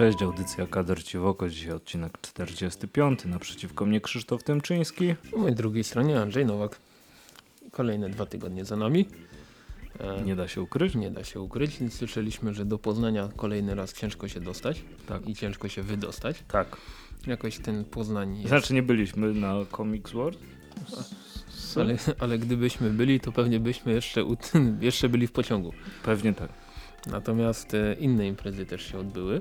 Cześć, audycja Kader Ci w oko, dzisiaj odcinek 45, naprzeciwko mnie Krzysztof Tymczyński. Po mojej drugiej stronie Andrzej Nowak. Kolejne dwa tygodnie za nami. E, nie da się ukryć? Nie da się ukryć. Słyszeliśmy, że do Poznania kolejny raz ciężko się dostać tak. i ciężko się wydostać. Tak. Jakoś ten Poznań jest... Znaczy nie byliśmy na Comics World? Ale, ale gdybyśmy byli, to pewnie byśmy jeszcze, jeszcze byli w pociągu. Pewnie tak. Natomiast e, inne imprezy też się odbyły.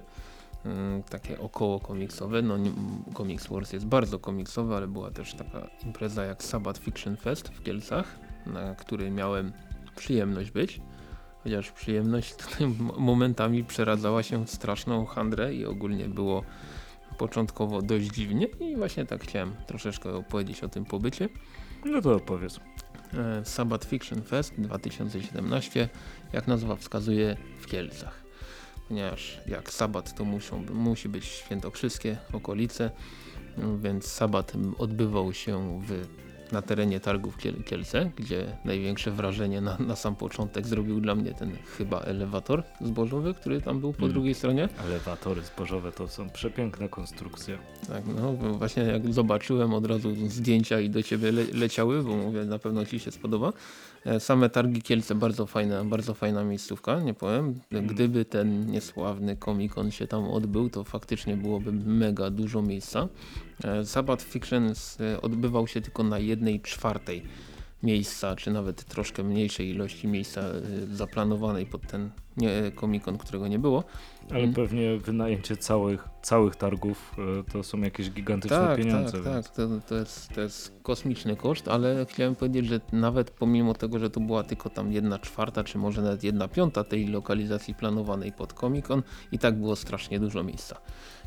Mm, takie około komiksowe. No, Comics Wars jest bardzo komiksowy, ale była też taka impreza jak Sabbath Fiction Fest w Kielcach, na której miałem przyjemność być. Chociaż przyjemność momentami przeradzała się w straszną handrę i ogólnie było początkowo dość dziwnie i właśnie tak chciałem troszeczkę opowiedzieć o tym pobycie. No to opowiedz. E, Sabbath Fiction Fest 2017, jak nazwa wskazuje, w Kielcach. Ponieważ jak sabat to muszą, musi być świętokrzyskie okolice, więc sabat odbywał się w na terenie targów Kielce, gdzie największe wrażenie na, na, sam początek zrobił dla mnie ten chyba elewator zbożowy, który tam był po hmm. drugiej stronie. Elewatory zbożowe to są przepiękne konstrukcje. Tak, no właśnie jak zobaczyłem od razu zdjęcia i do ciebie le leciały, bo mówię na pewno ci się spodoba. E, same targi Kielce bardzo fajna, bardzo fajna miejscówka, nie powiem. Hmm. Gdyby ten niesławny komikon się tam odbył, to faktycznie byłoby mega dużo miejsca. E, Sabbath Fictions e, odbywał się tylko na jednej czwartej miejsca, czy nawet troszkę mniejszej ilości miejsca zaplanowanej pod ten komikon, którego nie było. Ale mhm. pewnie wynajęcie całych, całych targów to są jakieś gigantyczne tak, pieniądze. Tak, więc... tak, to, to, jest, to jest kosmiczny koszt, ale chciałem powiedzieć, że nawet pomimo tego, że to była tylko tam jedna czwarta, czy może nawet jedna piąta tej lokalizacji planowanej pod komikon i tak było strasznie dużo miejsca.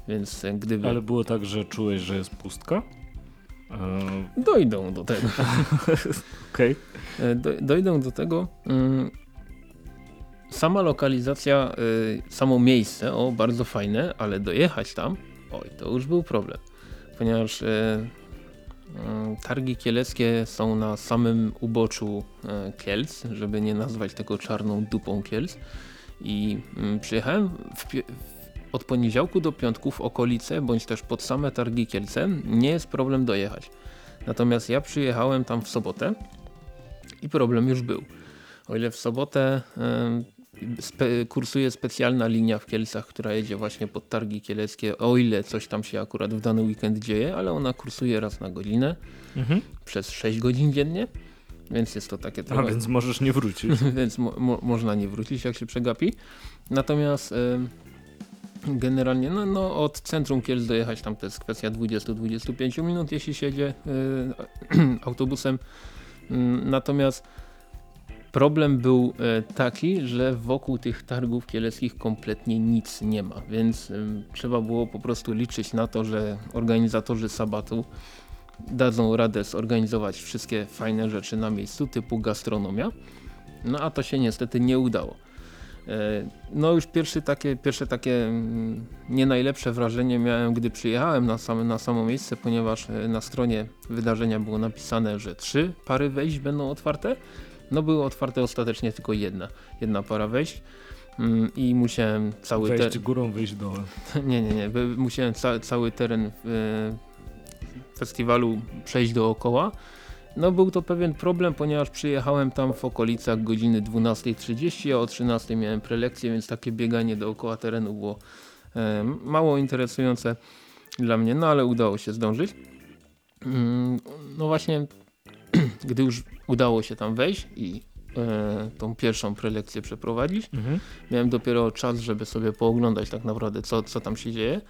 Więc gdyby... Ale było tak, że czułeś, że jest pustka? E... Dojdą do tego. okay. E, do, dojdą do tego. Sama lokalizacja, y, samo miejsce, o bardzo fajne, ale dojechać tam, oj, to już był problem. Ponieważ y, y, targi kieleckie są na samym uboczu Kielc, żeby nie nazwać tego czarną dupą Kielc. I mm, przyjechałem w, od poniedziałku do piątku w okolice, bądź też pod same targi Kielce nie jest problem dojechać. Natomiast ja przyjechałem tam w sobotę i problem już był. O ile w sobotę spe kursuje specjalna linia w Kielcach, która jedzie właśnie pod targi kieleckie, o ile coś tam się akurat w dany weekend dzieje, ale ona kursuje raz na godzinę mhm. przez 6 godzin dziennie. Więc jest to takie trochę... A więc możesz nie wrócić. więc mo mo można nie wrócić jak się przegapi. Natomiast Generalnie no, no, od centrum Kielc dojechać tam to jest kwestia 20-25 minut, jeśli się jedzie y, autobusem. Y, natomiast problem był y, taki, że wokół tych targów kieleckich kompletnie nic nie ma, więc y, trzeba było po prostu liczyć na to, że organizatorzy sabatu dadzą radę zorganizować wszystkie fajne rzeczy na miejscu typu gastronomia. No a to się niestety nie udało. E, no już pierwszy takie, pierwsze takie mm, nie najlepsze wrażenie miałem, gdy przyjechałem na, same, na samo miejsce, ponieważ e, na stronie wydarzenia było napisane, że trzy pary wejść będą otwarte. No były otwarte ostatecznie tylko jedna, jedna para wejść mm, i musiałem cały teren... Wejść górą, wyjść dołem. nie, nie, nie. Musiałem ca cały teren e, festiwalu przejść dookoła no był to pewien problem, ponieważ przyjechałem tam w okolicach godziny 12.30, a o 13.00 miałem prelekcję, więc takie bieganie dookoła terenu było e, mało interesujące dla mnie, no ale udało się zdążyć. Mm, no właśnie, gdy już udało się tam wejść i e, tą pierwszą prelekcję przeprowadzić, mhm. miałem dopiero czas, żeby sobie pooglądać tak naprawdę co, co tam się dzieje.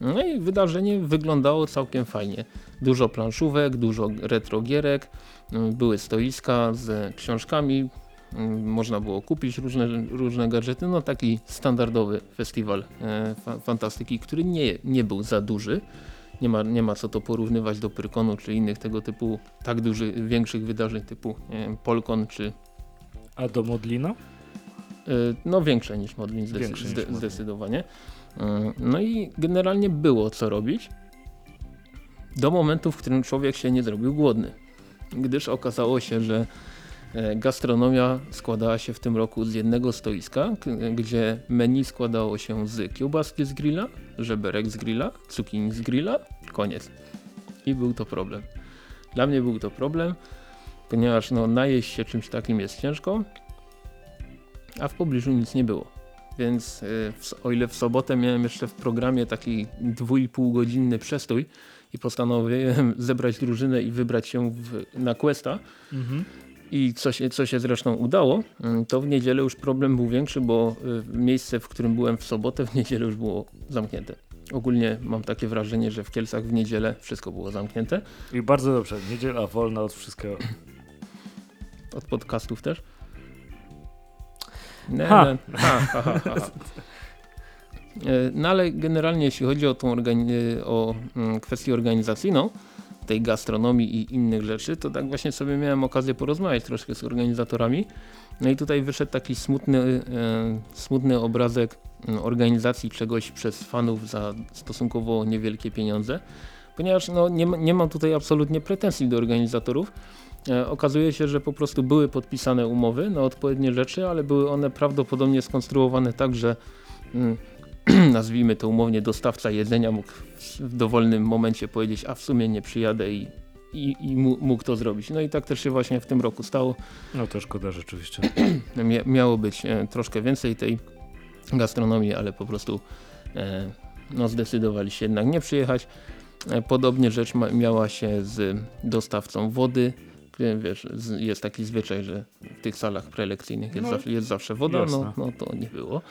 No i wydarzenie wyglądało całkiem fajnie. Dużo planszówek, dużo retrogierek, mm, były stoiska z książkami, mm, można było kupić różne, różne gadżety. No taki standardowy festiwal e, fa fantastyki, który nie, nie był za duży. Nie ma, nie ma co to porównywać do Pyrkonu czy innych tego typu tak dużych, większych wydarzeń typu nie Polkon czy... A do Modlina? E, no większe niż Modlin zdecyd większe niż Modlin. zdecydowanie. E, no i generalnie było co robić do momentu, w którym człowiek się nie zrobił głodny. Gdyż okazało się, że E, gastronomia składała się w tym roku z jednego stoiska, gdzie menu składało się z kiełbaski z grilla, żeberek z grilla, cukinii z grilla, koniec. I był to problem. Dla mnie był to problem, ponieważ no, najeść się czymś takim jest ciężko, a w pobliżu nic nie było. Więc y, o ile w sobotę miałem jeszcze w programie taki dwójpół godzinny przestój i postanowiłem zebrać drużynę i wybrać się w, na Questa mhm. I co się, co się zresztą udało, mm, to w niedzielę już problem był większy, bo y, miejsce, w którym byłem w sobotę w niedzielę już było zamknięte. Ogólnie mam takie wrażenie, że w Kielcach w niedzielę wszystko było zamknięte. I bardzo dobrze, niedziela wolna od wszystkiego. Od podcastów też? Nie, ha. Nie. Ha, ha, ha, ha. E, no ale generalnie jeśli chodzi o, tą organi- o mm, kwestię organizacyjną tej gastronomii i innych rzeczy, to tak właśnie sobie miałem okazję porozmawiać troszkę z organizatorami. No i tutaj wyszedł taki smutny, e, smutny obrazek mm, organizacji czegoś przez fanów za stosunkowo niewielkie pieniądze. Ponieważ no, nie, nie mam tutaj absolutnie pretensji do organizatorów, E, okazuje się, że po prostu były podpisane umowy na odpowiednie rzeczy, ale były one prawdopodobnie skonstruowane tak, że mm, nazwijmy to umownie dostawca jedzenia mógł w dowolnym momencie powiedzieć, a w sumie nie przyjadę i, i, i mógł to zrobić. No i tak też się właśnie w tym roku stało. No to szkoda rzeczywiście. miało być e, troszkę więcej tej gastronomii, ale po prostu e, no, zdecydowali się jednak nie przyjechać. Podobnie rzecz miała się z dostawcą wody wiesz, jest taki zwyczaj, że w tych salach prelekcyjnych jest, no, zawsze, jest zawsze woda, no, no to nie było.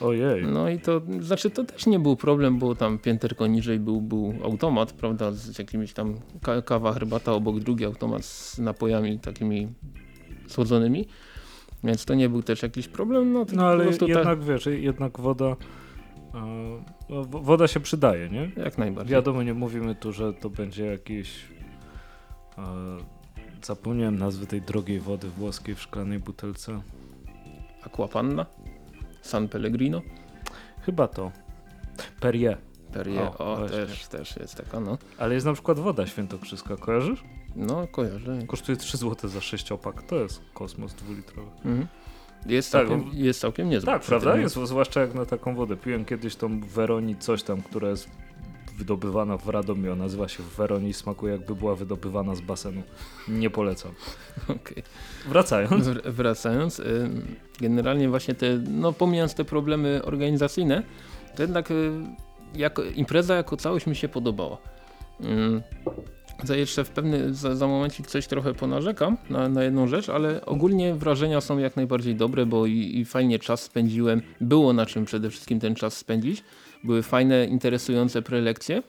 Ojej. No i to, znaczy to też nie był problem, bo tam pięterko niżej był, był automat, prawda, z jakimiś tam kawa, herbata, obok drugi automat z napojami takimi słodzonymi, więc to nie był też jakiś problem. No, no ale jednak tak... wiesz, jednak woda no, woda się przydaje, nie? Jak najbardziej. Wiadomo, nie mówimy tu, że to będzie jakiś Zapomniałem nazwy tej drogiej wody włoskiej w szklanej butelce. Aquapanna? San Pellegrino? Chyba to. Perrier. Perrier, o, o też, też jest taka, no. Ale jest na przykład woda świętokrzyska, kojarzysz? No, kojarzę. Kosztuje 3 zł za 6 opak, to jest kosmos dwulitrowy. Mhm. Jest, tak, całkiem, jest całkiem niezły. Tak, prawda? Jest, zwłaszcza jak na taką wodę. Piłem kiedyś tą Weroni coś tam, która jest wydobywana w Radomiu, nazywa się Weroni i smakuje jakby była wydobywana z basenu. Nie polecam. Okay. Wracając. wracając, generalnie właśnie te, no pomijając te problemy organizacyjne, to jednak y, jako, impreza jako całość mi się podobała. Za jeszcze w pewny, za, za momencik coś trochę ponarzekam na, na jedną rzecz, ale ogólnie wrażenia są jak najbardziej dobre, bo i, i fajnie czas spędziłem. Było na czym przede wszystkim ten czas spędzić. Były fajne, interesujące prelekcje.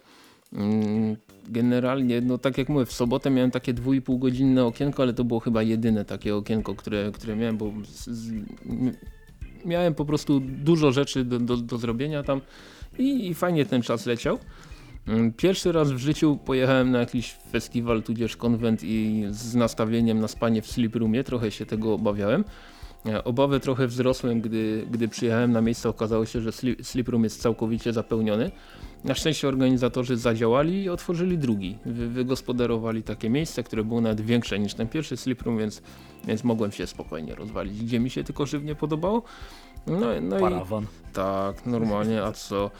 Mm, generalnie, no tak jak mówię, w sobotę miałem takie dwójpół godzinne okienko, ale to było chyba jedyne takie okienko, które, które miałem, bo z, z, miałem po prostu dużo rzeczy do, do, do zrobienia tam i, i, fajnie ten czas leciał. Mm, pierwszy raz w życiu pojechałem na jakiś festiwal, tudzież konwent i z nastawieniem na spanie w sleep roomie, trochę się tego obawiałem. E, obawy trochę wzrosłem, gdy, gdy przyjechałem na miejsce, okazało się, że sleep room jest całkowicie zapełniony. Na szczęście organizatorzy zadziałali i otworzyli drugi. Wy, wygospodarowali takie miejsce, które było nawet większe niż ten pierwszy sleep room, więc, więc mogłem się spokojnie rozwalić, gdzie mi się tylko żywnie podobało. No, no Parawan. I, tak, normalnie, a co?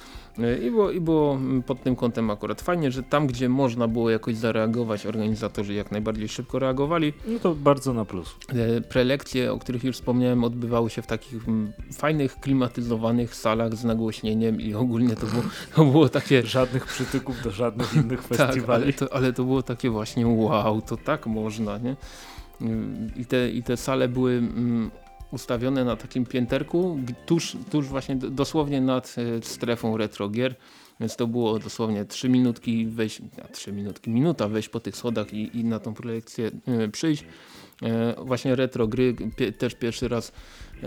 I było, I było pod tym kątem akurat fajnie, że tam gdzie można było jakoś zareagować, organizatorzy jak najbardziej szybko reagowali. No to bardzo na plus. E, prelekcje, o których już wspomniałem, odbywały się w takich fajnych, klimatyzowanych salach z nagłośnieniem i ogólnie to było, to było takie... Żadnych przytyków do żadnych innych festiwali. tak, ale to, ale to było takie właśnie wow, to tak można, nie? I te, i te sale były mm, ustawione na takim pięterku, tuż, tuż właśnie dosłownie nad e, strefą retro gier. Więc to było dosłownie 3 minutki wejść, 3 minutki, minuta wejść po tych schodach i, i na tą projekcję e, przyjść. E, właśnie retro gry, też pierwszy raz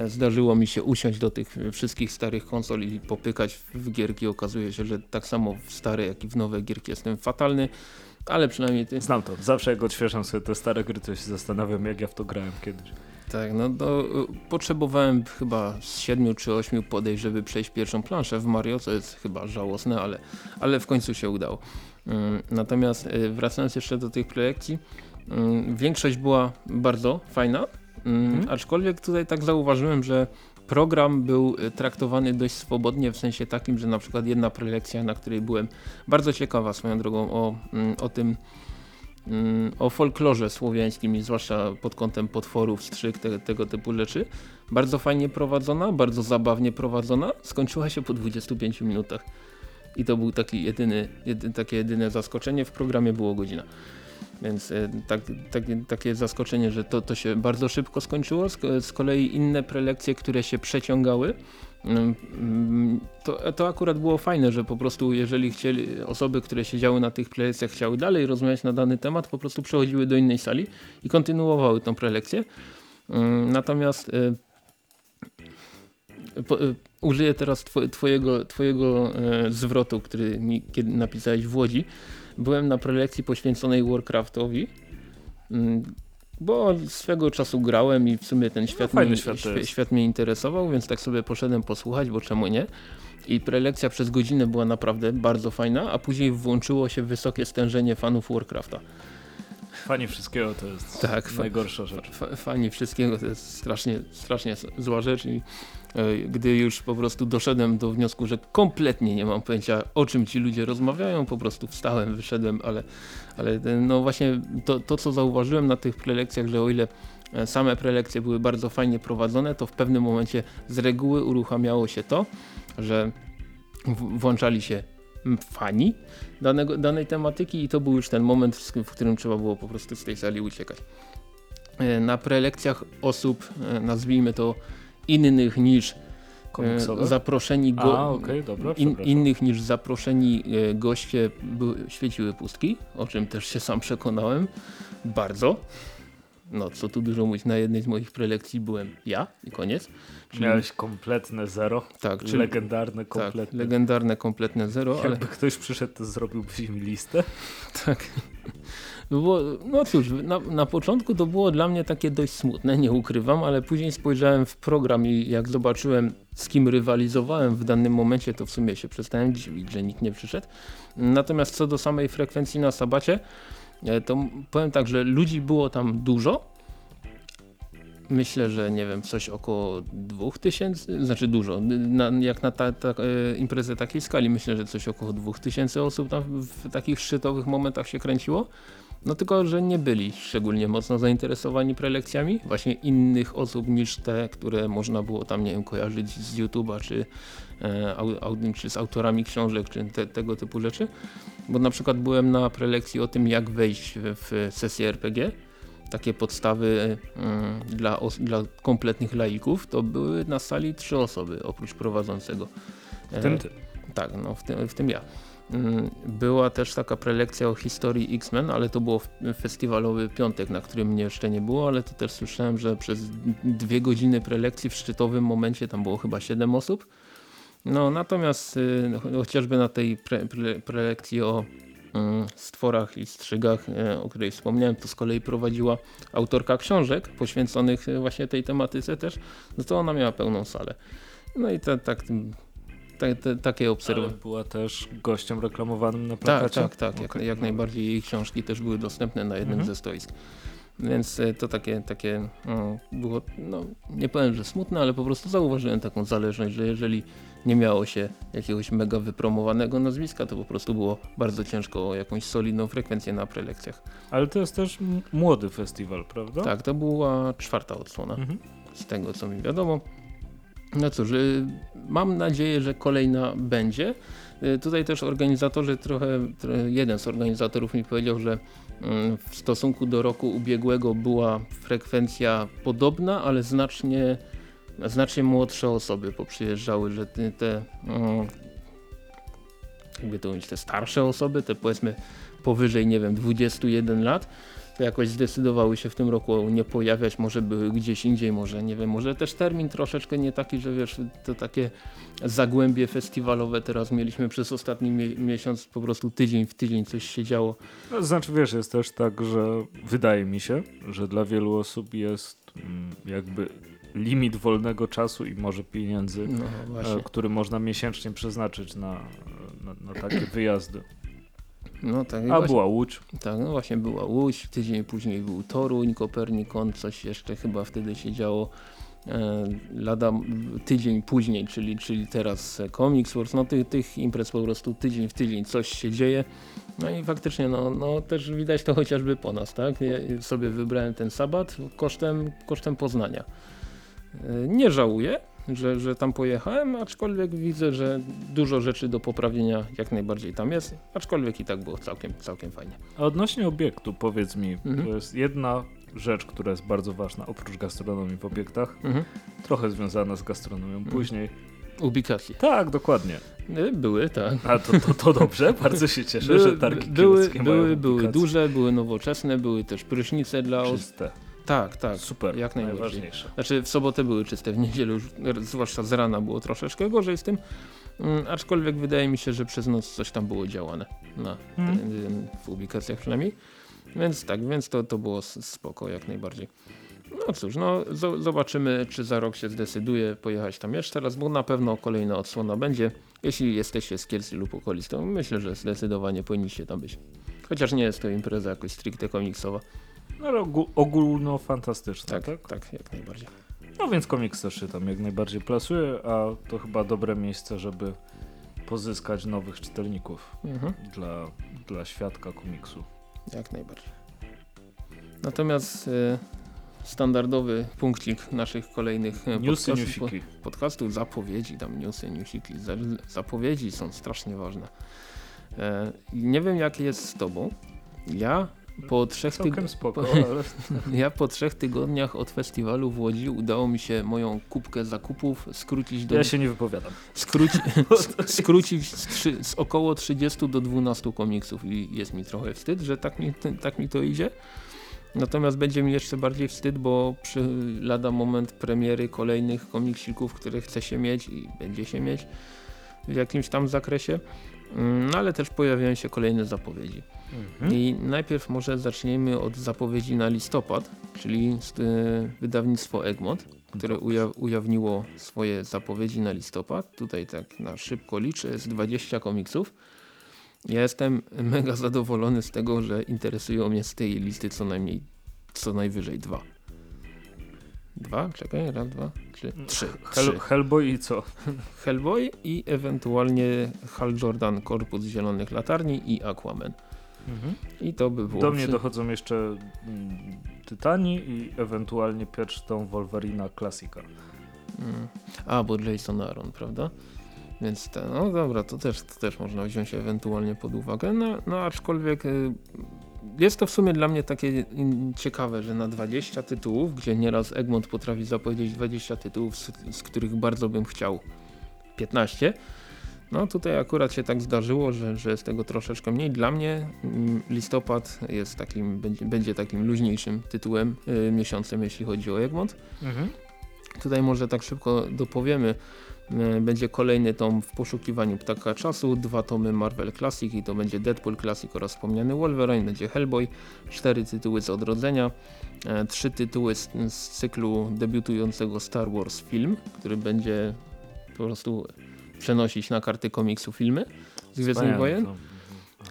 zdarzyło mi się usiąść do tych wszystkich starych konsol i popykać w gierki. Okazuje się, że tak samo w stare jak i w nowe gierki jestem fatalny. Ale przynajmniej ty... Znam to. Zawsze jak odświeżam sobie te stare gry, to się zastanawiam jak ja w to grałem kiedyś. Tak, no to y, potrzebowałem chyba z 7 czy 8 podejść, żeby przejść pierwszą planszę w Mario, co jest chyba żałosne, ale, ale w końcu się udało. Mm, natomiast y, wracając jeszcze do tych projekcji, mm, większość była bardzo fajna, Mm, Mhm. Aczkolwiek tutaj tak zauważyłem, że program był y, traktowany dość swobodnie, w sensie takim, że na przykład jedna prelekcja, na której byłem bardzo ciekawa swoją drogą o, mm, o tym, o folklorze słowiańskim zwłaszcza pod kątem potworów, strzyk, te, tego typu rzeczy. Bardzo fajnie prowadzona, bardzo zabawnie prowadzona, skończyła się po 25 minutach. I to był taki jedyny, jedy, takie jedyne zaskoczenie. W programie było godzina. Więc e, tak, tak, takie zaskoczenie, że to, to się bardzo szybko skończyło. Z, z kolei inne prelekcje, które się przeciągały, mm, mm, to, to akurat było fajne, że po prostu jeżeli chcieli, osoby, które siedziały na tych prelekcjach chciały dalej rozmawiać na dany temat, po prostu przechodziły do innej sali i kontynuowały tą prelekcję. Mm, Natomiast e, po, e, użyję teraz two, twojego, twojego e, zwrotu, który mi kiedy napisałeś w Łodzi. Byłem na prelekcji poświęconej Warcraftowi, mm, bo swego czasu grałem i w sumie ten świat, mnie, świat to świe- jest. świat mnie interesował, więc tak sobie poszedłem posłuchać, bo czemu nie. I prelekcja przez godzinę była naprawdę bardzo fajna, a później włączyło się wysokie stężenie fanów Warcrafta. Fani wszystkiego to jest Tak, najgorsza rzecz. Fa- Fani wszystkiego to jest strasznie, strasznie zła rzecz i e, gdy już po prostu doszedłem do wniosku, że kompletnie nie mam pojęcia o czym ci ludzie rozmawiają, po prostu wstałem, wyszedłem, ale, ale e, no właśnie to, to co zauważyłem na tych prelekcjach, że o ile e, same prelekcje były bardzo fajnie prowadzone, to w pewnym momencie z reguły uruchamiało się to, że włączali się fani danego, danej tematyki i to był już ten moment, w którym trzeba było po prostu z tej sali uciekać. E, Na prelekcjach osób, nazwijmy to innych niż Komiksowe? zaproszeni go, A, okej, dobra, in, innych niż zaproszeni e, goście były, świeciły pustki, o czym też się sam przekonałem bardzo. No co tu dużo mówić, na jednej z moich prelekcji byłem ja i koniec. Czyli, Miałeś kompletne zero, tak, czyli, legendarne tak, kompletne. legendarne kompletne zero, ale Jakby ktoś przyszedł, to zrobiłbyś mi listę. Tak. Było, no cóż, na, na początku to było dla mnie takie dość smutne, nie ukrywam, ale później spojrzałem w program i jak zobaczyłem z kim rywalizowałem w danym momencie, to w sumie się przestałem dziwić, że nikt nie przyszedł. Natomiast co do samej frekwencji na sabacie, e, to powiem tak, że ludzi było tam dużo. Myślę, że nie wiem, coś około 2000, znaczy dużo, na, jak na ta, ta, e, imprezę takiej skali, myślę, że coś około 2000 osób tam w takich szczytowych momentach się kręciło. No tylko, że nie byli szczególnie mocno zainteresowani prelekcjami właśnie innych osób niż te, które można było tam, nie wiem, kojarzyć z YouTube'a, czy, e, czy z autorami książek, czy te, tego typu rzeczy. Bo na przykład byłem na prelekcji o tym, jak wejść w, sesję RPG. Takie podstawy mm, dla, dla kompletnych laików, to były na sali trzy osoby oprócz prowadzącego. W tym ty. Tak, no w tym, w tym ja. Mm, Była też taka prelekcja o historii X-Men, ale to było festiwalowy piątek, na którym mnie jeszcze nie było, ale to też słyszałem, że przez dwie godziny prelekcji w szczytowym momencie tam było chyba 7 osób. No natomiast y, no, chociażby na tej pre, pre, prelekcji o mm, stworach i strzygach, e, o której wspomniałem, to z kolei prowadziła autorka książek poświęconych właśnie tej tematyce też, no to ona miała pełną salę. No i ta, tak, te, takie Ale obserwacje. była też gościem reklamowanym na Tak, plakacie? tak, tak. Jak, Okej, jak no. najbardziej jej książki też były dostępne na jednym Mhm. ze stoisk. Więc e, to takie, takie mm, było, no nie powiem, że smutne, ale po prostu zauważyłem taką zależność, że jeżeli nie miało się jakiegoś mega wypromowanego nazwiska, to po prostu było bardzo ciężko o jakąś solidną frekwencję na prelekcjach. Ale to jest też młody festiwal, prawda? Tak, to była czwarta odsłona Mhm. z tego co mi wiadomo. No cóż, y, mam nadzieję, że kolejna będzie. Y, Tutaj też organizatorzy trochę, tro- jeden z organizatorów mi powiedział, że mm, w stosunku do roku ubiegłego była frekwencja podobna, ale znacznie, znacznie młodsze osoby poprzyjeżdżały, że te, mm, jakby to mówić, te starsze osoby, te powiedzmy powyżej, nie wiem, 21 lat, jakoś zdecydowały się w tym roku nie pojawiać, może były gdzieś indziej, może nie wiem, może też termin troszeczkę nie taki, że wiesz, to takie zagłębie festiwalowe teraz mieliśmy przez ostatni mie miesiąc, po prostu tydzień w tydzień coś się działo. No, znaczy wiesz, jest też tak, że wydaje mi się, że dla wielu osób jest mm, jakby limit wolnego czasu i może pieniędzy, No e, który można miesięcznie przeznaczyć na, na, na takie wyjazdy. No tak, A właśnie, była Łódź. tak, no właśnie była Łódź, tydzień później był Toruń, Kopernikon, coś jeszcze chyba wtedy się działo. E, lada tydzień później, czyli, czyli teraz Comics Wars, no tych, tych imprez po prostu tydzień w tydzień coś się dzieje. No i faktycznie no, no też widać to chociażby po nas, tak? Ja sobie wybrałem ten sabat kosztem, kosztem Poznania. E, Nie żałuję, że, że tam pojechałem, aczkolwiek widzę, że dużo rzeczy do poprawienia jak najbardziej tam jest, aczkolwiek i tak było całkiem, całkiem fajnie. A odnośnie obiektu, powiedz mi, Mhm. to jest jedna rzecz, która jest bardzo ważna, oprócz gastronomii w obiektach, Mhm. trochę związana z gastronomią później. Ubikacje. Tak, dokładnie. E, Były, tak. A to, to, to dobrze, bardzo się cieszę, Były, że targi były, były, były duże, były nowoczesne, były też prysznice dla osób. czyste. Tak, tak. Super, jak najbardziej. najważniejsze. Znaczy w sobotę były czyste, w niedzielę już, zwłaszcza z rana było troszeczkę gorzej z tym. Mm, aczkolwiek wydaje mi się, że przez noc coś tam było działane. Na, y, w ubikacjach przynajmniej. Więc tak, więc to, to było spoko jak najbardziej. No cóż, no zo- zobaczymy, czy za rok się zdecyduje pojechać tam jeszcze raz, bo na pewno kolejna odsłona będzie. Jeśli jesteście z Kielcy lub okolic, to myślę, że zdecydowanie powinniście tam być. Chociaż nie jest to impreza jakoś stricte komiksowa. No, ale ogó- ogólnofantastyczne, Tak, tak? tak, jak najbardziej. No więc komiks też się tam jak najbardziej plasuje, a to chyba dobre miejsce, żeby pozyskać nowych czytelników Mhm. dla, dla świadka komiksu. Jak najbardziej. Natomiast e, standardowy punkcik naszych kolejnych e, Newsy, podcastów, po- podcastów, zapowiedzi, tam newsy, newsiki, za, zapowiedzi są strasznie ważne. E, nie wiem jak jest z tobą. Ja po trzech, tyg Całkiem spoko, po- ale ja po trzech tygodniach od festiwalu w Łodzi udało mi się moją kubkę zakupów skrócić do ja się nie wypowiadam. skróci, skrócić z, trzy, z około 30 do 12 komiksów i jest mi trochę wstyd, że tak mi, tak mi to idzie. Natomiast będzie mi jeszcze bardziej wstyd, bo przy lada moment premiery kolejnych komiksików, które chce się mieć i będzie się mieć w jakimś tam zakresie. Mm, No ale też pojawiają się kolejne zapowiedzi. Mhm. I najpierw może zaczniemy od zapowiedzi na listopad, czyli y, wydawnictwo Egmont, które uja ujawniło swoje zapowiedzi na listopad. Tutaj tak na szybko liczę, jest 20 komiksów. Ja jestem mega zadowolony z tego, że interesują mnie z tej listy co najmniej, co najwyżej dwa. Dwa? Czekaj, raz, dwa, trzy, trzy. Hell, trzy. Hellboy i co? Hellboy i ewentualnie Hal Jordan, Korpus Zielonych Latarni i Aquaman. I to by było Do mnie dochodzą jeszcze mm, Tytani i ewentualnie pierwszy tom Wolverina klasika. Mm. A, bo Jason Aaron, prawda? Więc te, no dobra, to też, to też można wziąć ewentualnie pod uwagę. No, no aczkolwiek y, jest to w sumie dla mnie takie ciekawe, że na 20 tytułów, gdzie nieraz Egmont potrafi zapowiedzieć 20 tytułów, z, z których bardzo bym chciał 15, no tutaj akurat się tak zdarzyło, że, że jest tego troszeczkę mniej. Dla mnie mm, listopad jest takim, będzie, będzie takim luźniejszym tytułem y, miesiącem, jeśli chodzi o Egmont. Tutaj może tak szybko dopowiemy. E, Będzie kolejny tom w poszukiwaniu ptaka czasu, dwa tomy Marvel Classic i to będzie Deadpool Classic oraz wspomniany Wolverine, będzie Hellboy, cztery tytuły z odrodzenia, e, trzy tytuły z, z cyklu debiutującego Star Wars film, który będzie po prostu przenosić na karty komiksu filmy z Gwiezdnych Wojen.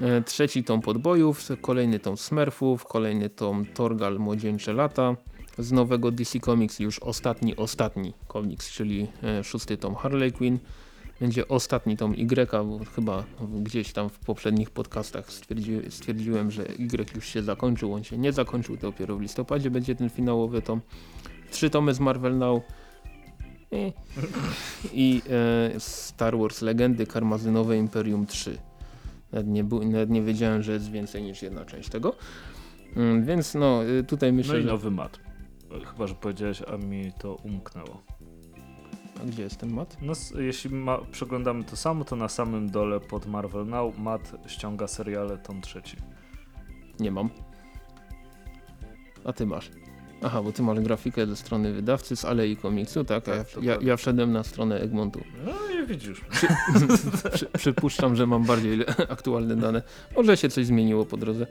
E, Trzeci tom podbojów, kolejny tom Smurfów, kolejny tom Torgal Młodzieńcze Lata. Z nowego DC Comics już ostatni, ostatni komiks, czyli e, szósty tom Harley Quinn. Będzie ostatni tom Y, bo chyba gdzieś tam w poprzednich podcastach stwierdzi, stwierdziłem, że Y już się zakończył. On się nie zakończył, dopiero w listopadzie będzie ten finałowy tom. Trzy tomy z Marvel Now. I, i e, Star Wars Legendy Karmazynowe Imperium 3. Nawet nie, nawet nie wiedziałem, że jest więcej niż jedna część tego. Mm, Więc no, y, tutaj myślę, No i nowy mat. Chyba, że powiedziałeś, a mi to umknęło. A gdzie jest ten mat? No, jeśli ma, przeglądamy to samo, to na samym dole pod Marvel Now Matt ściąga seriale tom trzeci. Nie mam. A ty masz. Aha, bo ty masz grafikę ze strony wydawcy z Alei Komiksu, tak? A Tak, ja, ja wszedłem na stronę Egmontu. No i widzisz. Przy, przypuszczam, że mam bardziej aktualne dane. Może się coś zmieniło po drodze.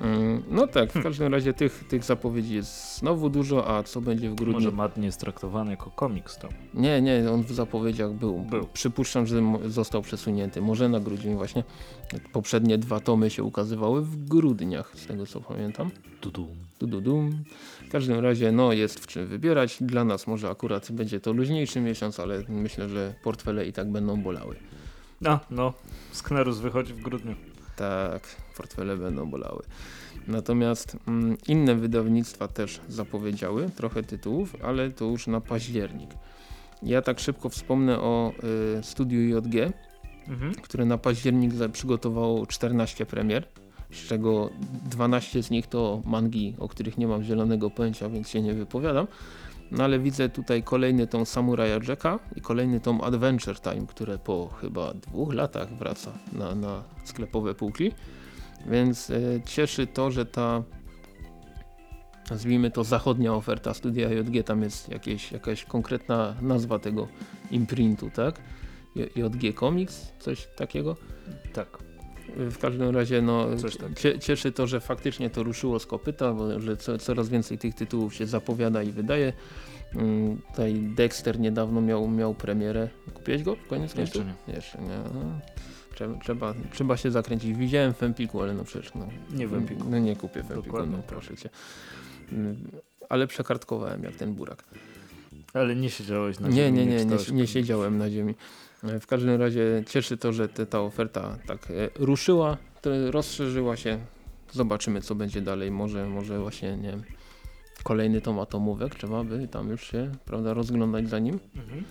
Mm, No tak, w każdym razie tych, tych zapowiedzi jest znowu dużo, a co będzie w grudniu? Może Mad nie jest traktowany jako komiks tam. Nie, nie, on w zapowiedziach był. Był. Przypuszczam, że został przesunięty. Może na grudzień właśnie. Poprzednie dwa tomy się ukazywały w grudniach, z tego co pamiętam. Tudu. Du, du, dum. W każdym razie no jest w czym wybierać. Dla nas może akurat będzie to luźniejszy miesiąc, ale myślę, że portfele i tak będą bolały. A, no. Sknerus wychodzi w grudniu. Tak, portfele będą bolały. Natomiast mm, inne wydawnictwa też zapowiedziały trochę tytułów, ale to już na październik. Ja tak szybko wspomnę o y, studiu JG, Mhm. które na październik przygotowało 14 premier, z czego 12 z nich to mangi, o których nie mam zielonego pojęcia, więc się nie wypowiadam. No ale widzę tutaj kolejny tom Samuraja Jacka i kolejny tom Adventure Time, które po chyba dwóch latach wraca na, na sklepowe półki. Więc e, cieszy to, że ta nazwijmy to zachodnia oferta studia JG, tam jest jakieś, jakaś konkretna nazwa tego imprintu, tak? JG Comics, coś takiego. Tak. W każdym razie no, cieszy to, że faktycznie to ruszyło z kopyta, bo że co, coraz więcej tych tytułów się zapowiada i wydaje. Mm, Tutaj Dexter niedawno miał, miał premierę. Kupiłeś go w koniec Jeszcze końców? Jeszcze nie. No. Trzeba, trzeba, się zakręcić. Widziałem w Empiku, ale no przecież no, Nie w Empiku. No nie kupię w Empiku, Dokładnie no tak. proszę cię. Mm, Ale przekartkowałem jak ten burak. Ale nie siedziałeś na Nie, ziemi, nie, nie, nie, nie komiks. siedziałem na ziemi. W każdym razie cieszy to, że te, ta oferta tak e, ruszyła, rozszerzyła się. Zobaczymy co będzie dalej. Może, może właśnie nie wiem, kolejny tom atomówek, trzeba by tam już się prawda, rozglądać za nim. Mhm.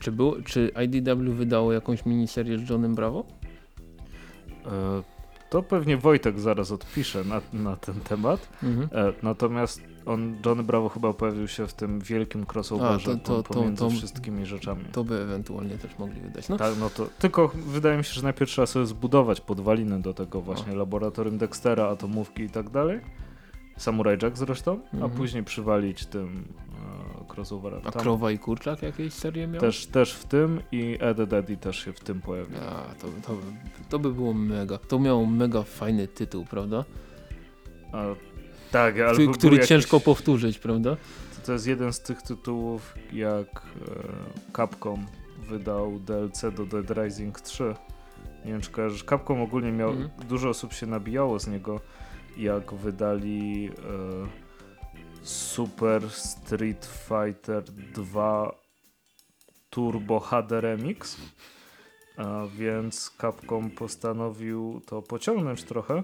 Czy, było, czy IDW wydało jakąś miniserię z Johnem Bravo? E, to pewnie Wojtek zaraz odpisze na, na ten temat. Mhm. E, natomiast on, Johnny Bravo chyba pojawił się w tym wielkim crossoverze A, to- to- po- to- pomiędzy to- wszystkimi rzeczami. To by ewentualnie też mogli wydać. No, Tak, no to tylko wydaje mi się, że najpierw trzeba sobie zbudować podwaliny do tego właśnie laboratorium Dextera, atomówki i tak dalej. Samurai Jack zresztą, a Mhm. później przywalić tym crossoverem. a Tam Krowa i Kurczak jakieś serie miał? też, też w tym i Ed Daddy też się w tym pojawił. A, to, to, to by było mega. To miało mega fajny tytuł, prawda? A, tak, ale Który, który jakiś- ciężko powtórzyć, prawda? To, to jest jeden z tych tytułów, jak e, Capcom wydał DLC do Dead Rising 3. Nie wiem, czy kojarzysz. Capcom ogólnie miał, Mhm. dużo osób się nabijało z niego, jak wydali e, Super Street Fighter 2 Turbo HD Remix. A więc Capcom postanowił to pociągnąć trochę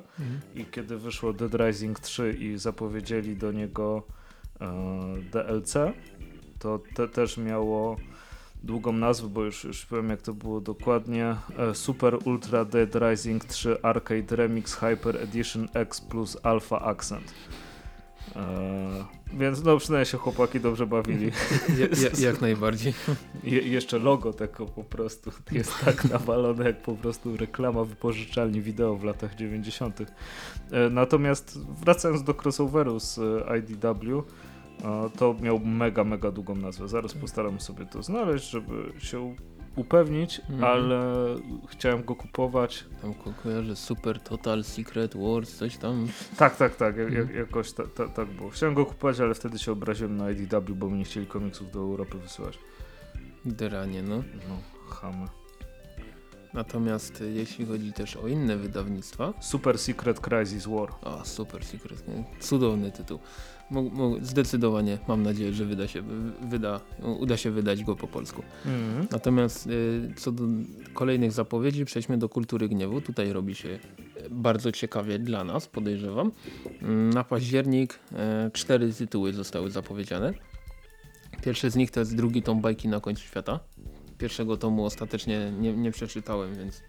i kiedy wyszło Dead Rising 3 i zapowiedzieli do niego e, DLC, to te też miało długą nazwę, bo już, już powiem jak to było dokładnie. E, Super Ultra Dead Rising 3 Arcade Remix Hyper Edition X plus Alpha Accent. E, więc no przynajmniej się chłopaki dobrze bawili. Ja, ja, jak najbardziej. Je, jeszcze logo tego po prostu jest tak nawalone jak po prostu reklama wypożyczalni wideo w latach 90. E, Natomiast wracając do crossoveru z e, IDW, to miał mega, mega długą nazwę. Zaraz postaram sobie to znaleźć, żeby się upewnić, Mhm. ale chciałem go kupować. Tam ko kojarzę Super Total Secret Wars, coś tam. Tak, tak, tak, jak, Mhm. jak, jakoś ta, ta, tak było. Chciałem go kupować, ale wtedy się obraziłem na IDW, bo mi nie chcieli komiksów do Europy wysyłać. Deranie, no. No, chamy. Natomiast y, jeśli chodzi też o inne wydawnictwa, Super Secret Crisis War. a Super Secret, nie? cudowny tytuł. Zdecydowanie mam nadzieję, że wyda się, wy- wyda, uda się wydać go po polsku. Mhm. Natomiast y, co do kolejnych zapowiedzi, przejdźmy do kultury gniewu. Tutaj robi się y, bardzo ciekawie dla nas, podejrzewam. Mm, Na październik e, cztery tytuły zostały zapowiedziane. Pierwszy z nich to jest drugi tom bajki na końcu świata. Pierwszego tomu ostatecznie nie, nie przeczytałem, więc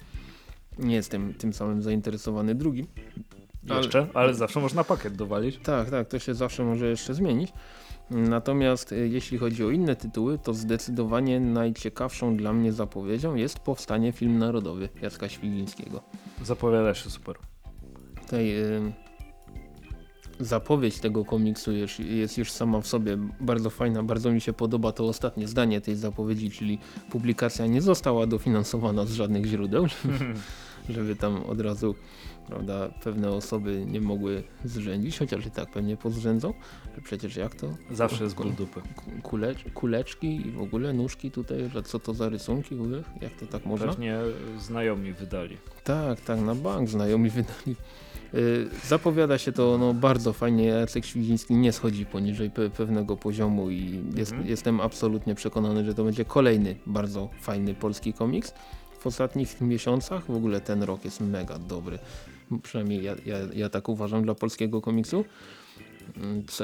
nie jestem tym samym zainteresowany drugim. Ale- Jeszcze, ale zawsze można pakiet dowalić. Tak, tak, to się zawsze może jeszcze zmienić. Natomiast y, jeśli chodzi o inne tytuły, to zdecydowanie najciekawszą dla mnie zapowiedzią jest powstanie film narodowy Jacka Świgińskiego. Zapowiada się super. Tutaj y, zapowiedź tego komiksu jest, jest już sama w sobie bardzo fajna, bardzo mi się podoba to ostatnie zdanie tej zapowiedzi, czyli publikacja nie została dofinansowana z żadnych źródeł, żeby tam od razu prawda, pewne osoby nie mogły zrzędzić, chociaż i tak pewnie pozrzędzą, że przecież jak to? Zawsze jest ból dupy. Kulecz, kuleczki i w ogóle nóżki tutaj, że co to za rysunki, jak to tak można? Pewnie znajomi wydali. Tak, tak, na bank znajomi wydali. Yy, zapowiada się to no, bardzo fajnie, Jacek Świdziński nie schodzi poniżej pe pewnego poziomu i jest, Mhm. jestem absolutnie przekonany, że to będzie kolejny bardzo fajny polski komiks. W ostatnich miesiącach w ogóle ten rok jest mega dobry. Przynajmniej ja, ja, ja tak uważam dla polskiego komiksu.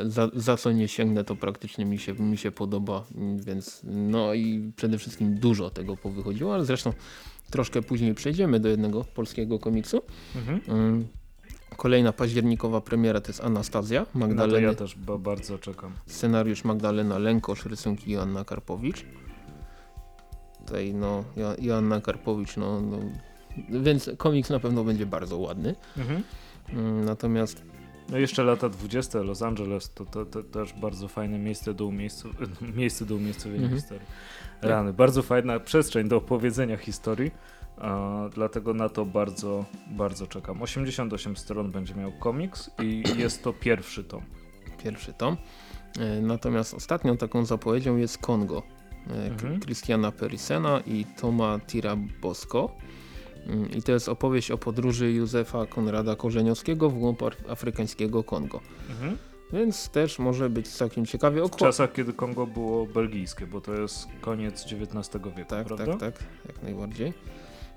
Za, za co nie sięgnę, to praktycznie mi się, mi się podoba, więc no i przede wszystkim dużo tego powychodziło, ale zresztą troszkę później przejdziemy do jednego polskiego komiksu. Mhm. Kolejna październikowa premiera to jest Anastazja, Na to Magdaleny, ja też ba bardzo czekam. scenariusz Magdalena Lękosz, rysunki Joanna Karpowicz. Tutaj no, Jo- Joanna Karpowicz, no, no, więc komiks na pewno będzie bardzo ładny. Mhm. Mm, Natomiast No jeszcze lata 20. Los Angeles to, to, to też bardzo fajne miejsce do, umiejscu miejsce do umiejscowienia Mhm. historii. Rany, bardzo fajna przestrzeń do opowiedzenia historii, a, dlatego na to bardzo, bardzo czekam. 88 stron będzie miał komiks i jest to pierwszy tom. pierwszy tom. E, Natomiast ostatnią taką zapowiedzią jest Kongo. e, Mhm. Christiana Perisena i Toma Tirabosco. Mm, I to jest opowieść o podróży Józefa Konrada Korzeniowskiego w głąb af- afrykańskiego Kongo. Mhm. Więc też może być całkiem ciekawie. W Okła- czasach, kiedy Kongo było belgijskie, bo to jest koniec XIX wieku, tak, prawda? tak, tak, jak najbardziej.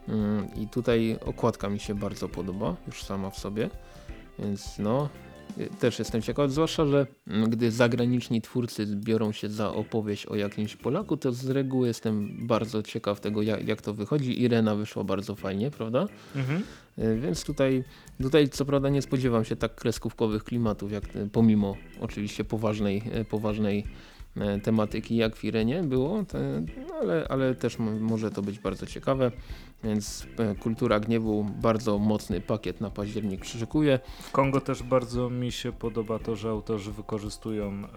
Mm, I tutaj okładka mi się bardzo podoba, już sama w sobie. Więc no, też jestem ciekaw, zwłaszcza, że mm, gdy zagraniczni twórcy biorą się za opowieść o jakimś Polaku, to z reguły jestem bardzo ciekaw tego, jak, jak to wychodzi. Irena wyszła bardzo fajnie, prawda? Mhm. Y, Więc tutaj, tutaj co prawda nie spodziewam się tak kreskówkowych klimatów, jak y, pomimo oczywiście poważnej, y, poważnej e, tematyki jak w Irenie było, te, no ale, ale też może to być bardzo ciekawe. Więc e, Kultura Gniewu bardzo mocny pakiet na październik przyszykuje. W Kongo też bardzo mi się podoba to, że autorzy wykorzystują e,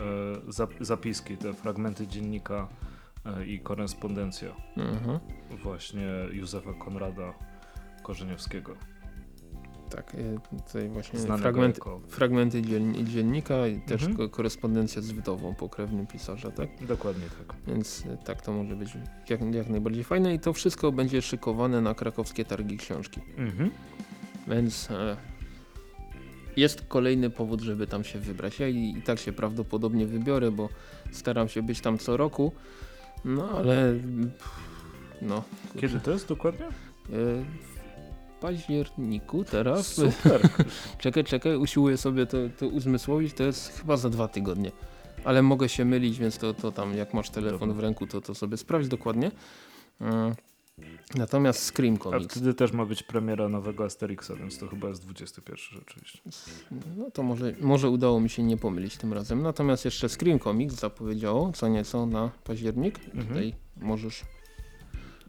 zap zapiski, te fragmenty dziennika e, i korespondencja Mhm. właśnie Józefa Konrada Korzeniowskiego. Tak, e, tutaj właśnie fragmenty, jako... fragmenty dzienni- dziennika i też Mhm. ko- korespondencja z wdową pokrewnym pisarza, tak? Dokładnie tak. Więc e, tak to może być jak, jak najbardziej fajne i to wszystko będzie szykowane na krakowskie targi książki. Mhm. Więc e, jest kolejny powód, żeby tam się wybrać. Ja i, i tak się prawdopodobnie wybiorę, bo staram się być tam co roku. No ale pff, no. Kiedy to jest dokładnie? E, październiku teraz. Super. Czekaj, czekaj, usiłuję sobie to, to uzmysłowić, to jest chyba za dwa tygodnie. Ale mogę się mylić, więc to, to tam jak masz telefon w ręku, to, to sobie sprawdź dokładnie. Mm. Natomiast Scream A Comics, wtedy też ma być premiera nowego Asterixa, więc to chyba jest 21 rzeczywiście. no to może, może udało mi się nie pomylić tym razem. Natomiast jeszcze Scream Comics zapowiedziało co nieco na październik. Mhm. Tutaj możesz,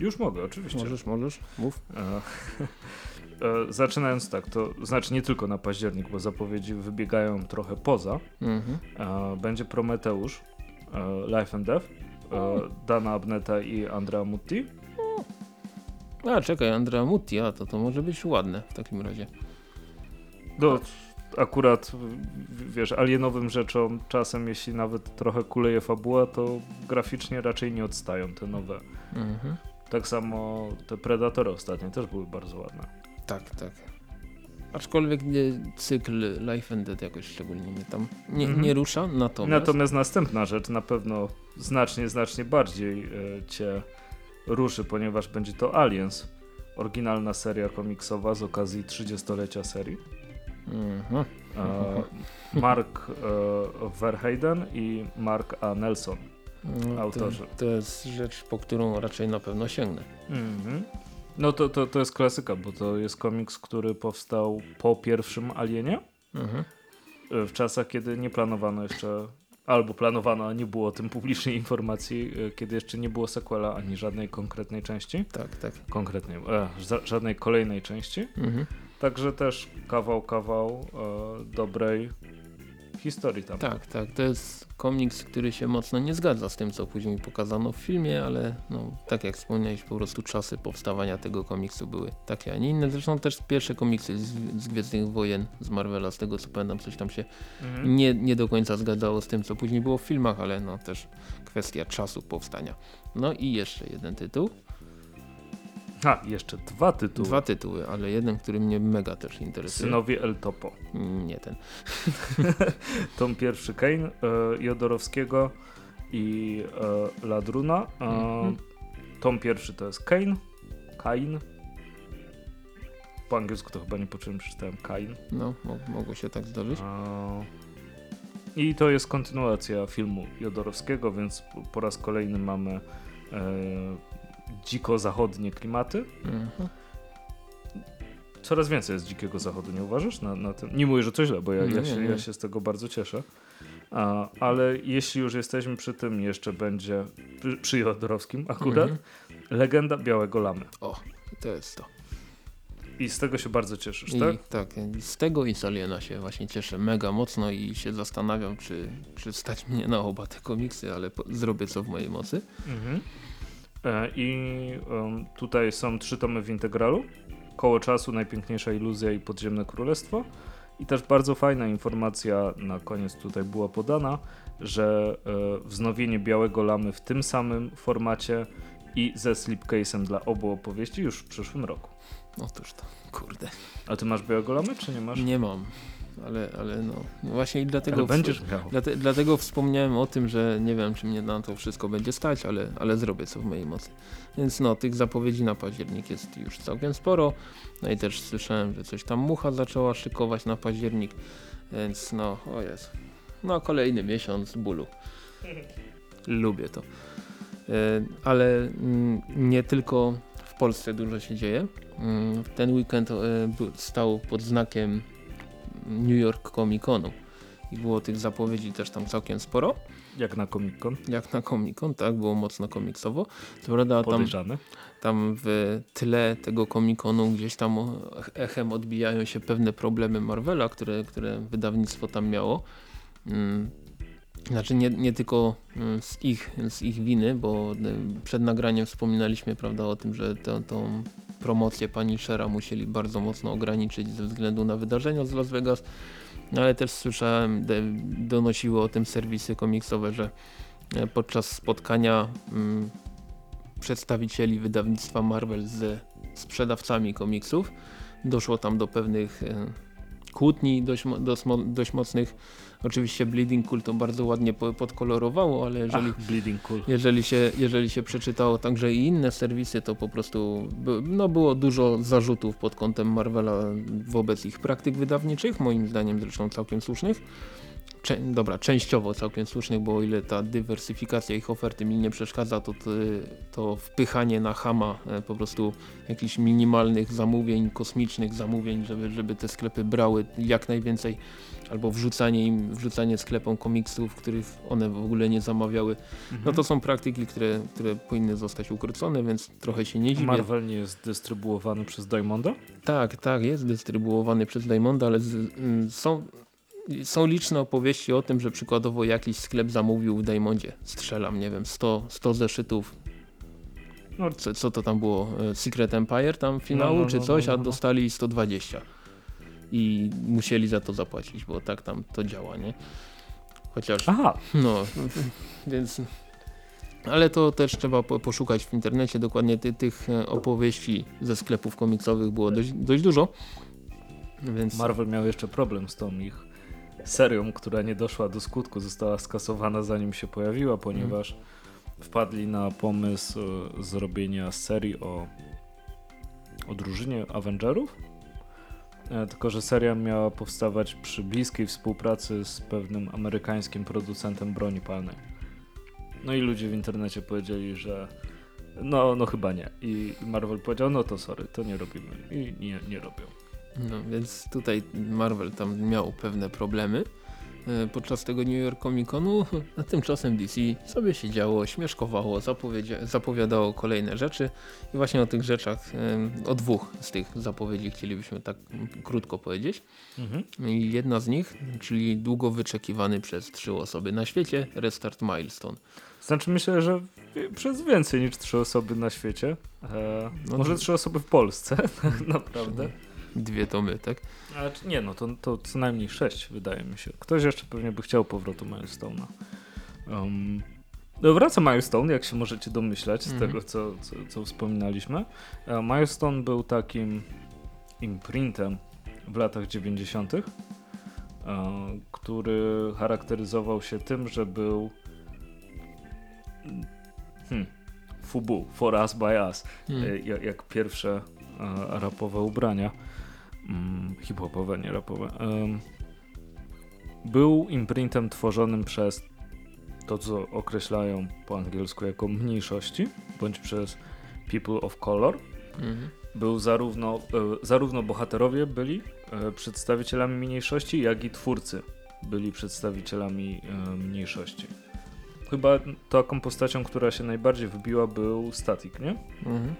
Już mogę, oczywiście. możesz, możesz, mów. E, e, zaczynając tak, to znaczy nie tylko na październik, bo zapowiedzi wybiegają trochę poza. Mhm. E, będzie Prometeusz, Life and Death, Dana Abneta i Andrea Mutti. A czekaj, Andrea Mutti, a to, to może być ładne w takim razie. No, akurat, wiesz, alienowym rzeczom czasem, jeśli nawet trochę kuleje fabuła, to graficznie raczej nie odstają te nowe. Mhm. Tak samo te Predatory ostatnie też były bardzo ładne. Tak, tak. Aczkolwiek nie, cykl Life and Dead jakoś szczególnie mnie tam nie, Mhm. nie rusza, natomiast, Natomiast następna rzecz na pewno znacznie, znacznie bardziej e, cię ruszy, ponieważ będzie to Aliens, oryginalna seria komiksowa z okazji 30-lecia serii. Mhm. E, Mark e, Verheiden i Mark A. Nelson. Autorzy. To, to jest rzecz, po którą raczej na pewno sięgnę. Mhm. No to, to, to jest klasyka, bo to jest komiks, który powstał po pierwszym Alienie, Mhm. e, w czasach, kiedy nie planowano jeszcze, albo planowano, a nie było o tym publicznej informacji, e, kiedy jeszcze nie było sequela ani żadnej konkretnej części, Tak, tak. konkretnej, e, ża- żadnej kolejnej części. Mhm. Także też kawał, kawał e, dobrej, historii tam. Tak, tak. To jest komiks, który się mocno nie zgadza z tym, co później pokazano w filmie, ale no, tak jak wspomniałeś, po prostu czasy powstawania tego komiksu były takie, a nie inne. Zresztą też pierwsze komiksy z, z Gwiezdnych Wojen z Marvela, z tego co pamiętam, coś tam się Mhm. nie, nie do końca zgadzało z tym, co później było w filmach, ale no też kwestia czasu powstania. No i jeszcze jeden tytuł. A, jeszcze dwa tytuły. Dwa tytuły, ale jeden, który mnie mega też interesuje. Synowie El Topo. Nie ten. Tom pierwszy Kane, e, Jodorowskiego i e, Ladruna. E, Mhm. Tom pierwszy to jest Kane. Kain. Po angielsku to chyba nie po czym przeczytałem Kain. No, mo mogło się tak zdarzyć. I to jest kontynuacja filmu Jodorowskiego, więc po raz kolejny mamy e, dziko-zachodnie klimaty. Mhm. Coraz więcej jest dzikiego zachodu, nie uważasz? Na, na tym? Nie mówię, że to źle, bo ja, Nie, ja, nie, się, nie. ja się z tego bardzo cieszę. A, ale jeśli już jesteśmy przy tym, jeszcze będzie przy, przy Jodorowskim akurat Mhm. legenda Białego Lamy. O, to jest to. I z tego się bardzo cieszysz, I tak? tak, z tego i z Aliena się właśnie cieszę mega mocno i się zastanawiam, czy, czy stać mnie na oba te komiksy, ale po, zrobię co w mojej mocy. Mhm. E, I tutaj są trzy tomy w integralu. Koło czasu, Najpiękniejsza iluzja i Podziemne Królestwo. I też bardzo fajna informacja na koniec tutaj była podana, że e, wznowienie Białego Lamy w tym samym formacie i ze slipcase'em dla obu opowieści już w przyszłym roku. Otóż to, kurde. A ty masz Białego Lamy, czy nie masz? Nie mam, ale, ale no, właśnie i dlatego... Ale będziesz miał. Dlate, dlatego wspomniałem o tym, że nie wiem, czy mnie na to wszystko będzie stać, ale, ale zrobię co w mojej mocy. Więc no, tych zapowiedzi na październik jest już całkiem sporo. No i też słyszałem, że coś tam Mucha zaczęła szykować na październik, więc no, o jest. No, kolejny miesiąc bólu. Lubię to. E, Ale mm, nie tylko w Polsce dużo się dzieje. Mm, Ten weekend e, stał pod znakiem New York Comic Conu i było tych zapowiedzi też tam całkiem sporo, Jak na Comic Con. jak na Comic Con, tak, było mocno komiksowo. Co prawda tam, tam w tyle tego Comic Conu gdzieś tam echem odbijają się pewne problemy Marvela, które, które wydawnictwo tam miało. Mm, Znaczy nie, nie tylko mm, z ich, z ich winy, bo y, przed nagraniem wspominaliśmy prawda, o tym, że tą promocję Punishera musieli bardzo mocno ograniczyć ze względu na wydarzenia z Las Vegas. No, ale też słyszałem, donosiły o tym serwisy komiksowe, że e, podczas spotkania mm, przedstawicieli wydawnictwa Marvel z sprzedawcami komiksów doszło tam do pewnych e, kłótni dość, dość mocnych. Oczywiście Bleeding Cool to bardzo ładnie po- podkolorowało, ale jeżeli, Ach, Bleeding Cool. jeżeli, się, jeżeli się przeczytało także i inne serwisy, to po prostu no było dużo zarzutów pod kątem Marvela wobec ich praktyk wydawniczych, moim zdaniem zresztą całkiem słusznych. Dobra, częściowo całkiem słusznych, bo o ile ta dywersyfikacja ich oferty mi nie przeszkadza, to, to, wpychanie na hama e, po prostu jakichś minimalnych zamówień, kosmicznych zamówień, żeby, żeby te sklepy brały jak najwięcej, albo wrzucanie im, wrzucanie sklepom komiksów, których one w ogóle nie zamawiały, no to są praktyki, które, które powinny zostać ukrócone, więc trochę się nie dziwię. Marvel nie jest dystrybuowany przez Diamonda? Tak, tak, jest dystrybuowany przez Diamonda, ale z, mm, są, są liczne opowieści o tym, że przykładowo jakiś sklep zamówił w Diamondzie, strzelam, nie wiem, 100, 100 zeszytów, No, co, co to tam było, e, Secret Empire tam finału No, no, czy no, coś, no, a no. dostali 120 i musieli za to zapłacić, bo tak tam to działa, nie? Chociaż Aha, no, więc. Ale to też trzeba po, poszukać w internecie. Dokładnie ty, tych e, opowieści ze sklepów komiksowych było dość, dość dużo. Więc Marvel miał jeszcze problem z tą ich serią, która nie doszła do skutku, została skasowana zanim się pojawiła, ponieważ wpadli na pomysł e, zrobienia serii o, o drużynie Avengerów. E, Tylko, że seria miała powstawać przy bliskiej współpracy z pewnym amerykańskim producentem broni palnej. No i ludzie w internecie powiedzieli, że no, no chyba nie. I Marvel powiedział, no to sorry, to nie robimy. I nie, nie robią. No, więc tutaj Marvel tam miał pewne problemy. e, podczas tego New York Comic Conu, a tymczasem DC sobie siedziało, śmieszkowało, zapowiadało kolejne rzeczy i właśnie o tych rzeczach, o dwóch z tych zapowiedzi chcielibyśmy tak krótko powiedzieć. Mhm. Jedna z nich, czyli długo wyczekiwany przez trzy osoby na świecie, Restart Milestone. Znaczy myślę, że przez więcej niż trzy osoby na świecie. E, no może to... trzy osoby w Polsce, naprawdę. Dwie tomy, tak? Ale nie, no to, to co najmniej sześć wydaje mi się. Ktoś jeszcze pewnie by chciał powrotu Milestone'a. Um, no wraca Milestone, jak się możecie domyślać z mhm. tego, co, co, co wspominaliśmy. E, Milestone był takim imprintem w latach 90., e, który charakteryzował się tym, że był hmm, Fubu, For Us By Us, hmm. E, jak, jak, pierwsze rapowe ubrania, mm, hip-hopowe, nie rapowe. był imprintem tworzonym przez to, co określają po angielsku jako mniejszości, bądź przez people of color. Mhm. Był zarówno, e, zarówno bohaterowie byli e, przedstawicielami mniejszości, jak i twórcy byli przedstawicielami e, mniejszości. Chyba taką postacią, która się najbardziej wybiła był Static, nie? Mhm.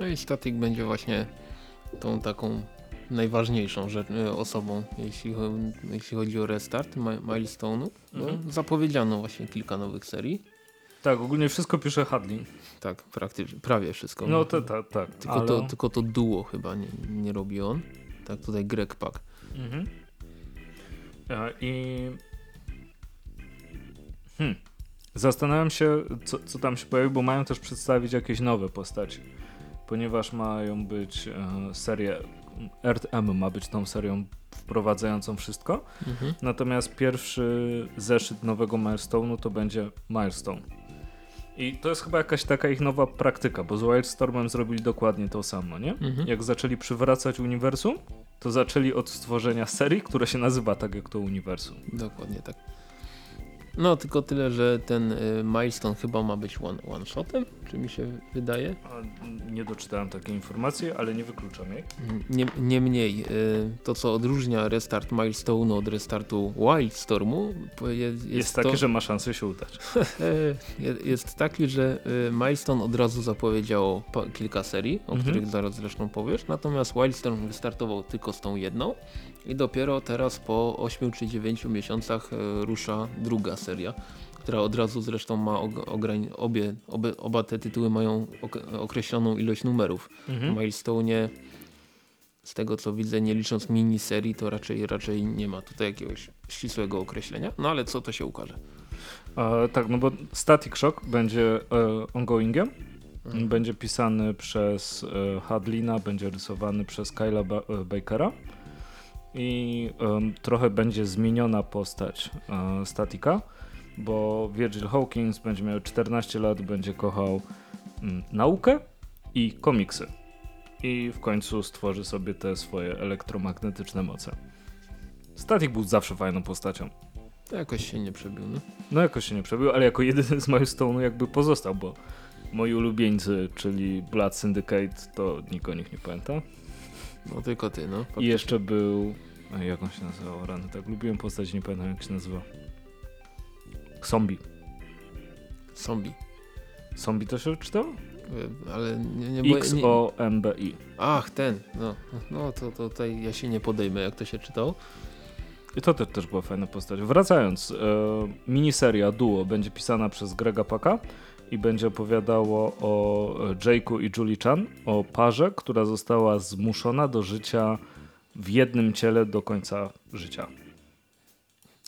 No i Static będzie właśnie tą taką najważniejszą rzecz, e, osobą, jeśli, jeśli chodzi o restart Milestone'u. No, mhm. Zapowiedziano właśnie kilka nowych serii. Tak, ogólnie wszystko pisze Hadley. Tak, praktycznie, prawie wszystko. No to tak, tak. Tylko, ale... to, tylko to duo chyba nie, nie robi on. Tak, tutaj Greg Pak. Mhm. I hmm. Zastanawiam się, co, co tam się pojawi, bo mają też przedstawić jakieś nowe postaci. Ponieważ mają być e, serie Earth M ma być tą serią wprowadzającą wszystko. Mhm. Natomiast pierwszy zeszyt nowego Milestone'u to będzie Milestone. I to jest chyba jakaś taka ich nowa praktyka, bo z Wildstormem zrobili dokładnie to samo, nie? Mhm. Jak zaczęli przywracać uniwersum, to zaczęli od stworzenia serii, która się nazywa tak jak to uniwersum. Dokładnie tak. No, tylko tyle, że ten y, milestone chyba ma być one, one czy mi się wydaje? Nie doczytałem takiej informacji, ale nie wykluczam jej. Nie, Niemniej, y, to co odróżnia restart milestone'u od restartu Wildstormu jest, jest, takie, że ma szansę się udać. jest taki, że y, Milestone od razu zapowiedziało kilka serii, o mhm. których zaraz zresztą powiesz, natomiast Wildstorm wystartował tylko z tą jedną i dopiero teraz po 8 czy 9 miesiącach e, rusza druga seria, która od razu zresztą ma obie, obie, oba te tytuły mają określoną ilość numerów. Mhm. W Milestone z tego co widzę, nie licząc miniserii, to raczej, raczej nie ma tutaj jakiegoś ścisłego określenia. No ale co to się ukaże? E, tak, no bo Static Shock będzie e, ongoingiem. Mhm. Będzie pisany przez e, Hadlina, będzie rysowany przez Kyla ba e, Bakera i trochę będzie zmieniona postać um, Statika, bo Virgil Hawkins będzie miał 14 lat, będzie kochał um, naukę i komiksy. I w końcu stworzy sobie te swoje elektromagnetyczne moce. Statik był zawsze fajną postacią. To jakoś się nie przebił, no? No jakoś się nie przebił, ale jako jedyny z Milestone'u jakby pozostał, bo moi ulubieńcy, czyli Blood Syndicate, to nikt o nich nie pamięta. No tylko ty, no. Faktycznie. I jeszcze był jak on się nazywał? Rany, tak lubiłem postać, nie pamiętam jak się nazywa. Zombie. Zombie. Zombie to się czytał? E, ale nie, nie X-O-M-B-I. Ach, ten. No, no to, to tutaj ja się nie podejmę, jak to się czytał. I to też, też była fajna postać. Wracając, e, miniseria Duo będzie pisana przez Grega Paka i będzie opowiadało o Jake'u i Julie Chan, o parze, która została zmuszona do życia w jednym ciele do końca życia.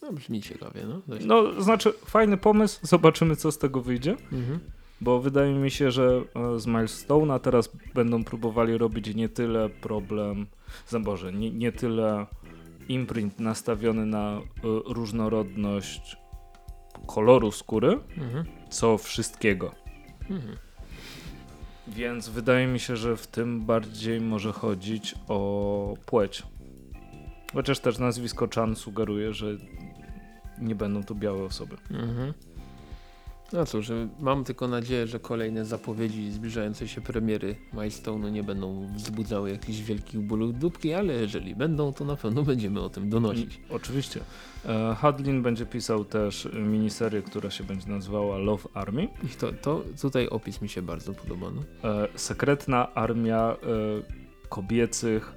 No brzmi ciekawie, no. Dość. No, znaczy fajny pomysł, zobaczymy co z tego wyjdzie. Mhm. Bo wydaje mi się, że e, z Milestone'a teraz będą próbowali robić nie tyle problem, za Boże, nie, nie tyle imprint nastawiony na y, różnorodność koloru skóry, mhm. co wszystkiego. Mhm. Więc wydaje mi się, że w tym bardziej może chodzić o płeć. Chociaż też nazwisko Chan sugeruje, że nie będą to białe osoby. Mhm. No cóż, mam tylko nadzieję, że kolejne zapowiedzi zbliżające się premiery Milestone'u nie będą wzbudzały jakichś wielkich bólów dupki, ale jeżeli będą, to na pewno będziemy o tym donosić. Mm, oczywiście. E, Hadlin będzie pisał też miniserię, która się będzie nazywała Love Army. I to, to tutaj opis mi się bardzo podoba. No. E, sekretna armia e, kobiecych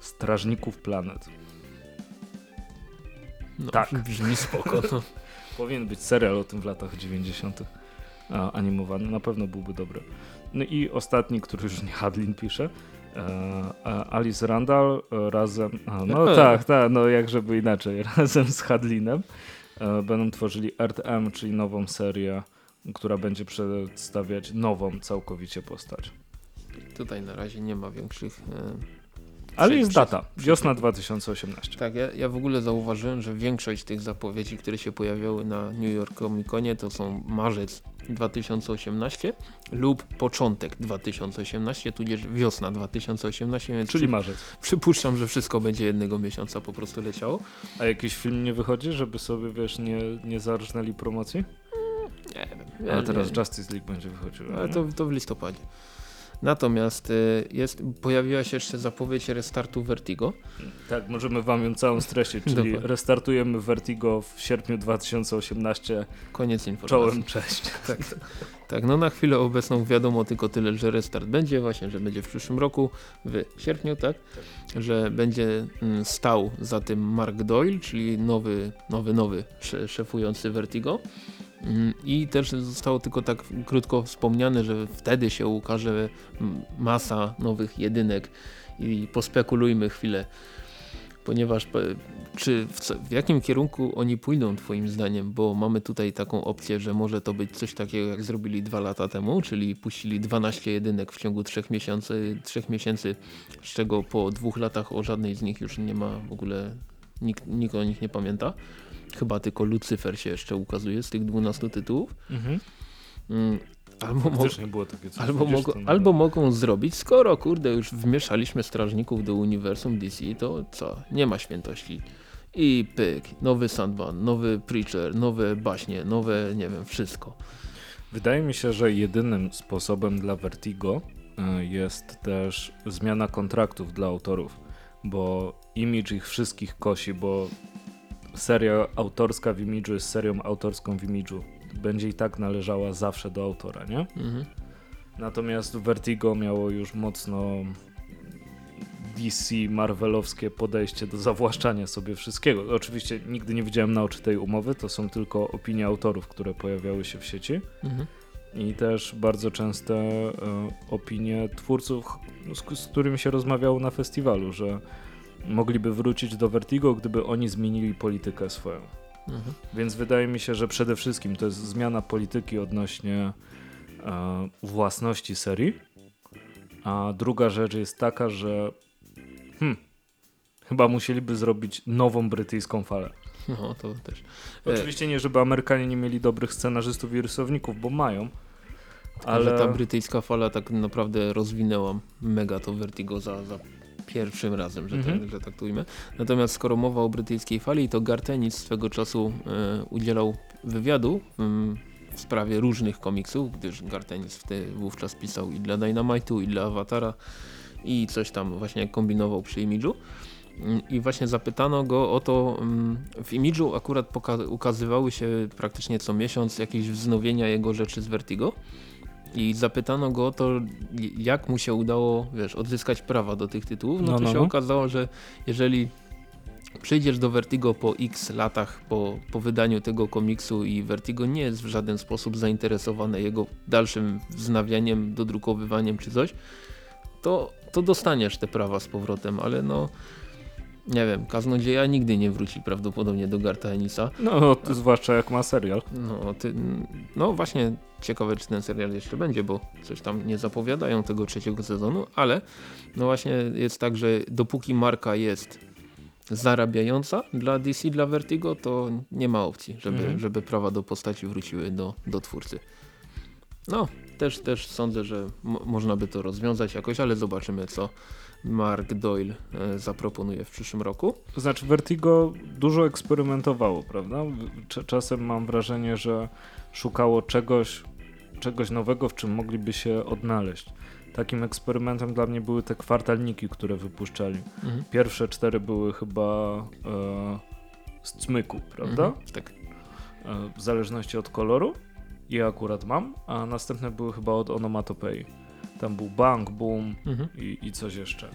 strażników planet. No, tak. Brzmi spoko. No. Powinien być serial o tym w latach 90. animowany. Na pewno byłby dobry. No i ostatni, który już nie Hadlin pisze. E, e, Alice Randall e, razem, a, no tak, tak, no jak żeby inaczej, razem z Hadlinem będą tworzyli Earth M, czyli nową serię, która będzie przedstawiać nową całkowicie postać. Tutaj na razie nie ma większych ale jest data, wiosna 2018. Tak, ja, ja w ogóle zauważyłem, że większość tych zapowiedzi, które się pojawiały na New York Comic Conie to są marzec 2018 lub początek 2018, tudzież wiosna 2018. Więc Czyli marzec. Przypuszczam, że wszystko będzie jednego miesiąca po prostu leciało. A jakiś film nie wychodzi, żeby sobie, wiesz, nie, nie zarżnęli promocji? Nie wiem. A teraz nie. Justice League będzie wychodził. Ale to, to w listopadzie. Natomiast y, jest, pojawiła się jeszcze zapowiedź restartu Vertigo. Tak, możemy wam ją całą streścić, czyli Dokładnie. restartujemy Vertigo w sierpniu 2018. Koniec informacji. Czołem, cześć. tak, tak, no na chwilę obecną wiadomo tylko tyle, że restart będzie właśnie, że będzie w przyszłym roku, w sierpniu, tak? tak. Że będzie mm, stał za tym Mark Doyle, czyli nowy, nowy, nowy szefujący Vertigo. Mm, I też zostało tylko tak krótko wspomniane, że wtedy się ukaże masa nowych jedynek i pospekulujmy chwilę, ponieważ czy w, w, jakim kierunku oni pójdą twoim zdaniem, bo mamy tutaj taką opcję, że może to być coś takiego jak zrobili dwa lata temu, czyli puścili 12 jedynek w ciągu 3 miesięcy, 3 miesięcy, z czego po dwóch latach o żadnej z nich już nie ma w ogóle, nikt, nikt o nich nie pamięta. Chyba tylko Lucyfer się jeszcze ukazuje z tych 12 tytułów. Mhm. Mm, albo, albo, mogą, albo mogą zrobić, skoro kurde już wmieszaliśmy strażników do uniwersum DC, to co? Nie ma świętości. I pyk, nowy Sandman, nowy Preacher, nowe baśnie, nowe, nie wiem, wszystko. Wydaje mi się, że jedynym sposobem dla Vertigo e, jest też zmiana kontraktów dla autorów, bo image ich wszystkich kosi, bo seria autorska w imidżu jest serią autorską w imidżu. Będzie i tak należała zawsze do autora, nie? Mhm. Natomiast Vertigo miało już mocno DC, Marvelowskie podejście do zawłaszczania sobie wszystkiego. Oczywiście nigdy nie widziałem na oczy tej umowy, to są tylko opinie autorów, które pojawiały się w sieci. Mhm. I też bardzo częste e, opinie twórców, z, z którymi się rozmawiało na festiwalu, że mogliby wrócić do Vertigo, gdyby oni zmienili politykę swoją. Mhm. Więc wydaje mi się, że przede wszystkim to jest zmiana polityki odnośnie e, własności serii. A druga rzecz jest taka, że hmm, chyba musieliby zrobić nową brytyjską falę. No, to też. Oczywiście nie, żeby Amerykanie nie mieli dobrych scenarzystów i rysowników, bo mają. Ale ta brytyjska fala tak naprawdę rozwinęła mega to Vertigo za, za pierwszym razem, że, tak, że tak ujmę. Natomiast skoro mowa o brytyjskiej fali, to Gartenis swego czasu e, udzielał wywiadu w sprawie różnych komiksów, gdyż Gartenis wtedy wówczas pisał i dla Dynamite'u, i dla Awatara i coś tam właśnie kombinował przy imidżu. Mm, I właśnie zapytano go o to, mm, w imidżu akurat ukazywały się praktycznie co miesiąc jakieś wznowienia jego rzeczy z Vertigo i zapytano go o to, jak mu się udało wiesz, odzyskać prawa do tych tytułów, no, no to no, się no. okazało, że jeżeli przyjdziesz do Vertigo po x latach po, po wydaniu tego komiksu i Vertigo nie jest w żaden sposób zainteresowane jego dalszym wznawianiem, dodrukowywaniem czy coś, to, to dostaniesz te prawa z powrotem, ale no nie wiem, kaznodzieja nigdy nie wróci prawdopodobnie do Garta Enisa. No, zwłaszcza jak ma serial. No, ty, no właśnie, ciekawe czy ten serial jeszcze będzie, bo coś tam nie zapowiadają tego trzeciego sezonu, ale no właśnie jest tak, że dopóki marka jest zarabiająca dla DC, dla Vertigo, to nie ma opcji, żeby, mhm. żeby prawa do postaci wróciły do, do twórcy. No, też, też sądzę, że można by to rozwiązać jakoś, ale zobaczymy co Mark Doyle e, zaproponuje w przyszłym roku. Znaczy Vertigo dużo eksperymentowało, prawda? Czasem mam wrażenie, że szukało czegoś, czegoś nowego, w czym mogliby się odnaleźć. Takim eksperymentem dla mnie były te kwartalniki, które wypuszczali. Mhm. Pierwsze cztery były chyba e, z cmyku, prawda? Mhm, tak. E, w zależności od koloru. Je akurat mam, a następne były chyba od onomatopei. Tam był Bang, Boom mhm. i, i coś jeszcze.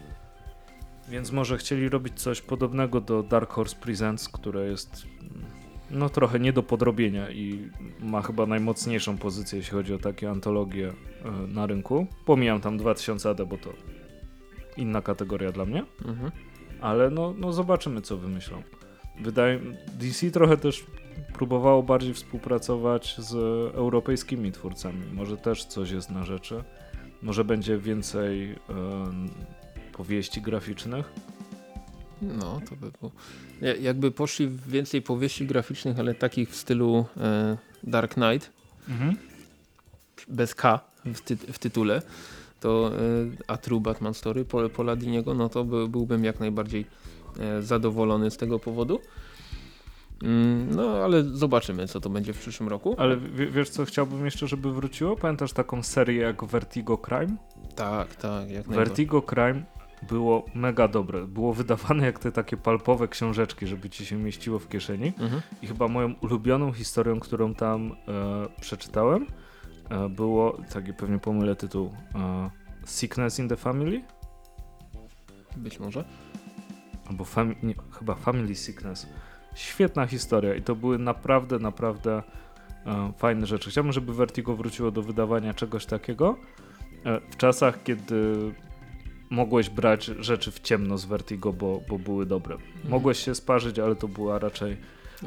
Więc może chcieli robić coś podobnego do Dark Horse Presents, które jest no trochę nie do podrobienia i ma chyba najmocniejszą pozycję, jeśli chodzi o takie antologie e, na rynku. Pomijam tam 2000 AD, bo to inna kategoria dla mnie. Mhm. Ale no, no zobaczymy, co wymyślą. Wydaje DC trochę też próbowało bardziej współpracować z europejskimi twórcami. Może też coś jest na rzeczy. Może będzie więcej e, powieści graficznych. No, to by było. Jakby poszli w więcej powieści graficznych, ale takich w stylu e, Dark Knight, mhm. bez K w, ty w tytule, to e, a True Batman Story po, po Ladiniego, no to by, byłbym jak najbardziej e, zadowolony z tego powodu. Mm, no, ale zobaczymy, co to będzie w przyszłym roku. Ale wiesz, co chciałbym jeszcze, żeby wróciło? Pamiętasz taką serię jak Vertigo Crime? Tak, tak. Jak Vertigo Crime było mega dobre. Było wydawane jak te takie palpowe książeczki, żeby ci się mieściło w kieszeni. Mhm. I chyba moją ulubioną historią, którą tam e, przeczytałem, e, było, takie pewnie pomylę tytuł, e, Sickness in the Family? Być może. Albo fami nie, chyba Family Sickness. Świetna historia i to były naprawdę, naprawdę e, fajne rzeczy. Chciałbym, żeby Vertigo wróciło do wydawania czegoś takiego e, w czasach, kiedy mogłeś brać rzeczy w ciemno z Vertigo, bo, bo były dobre. Mhm. Mogłeś się sparzyć, ale to była raczej,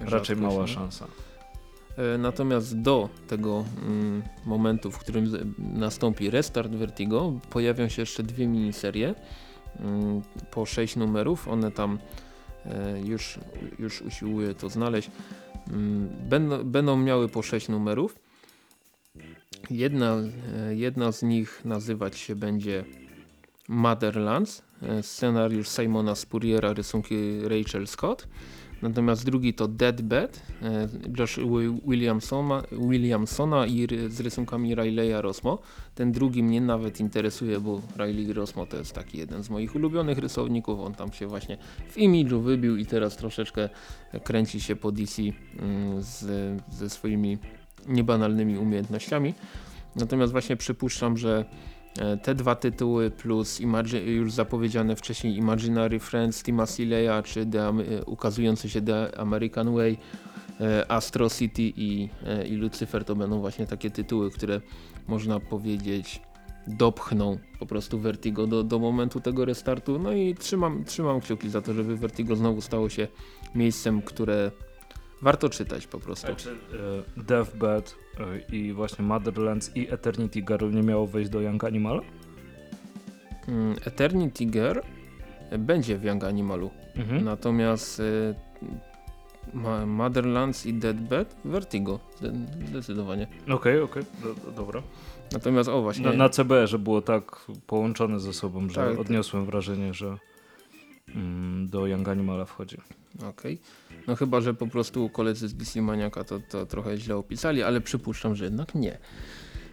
raczej mała nie? szansa. E, natomiast do tego mm, momentu, w którym nastąpi restart Vertigo, pojawią się jeszcze dwie miniserie mm, po sześć numerów. One tam e, już, już usiłuję to znaleźć. Mm, będą, będą miały po sześć numerów. Jedna, e, jedna z nich nazywać się będzie Motherlands, e, scenariusz Simona Spurriera, rysunki Rachel Scott. Natomiast drugi to Deadbed, e, Josh Williamsona, Williamsona i z rysunkami Riley'a Rosmo. Ten drugi mnie nawet interesuje, bo Riley Rosmo to jest taki jeden z moich ulubionych rysowników. On tam się właśnie w imidżu wybił i teraz troszeczkę kręci się po DC mm, z, ze swoimi niebanalnymi umiejętnościami. Natomiast właśnie przypuszczam, że te dwa tytuły plus już zapowiedziane wcześniej Imaginary Friends Tima Sileya czy The, e, ukazujący się The American Way, e, Astro City i, i Lucifer to będą właśnie takie tytuły, które można powiedzieć dopchną po prostu Vertigo do, do momentu tego restartu. No i trzymam, trzymam kciuki za to, żeby Vertigo znowu stało się miejscem, które warto czytać po prostu. Czy y, Deathbed y, i właśnie Motherlands i Eternity Girl nie miało wejść do Young Animal? Mm, Eternity Girl będzie w Young Animalu. Mhm. Natomiast y, Motherlands i Deathbed Vertigo zdecydowanie. Okej, okay, okej, okay. dobra. Natomiast o właśnie. Na, na CB, że było tak połączone ze sobą, że tak, odniosłem wrażenie, że mm, do Young Animala wchodzi. Okej. Okay. No chyba, że po prostu koledzy z DC Maniaka to, to trochę źle opisali, ale przypuszczam, że jednak nie.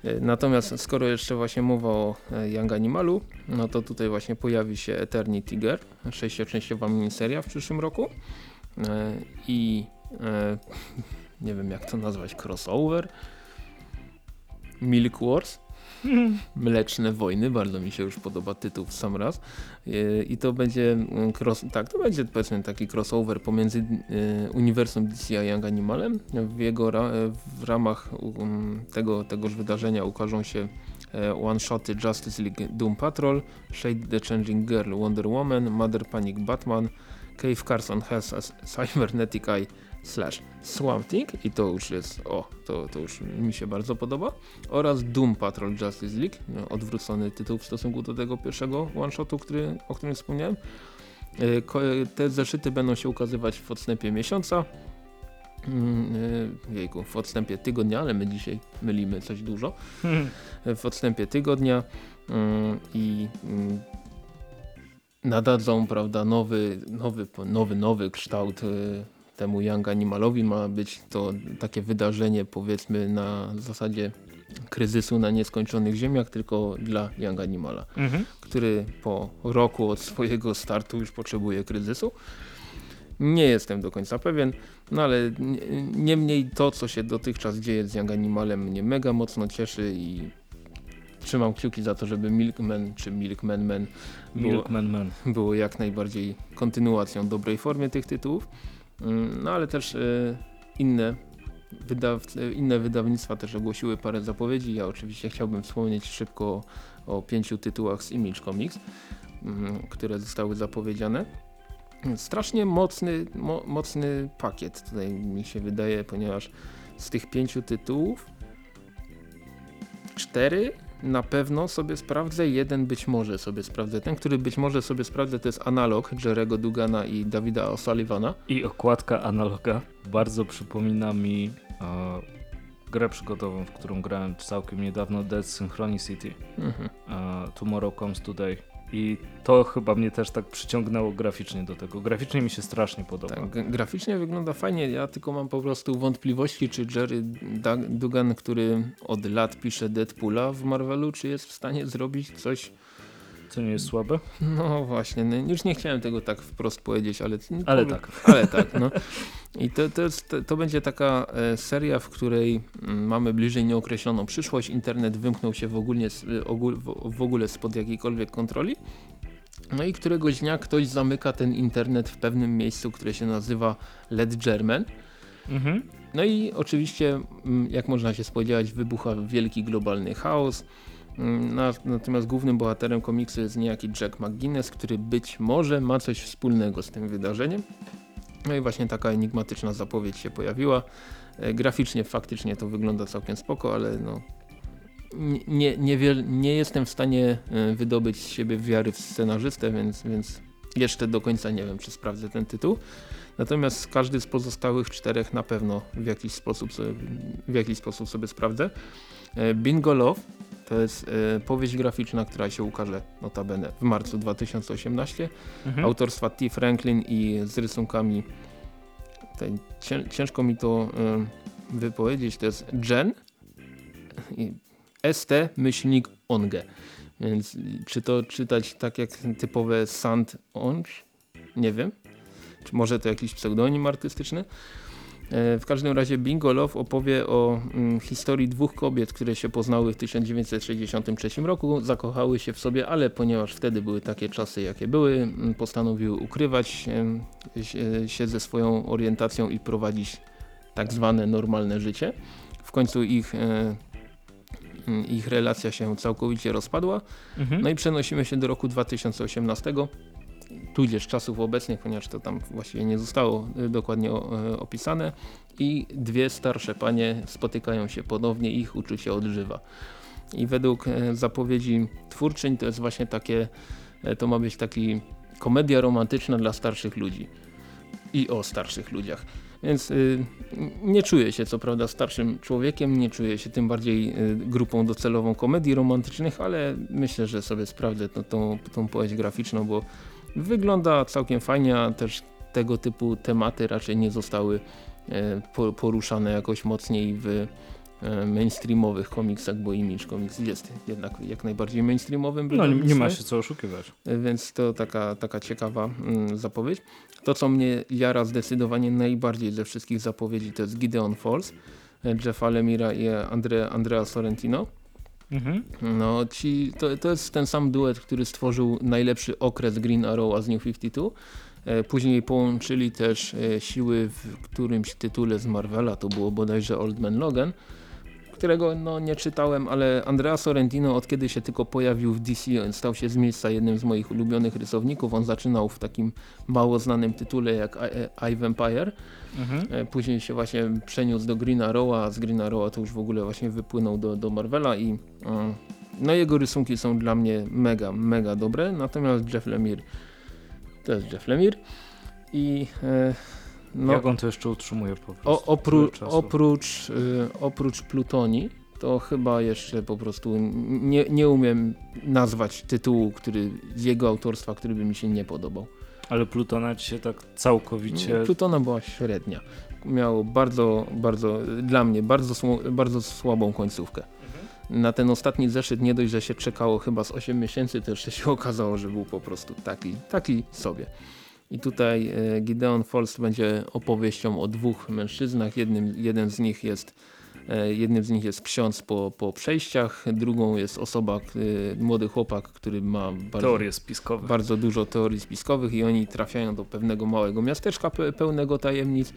E, natomiast skoro jeszcze właśnie mowa o e, Young Animalu, no to tutaj właśnie pojawi się Eternity Tiger, sześcioczęściowa miniseria w przyszłym roku e, i nie wiem jak to nazwać, crossover, Milk Wars, Mleczne Wojny, bardzo mi się już podoba tytuł w sam raz. E, I to będzie mm, cross, tak, to będzie powiedzmy taki crossover pomiędzy e, uniwersum DC a Young Animalem. W jego w ramach um, tego, tegoż wydarzenia ukażą się e, one-shoty Justice League Doom Patrol, Shade the Changing Girl Wonder Woman, Mother Panic Batman, Cave Carson has a Cybernetic Eye slash Swamp Thing i to już jest, o, to, to już mi się bardzo podoba. Oraz Doom Patrol Justice League, no, odwrócony tytuł w stosunku do tego pierwszego one-shotu, który, o którym wspomniałem. E, te zeszyty będą się ukazywać w odstępie miesiąca, mm, e, jejku, w odstępie tygodnia, ale my dzisiaj mylimy coś dużo, w odstępie tygodnia mm, i mm, nadadzą prawda, nowy, nowy, nowy, nowy kształt temu Young Animalowi. Ma być to takie wydarzenie powiedzmy na zasadzie kryzysu na nieskończonych ziemiach, tylko dla Young Animala, mhm. który po roku od swojego startu już potrzebuje kryzysu. Nie jestem do końca pewien, no ale niemniej to, co się dotychczas dzieje z Young Animalem mnie mega mocno cieszy i trzymam kciuki za to, żeby Milkman czy Milkman Man było, Milkman Man. było jak najbardziej kontynuacją dobrej formie tych tytułów. Mm, no ale też e, inne, wydawcy, inne wydawnictwa też ogłosiły parę zapowiedzi. Ja oczywiście chciałbym wspomnieć szybko o, o pięciu tytułach z Image Comics, mm, które zostały zapowiedziane. Strasznie mocny, mo, mocny pakiet tutaj mi się wydaje, ponieważ z tych pięciu tytułów cztery na pewno sobie sprawdzę, jeden być może sobie sprawdzę. Ten, który być może sobie sprawdzę to jest analog Jerego Dugana i Davida O'Sullivana. I okładka analoga bardzo przypomina mi e, grę przygodową, w którą grałem całkiem niedawno, Dead Synchronicity. Mhm. E, Tomorrow Comes Today. I to chyba mnie też tak przyciągnęło graficznie do tego. Graficznie mi się strasznie podoba. Tak, graficznie wygląda fajnie, ja tylko mam po prostu wątpliwości, czy Jerry Dugan, który od lat pisze Deadpoola w Marvelu, czy jest w stanie zrobić coś co nie jest słabe? No właśnie, no, już nie chciałem tego tak wprost powiedzieć, ale... Ale tak. Ale tak, no. I to, to, jest, to, będzie taka e, seria, w której mm, mamy bliżej nieokreśloną przyszłość. Internet wymknął się w ogóle, w ogóle spod jakiejkolwiek kontroli. No i któregoś dnia ktoś zamyka ten internet w pewnym miejscu, które się nazywa Led German. Mhm. No i oczywiście, mm, jak można się spodziewać, wybucha wielki globalny chaos. Natomiast głównym bohaterem komiksu jest niejaki Jack McGuinness, który być może ma coś wspólnego z tym wydarzeniem. No i właśnie taka enigmatyczna zapowiedź się pojawiła. E, graficznie faktycznie to wygląda całkiem spoko, ale no nie, nie, nie jestem w stanie e, wydobyć z siebie wiary w scenarzystę, więc, więc jeszcze do końca nie wiem, czy sprawdzę ten tytuł. Natomiast każdy z pozostałych czterech na pewno w jakiś sposób sobie, w jakiś sposób sobie sprawdzę. E, Bingo Love to jest e, powieść graficzna, która się ukaże notabene w marcu 2018. Mhm. Autorstwa T. Franklin i z rysunkami ciężko mi to e, wypowiedzieć, to jest Jen ST myślnik Onge. Więc czy to czytać tak jak typowe Sand Onge? Nie wiem. Czy może to jakiś pseudonim artystyczny? E, w każdym razie Bingo Love opowie o mm, historii dwóch kobiet, które się poznały w 1963 roku, zakochały się w sobie, ale ponieważ wtedy były takie czasy jakie były, mm, postanowiły ukrywać się ze swoją orientacją i prowadzić tak zwane normalne życie. W końcu ich e, mm, ich relacja się całkowicie rozpadła. Mhm. No i przenosimy się do roku 2018 tudzież czasów obecnych, ponieważ to tam właściwie nie zostało y, dokładnie y, opisane i dwie starsze panie spotykają się ponownie ich uczucie odżywa. I według y, zapowiedzi twórczyń to jest właśnie takie, to ma być taki komedia romantyczna dla starszych ludzi i o starszych ludziach. Więc y, nie czuję się co prawda starszym człowiekiem, nie czuję się tym bardziej y, grupą docelową komedii romantycznych, ale myślę, że sobie sprawdzę tą, tą, tą graficzną, bo Wygląda całkiem fajnie, a też tego typu tematy raczej nie zostały e, poruszane jakoś mocniej w e, mainstreamowych komiksach, bo Image Comics jest jednak jak najbardziej mainstreamowym. No nie, nie ma się co oszukiwać. E, więc to taka, taka ciekawa mm, zapowiedź. To co mnie jara zdecydowanie najbardziej ze wszystkich zapowiedzi to jest Gideon Falls, Jeffa Lemira i Andre, Andrea Sorrentino. Mhm. No, ci, to, to jest ten sam duet, który stworzył najlepszy okres Green Arrow a z New 52. E, później połączyli też e, siły w którymś tytule z Marvela, to było bodajże Old Man Logan którego no, nie czytałem, ale Andrea Sorrentino od kiedy się tylko pojawił w DC stał się z miejsca jednym z moich ulubionych rysowników. On zaczynał w takim mało znanym tytule jak I, I Vampire. Mhm. E, później się właśnie przeniósł do Green Arrowa, a z Green Arrowa to już w ogóle właśnie wypłynął do, do Marvela i um, no jego rysunki są dla mnie mega, mega dobre. Natomiast Jeff Lemire to jest Jeff Lemire i e, no, Jak on to jeszcze utrzymuje po prostu? O, oprócz, oprócz, y, oprócz Plutonii, to chyba jeszcze po prostu nie, nie umiem nazwać tytułu, który z jego autorstwa, który by mi się nie podobał. Ale Plutona ci się tak całkowicie... Plutona była średnia. Miało bardzo, bardzo, dla mnie bardzo, bardzo słabą końcówkę. Mhm. Na ten ostatni zeszyt nie dość, że się czekało chyba z 8 miesięcy, to jeszcze się okazało, że był po prostu taki, taki sobie. I tutaj e, Gideon Falls będzie opowieścią o dwóch mężczyznach. Jednym, jeden z nich jest e, Jednym z nich jest ksiądz po, po przejściach, drugą jest osoba, e, młody chłopak, który ma bardzo, bardzo dużo teorii spiskowych i oni trafiają do pewnego małego miasteczka pełnego tajemnic.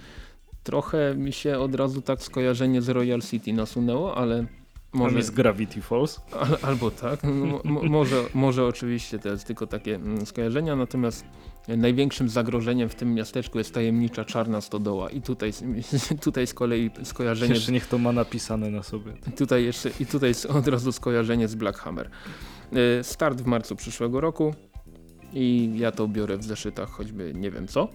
Trochę mi się od razu tak skojarzenie z Royal City nasunęło, ale może jest Gravity Falls? Al, albo tak. No, może, może oczywiście to jest tylko takie mm, skojarzenia, natomiast największym zagrożeniem w tym miasteczku jest tajemnicza czarna stodoła i tutaj, tutaj z kolei skojarzenie... Jeszcze niech to ma napisane na sobie. Tutaj jeszcze, I tutaj jest od razu skojarzenie z Black Hammer. E, start w marcu przyszłego roku i ja to biorę w zeszytach choćby nie wiem co.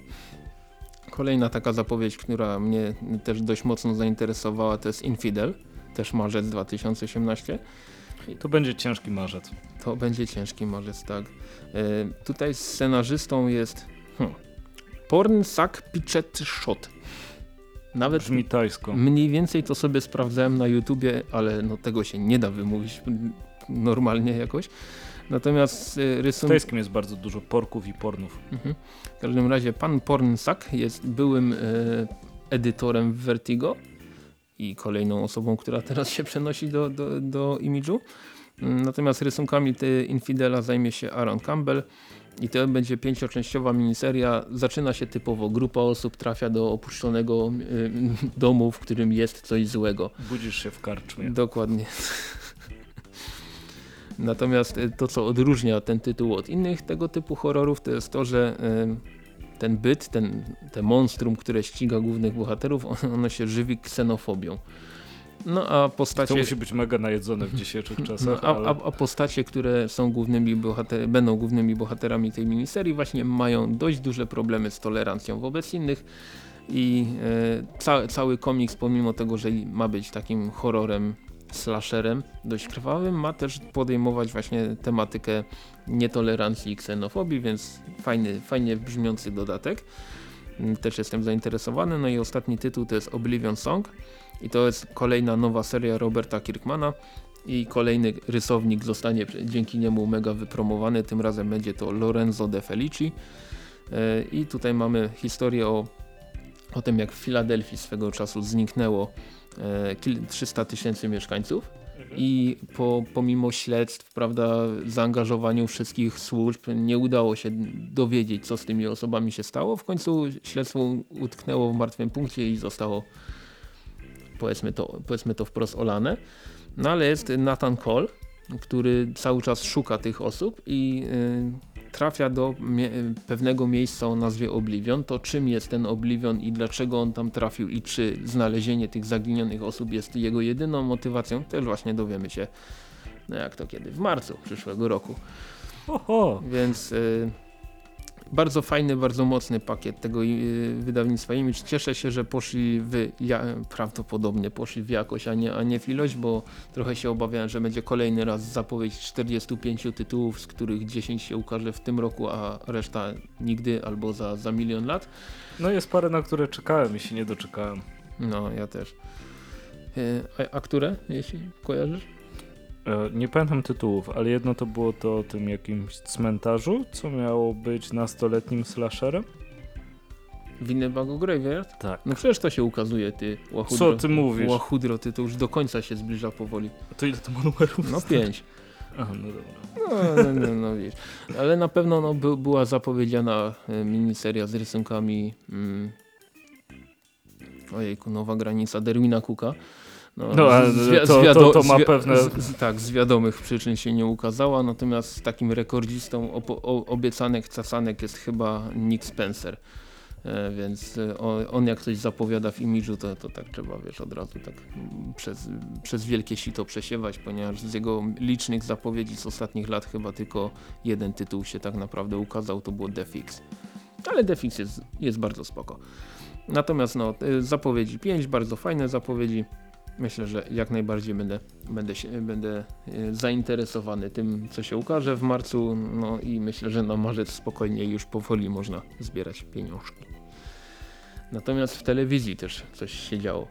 Kolejna taka zapowiedź, która mnie też dość mocno zainteresowała to jest Infidel, też marzec 2018. To będzie ciężki marzec. To będzie ciężki marzec, tak. E, tutaj scenarzystą jest hmm, Porn Sack Pichet Shot. Nawet Brzmi tajsko. Mniej więcej to sobie sprawdzałem na YouTubie, ale no tego się nie da wymówić normalnie jakoś. Natomiast e, rysunek... W tajskim jest bardzo dużo porków i pornów. Mhm. W każdym razie pan Pornsak jest byłym e, edytorem Vertigo i kolejną osobą, która teraz się przenosi do, do, do imidżu. Mm, natomiast rysunkami Infidela zajmie się Aaron Campbell i to będzie pięcioczęściowa miniseria. Zaczyna się typowo, grupa osób trafia do opuszczonego y, domu, w którym jest coś złego. Budzisz się w karczmie. Dokładnie. Natomiast y, to, co odróżnia ten tytuł od innych tego typu horrorów, to jest to, że y, ten byt, ten, te monstrum, które ściga głównych bohaterów, ono się żywi ksenofobią. No a postacie... To musi być mega najedzone w dzisiejszych czasach. No, a, ale... a, a, postacie, które są głównymi bohater... będą głównymi bohaterami tej miniserii właśnie mają dość duże problemy z tolerancją wobec innych i e, ca cały komiks pomimo tego, że ma być takim horrorem slasherem dość krwawym, ma też podejmować właśnie tematykę nietolerancji i ksenofobii, więc fajny, fajnie brzmiący dodatek. Też jestem zainteresowany. No i ostatni tytuł to jest Oblivion Song i to jest kolejna nowa seria Roberta Kirkmana i kolejny rysownik zostanie dzięki niemu mega wypromowany, tym razem będzie to Lorenzo De Felici e, i tutaj mamy historię o, o tym jak w Filadelfii swego czasu zniknęło 300 e, tysięcy mieszkańców mhm. i po, pomimo śledztw, prawda, zaangażowaniu wszystkich służb nie udało się dowiedzieć co z tymi osobami się stało. W końcu śledztwo utknęło w martwym punkcie i zostało powiedzmy to, powiedzmy to wprost olane. No ale jest Nathan Cole, który cały czas szuka tych osób i y, trafia do pewnego miejsca o nazwie Oblivion. To czym jest ten Oblivion i dlaczego on tam trafił i czy znalezienie tych zaginionych osób jest jego jedyną motywacją, też właśnie dowiemy się no jak to kiedy? W marcu przyszłego roku. Oho. Więc... Y, bardzo fajny, bardzo mocny pakiet tego y, wydawnictwa Image. Cieszę się, że poszli w, ja, prawdopodobnie poszli w jakość, a nie, a nie w ilość, bo trochę się obawiałem, że będzie kolejny raz zapowiedź 45 tytułów, z których 10 się ukaże w tym roku, a reszta nigdy albo za, za milion lat. No jest parę, na które czekałem i się nie doczekałem. No, ja też. Y, a, a które, jeśli kojarzysz? E, nie pamiętam tytułów, ale jedno to było to o tym jakimś cmentarzu, co miało być nastoletnim slasherem. Winnebago Graveyard? Tak. No przecież to się ukazuje, ty łachudro. Co ty mówisz? Łachudro, ty to już do końca się zbliża powoli. A to ile to ma numerów? No pięć. Aha, no dobra. No, no, no, no wiesz. Ale na pewno no, by, była zapowiedziana e, miniseria z rysunkami mm, ojejku, nowa granica Derwina Cooka. No, no z, to, to, to, ma pewne... Z, tak, z wiadomych przyczyn się nie ukazała, natomiast takim rekordzistą obiecanek, casanek jest chyba Nick Spencer. E, więc e, on, on, jak coś zapowiada w imidżu, to, to tak trzeba wiesz od razu tak przez, przez wielkie sito przesiewać, ponieważ z jego licznych zapowiedzi z ostatnich lat chyba tylko jeden tytuł się tak naprawdę ukazał, to było Defix. Ale Defix jest, jest bardzo spoko. Natomiast no, e, zapowiedzi 5, bardzo fajne zapowiedzi. Myślę, że jak najbardziej będę, będę, się, będę e, zainteresowany tym, co się ukaże w marcu. No i myślę, że na marzec spokojnie już powoli można zbierać pieniążki. Natomiast w telewizji też coś się działo.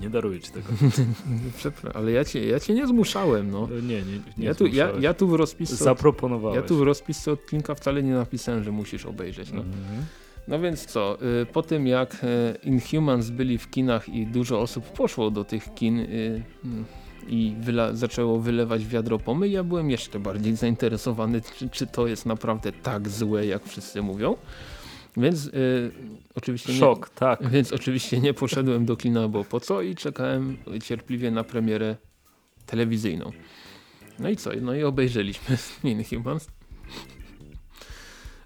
Nie daruję ci tego. Przepraszam, ale ja cię, ja cię nie zmuszałem, no. Nie, nie, nie ja, tu, ja, ja tu w rozpisce. Zaproponowałeś. Ja tu w rozpisce odcinka wcale nie napisałem, że musisz obejrzeć. No, mhm. No więc co, y, po tym jak y, Inhumans byli w kinach i dużo osób poszło do tych kin y, i wyla zaczęło wylewać wiadro pomy, ja byłem jeszcze bardziej zainteresowany, czy, czy to jest naprawdę tak złe, jak wszyscy mówią. Więc y, oczywiście Szok, nie, tak. Więc oczywiście nie poszedłem do kina, bo po co i czekałem cierpliwie na premierę telewizyjną. No i co? No i obejrzeliśmy Inhumans.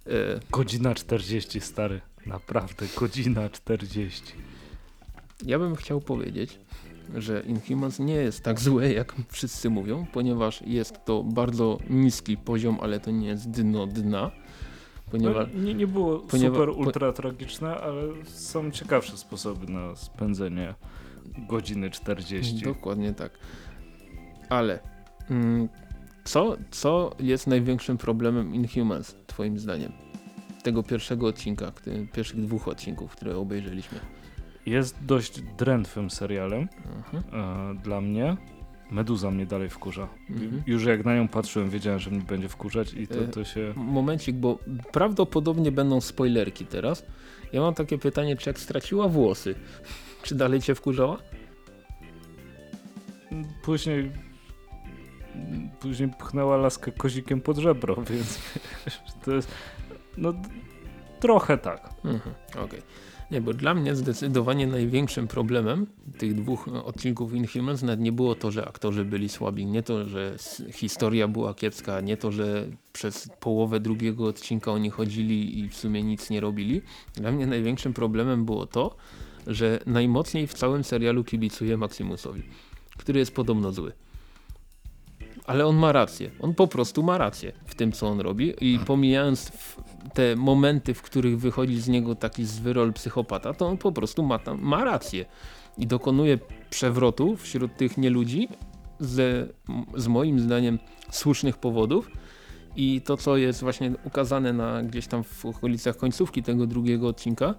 E, godzina 40 stary. Naprawdę, godzina 40. Ja bym chciał powiedzieć, że Inhumans nie jest tak złe, jak wszyscy mówią, ponieważ jest to bardzo niski poziom, ale to nie jest dno dna. Ponieważ, no, nie, nie było ponieważ, super ultra tragiczne, ale są ciekawsze sposoby na spędzenie godziny 40. Dokładnie tak. Ale mm, co, co jest największym problemem Inhumans, twoim zdaniem? Tego pierwszego odcinka, który, pierwszych dwóch odcinków, które obejrzeliśmy. Jest dość drętwym serialem mhm. e, dla mnie. Meduza mnie dalej wkurza. Mhm. Już jak na nią patrzyłem, wiedziałem, że mnie będzie wkurzać i to, e, to się... Momencik, bo prawdopodobnie będą spoilerki teraz. Ja mam takie pytanie, czy jak straciła włosy, czy dalej cię wkurzała? Później później pchnęła laskę kozikiem pod żebro, więc to jest no trochę tak. Mhm, Okej. Okay. Nie, bo dla mnie zdecydowanie największym problemem tych dwóch odcinków Inhumans nawet nie było to, że aktorzy byli słabi, nie to, że historia była kiepska, nie to, że przez połowę drugiego odcinka oni chodzili i w sumie nic nie robili. Dla mnie największym problemem było to, że najmocniej w całym serialu kibicuję Maximusowi, który jest podobno zły ale on ma rację. On po prostu ma rację w tym, co on robi. I pomijając te momenty, w których wychodzi z niego taki zwyrol psychopata, to on po prostu ma, tam, ma rację. I dokonuje przewrotu wśród tych nieludzi z, z moim zdaniem słusznych powodów. I to, co jest właśnie ukazane na gdzieś tam w okolicach końcówki tego drugiego odcinka,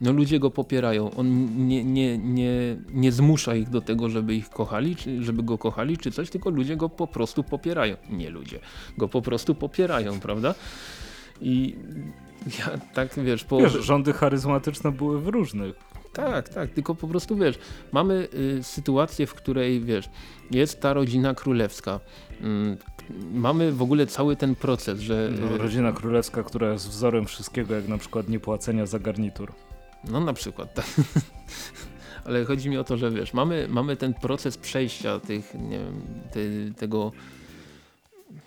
no ludzie go popierają. On nie, nie, nie, nie zmusza ich do tego, żeby ich kochali, czy żeby go kochali, czy coś, tylko ludzie go po prostu popierają. Nie ludzie, go po prostu popierają, prawda? I ja tak wiesz, po... wiesz rządy charyzmatyczne były w różnych. Tak, tak, tylko po prostu wiesz, mamy y, sytuację, w której wiesz, jest ta rodzina królewska. Mm, mamy w ogóle cały ten proces, że... No, y, rodzina królewska, która jest wzorem wszystkiego, jak na przykład niepłacenia za garnitur. No na przykład, tak. Ale chodzi mi o to, że wiesz, mamy, mamy ten proces przejścia tych, wiem, te, tego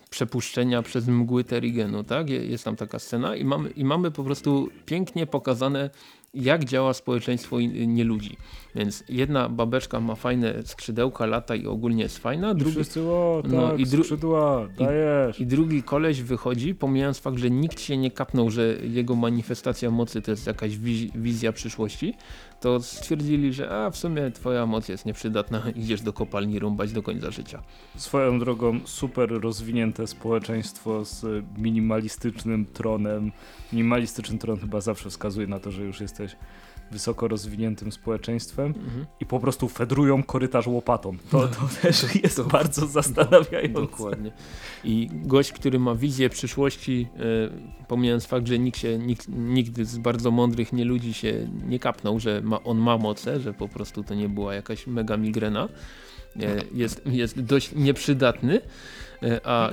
przepuszczenia przez mgły Terigenu, tak? Jest tam taka scena i mamy, i mamy po prostu pięknie pokazane jak działa społeczeństwo nieludzi. Więc jedna babeczka ma fajne skrzydełka, lata i ogólnie jest fajna. Drugi, Wszyscy, o, no, tak, i dru skrzydła, dajesz. I, I, drugi koleś wychodzi, pomijając fakt, że nikt się nie kapnął, że jego manifestacja mocy to jest jakaś wiz wizja przyszłości, to stwierdzili, że a w sumie twoja moc jest nieprzydatna, idziesz do kopalni rąbać do końca życia. Swoją drogą super rozwinięte społeczeństwo z minimalistycznym tronem. Minimalistyczny tron chyba zawsze wskazuje na to, że już jesteś wysoko rozwiniętym społeczeństwem mhm. i po prostu fedrują korytarz łopatą. To, to też jest to, bardzo zastanawiające. Dokładnie. I gość, który ma wizję przyszłości, e, pomijając fakt, że nikt się, nikt, nigdy z bardzo mądrych nie ludzi się nie kapnął, że ma, on ma moce, że po prostu to nie była jakaś mega migrena, e, jest, jest dość nieprzydatny. E, a, a,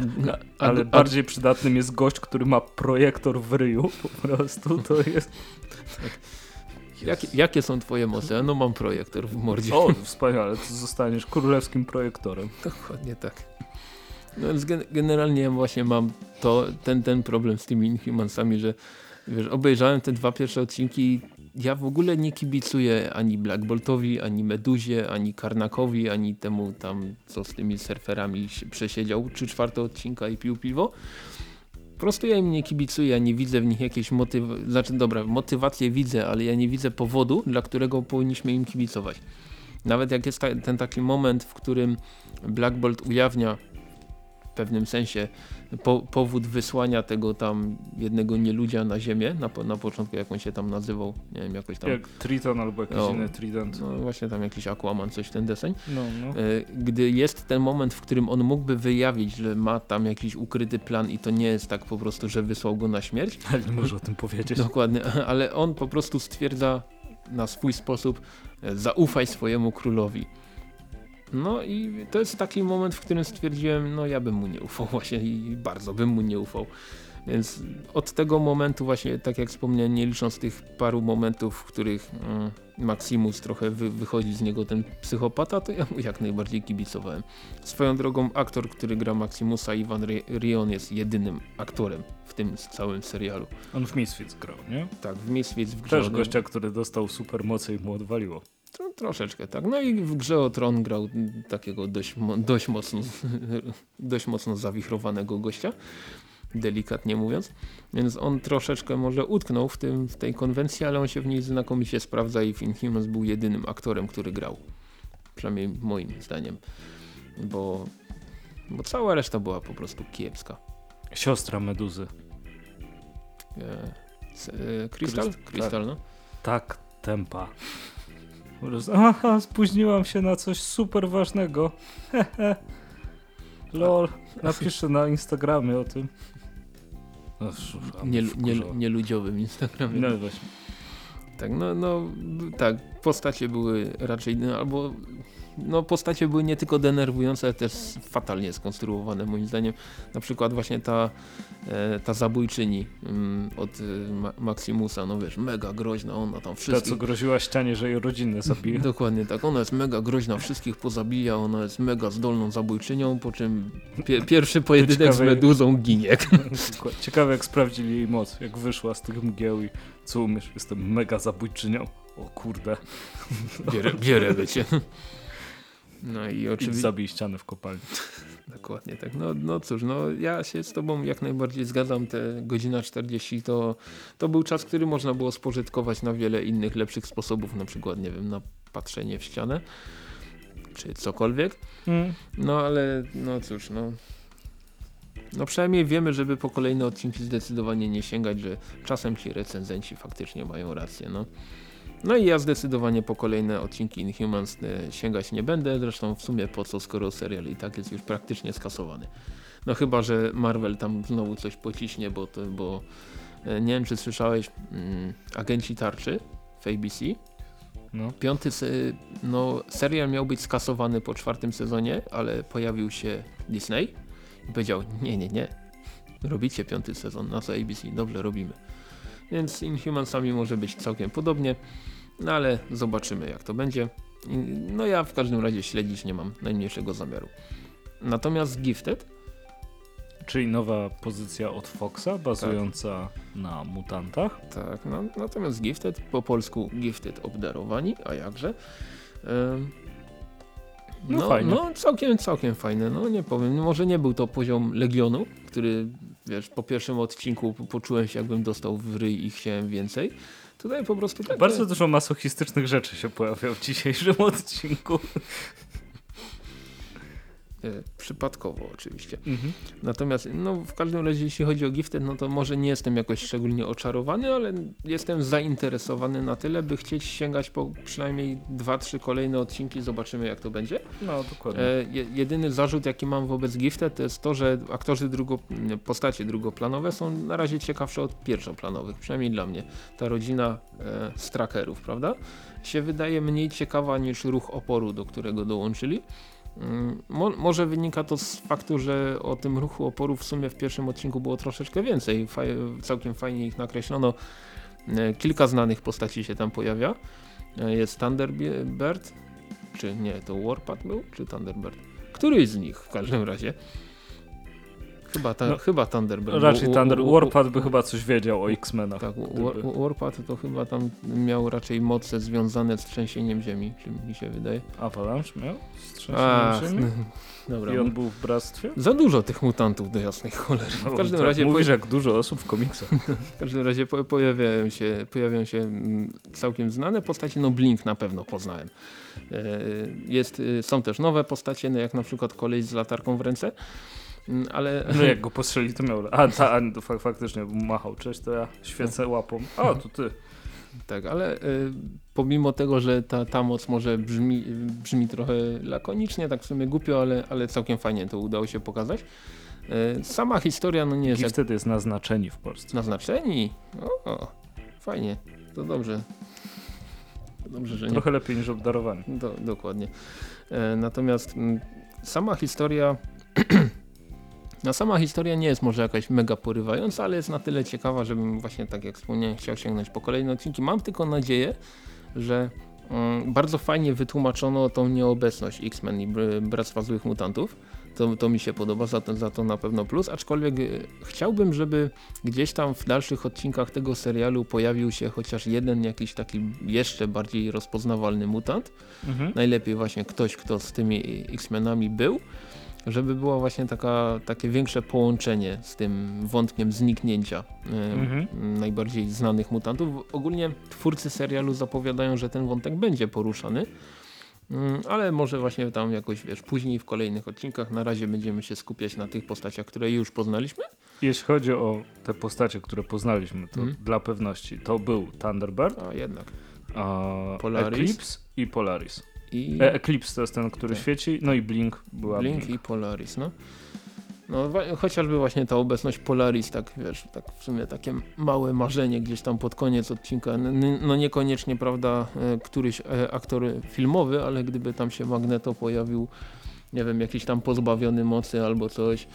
ale a, bardziej przydatnym jest gość, który ma projektor w ryju. Po prostu to jest. Jak, jakie są twoje moce? No mam projektor w mordzie. O, wspaniale, to zostaniesz królewskim projektorem. Dokładnie tak. No, generalnie właśnie mam to, ten, ten problem z tymi Inhumansami, że wiesz, obejrzałem te dwa pierwsze odcinki ja w ogóle nie kibicuję ani Black Boltowi, ani Meduzie, ani Karnakowi, ani temu tam, co z tymi surferami przesiedział trzy czwarte odcinka i pił piwo. Po prostu ja im nie kibicuję, ja nie widzę w nich jakiejś motywacji, znaczy dobra, motywację widzę, ale ja nie widzę powodu, dla którego powinniśmy im kibicować. Nawet jak jest ta, ten taki moment, w którym Black Bolt ujawnia pewnym sensie po, powód wysłania tego tam jednego nieludzia na ziemię, na, na początku jak on się tam nazywał, nie wiem, jakoś tam. Jak Triton albo jakiś No. inny Trident. No właśnie tam jakiś Aquaman, coś ten deseń. No, no. E, Gdy jest ten moment, w którym on mógłby wyjawić, że ma tam jakiś ukryty plan i to nie jest tak po prostu, że wysłał go na śmierć. Ale nie może o tym powiedzieć. Dokładnie, ale on po prostu stwierdza na swój sposób, e, zaufaj swojemu królowi. No i to jest taki moment, w którym stwierdziłem, no ja bym mu nie ufał właśnie i bardzo bym mu nie ufał. Więc od tego momentu właśnie, tak jak wspomniałem, nie licząc tych paru momentów, w których mm, Maximus trochę wy, wychodzi z niego ten psychopata, to ja mu jak najbardziej kibicowałem. Swoją drogą aktor, który gra Maximusa, Ivan Ri- Rion jest jedynym aktorem w tym całym serialu. On w Misfits grał, nie? Tak, w Misfits w grze Też gościa, który dostał supermoce i mu odwaliło. Troszeczkę tak. No i w grze o Tron grał takiego dość, dość, mocno, dość mocno zawichrowanego gościa, delikatnie mówiąc. Więc on troszeczkę może utknął w, tym, w tej konwencji, ale on się w niej znakomicie sprawdza i w Inhumans był jedynym aktorem, który grał. Przynajmniej moim zdaniem. Bo, bo cała reszta była po prostu kiepska. Siostra Meduzy. E, e, Crystal? Kryst- Crystal, no. Tak tempa. Aha, spóźniłam się na coś super ważnego. Hehe. Lol. Napiszę na Instagramie o tym. No, Nie, nie, Instagramie. No właśnie. Tak, no, no tak, postacie były raczej, no, albo no postacie były nie tylko denerwujące, ale też fatalnie skonstruowane moim zdaniem. Na przykład właśnie ta, e, ta zabójczyni mm, od e, Ma Maximusa, no wiesz, mega groźna, ona tam Ta, wszystkich... co groziła ścianie, że jej rodzinę zabije. Dokładnie tak, ona jest mega groźna, wszystkich pozabija, ona jest mega zdolną zabójczynią, po czym pie pierwszy pojedynek z Ciekawe- Meduzą ginie. Ciekawe jak sprawdzili jej moc, jak wyszła z tych mgieł i co umiesz, jestem mega zabójczynią. O kurde, Bierę, bierę wiecie. No i i oczywiście... zabij ścianę w kopalni. Dokładnie tak. No, no cóż, no ja się z tobą jak najbardziej zgadzam. Te godzina 40 to, to był czas, który można było spożytkować na wiele innych lepszych sposobów, na przykład, nie wiem, na patrzenie w ścianę, czy cokolwiek. Mm. No ale, no cóż, no. No przynajmniej wiemy, żeby po kolejne odcinki zdecydowanie nie sięgać, że czasem ci recenzenci faktycznie mają rację, no. No i ja zdecydowanie po kolejne odcinki Inhumans e, sięgać nie będę, zresztą w sumie po co, skoro serial i tak jest już praktycznie skasowany. No chyba, że Marvel tam znowu coś pociśnie, bo, to, bo e, nie wiem czy słyszałeś, mm, agenci tarczy w ABC, No. Piąty, se, no serial miał być skasowany po czwartym sezonie, ale pojawił się Disney i powiedział nie, nie, nie, robicie piąty sezon, na co ABC, dobrze robimy. Więc Inhumansami może być całkiem podobnie, no ale zobaczymy jak to będzie. No ja w każdym razie śledzić nie mam najmniejszego zamiaru. Natomiast Gifted, Czyli nowa pozycja od Foxa, bazująca na mutantach. tak, no, natomiast Gifted, po polsku Gifted obdarowani, a jakże. Ym, No No, fajnie. no całkiem, całkiem fajne, no nie powiem, może nie był to poziom Legionu, który wiesz, po pierwszym odcinku po- poczułem się jakbym dostał w ryj i chciałem więcej. Tutaj po prostu tak. Bardzo dużo masochistycznych rzeczy się pojawia w dzisiejszym odcinku. E, przypadkowo oczywiście. Mhm. Natomiast no w każdym razie jeśli chodzi o Gifted, no to może nie jestem jakoś szczególnie oczarowany, ale jestem zainteresowany na tyle, by chcieć sięgać po przynajmniej dwa, trzy kolejne odcinki, zobaczymy jak to będzie. No, dokładnie. E, je- jedyny zarzut jaki mam wobec Gifted to jest to, że aktorzy drugo, postacie drugoplanowe są na razie ciekawsze od pierwszoplanowych, przynajmniej dla mnie. Ta rodzina e, strakerów, prawda? Się wydaje mniej ciekawa niż ruch oporu, do którego dołączyli. Mm, Mo może wynika to z faktu, że o tym ruchu oporu w sumie w pierwszym odcinku było troszeczkę więcej. Faj całkiem fajnie ich nakreślono. E, kilka znanych postaci się tam pojawia. E, jest Thunderbird, czy nie, to Warpath był, czy Thunderbird? Któryś z nich w każdym razie. Chyba, ta, No, chyba Thunderbird. Raczej Thunder, wa- Warpath by chyba coś wiedział o X-Menach. Tak, gdyby- Warpath to chyba tam miał raczej moce związane z trzęsieniem ziemi, mi się wydaje. Avalanche miał? A, Strzęsienie ziemi? dobra. I on był w bractwie? Za dużo tych mutantów do jasnej cholery. W każdym tak, razie, Mówisz jak dużo osób w komiksach. w każdym razie po, pojawiają się, pojawiają się mm, całkiem znane postacie, no Blink na pewno poznałem. E, Jest, y, są też nowe postacie, no jak na przykład koleś z latarką w ręce, ale No jak go postrzeli to miał... A, ta, a, to fak, faktycznie machał. Cześć, to ja świecę łapą. A, to ty. Tak, ale y, pomimo tego, że ta, ta moc może brzmi, brzmi trochę lakonicznie, tak w sumie głupio, ale, ale całkiem fajnie to udało się pokazać. Y, sama historia no nie jest jak Gifted jest naznaczeni w Polsce. naznaczeni. O, fajnie, to dobrze. To dobrze, że nie. Trochę lepiej niż obdarowani. Do, dokładnie. E, natomiast m, sama historia. No sama historia nie jest może jakaś mega porywająca, ale jest na tyle ciekawa, żebym właśnie tak jak wspomniałem chciał sięgnąć po kolejne odcinki. Mam tylko nadzieję, że mm, bardzo fajnie wytłumaczono tą nieobecność X-Men i Br- Bractwa Złych Mutantów. To, to mi się podoba, za to, za to na pewno plus, aczkolwiek y, chciałbym, żeby gdzieś tam w dalszych odcinkach tego serialu pojawił się chociaż jeden jakiś taki jeszcze bardziej rozpoznawalny mutant. Mhm. Najlepiej właśnie ktoś, kto z tymi X-Menami był, żeby było właśnie taka, takie większe połączenie z tym wątkiem zniknięcia y, Mhm. najbardziej znanych mutantów. Ogólnie twórcy serialu zapowiadają, że ten wątek będzie poruszany. Mm, Ale może właśnie tam jakoś, wiesz, później w kolejnych odcinkach. Na razie będziemy się skupiać na tych postaciach, które już poznaliśmy. Jeśli chodzi o te postacie, które poznaliśmy, to Mhm. dla pewności to był Thunderbird, A jednak. a Polaris. Eclipse i Polaris. I E, Eclipse to jest ten, który Tak. świeci, no i Blink była Blink Blink. i Polaris, no. No chociażby właśnie ta obecność Polaris, tak wiesz, tak w sumie takie małe marzenie gdzieś tam pod koniec odcinka. No niekoniecznie, prawda, e, któryś e, aktor filmowy, ale gdyby tam się Magneto pojawił, nie wiem, jakiś tam pozbawiony mocy albo coś,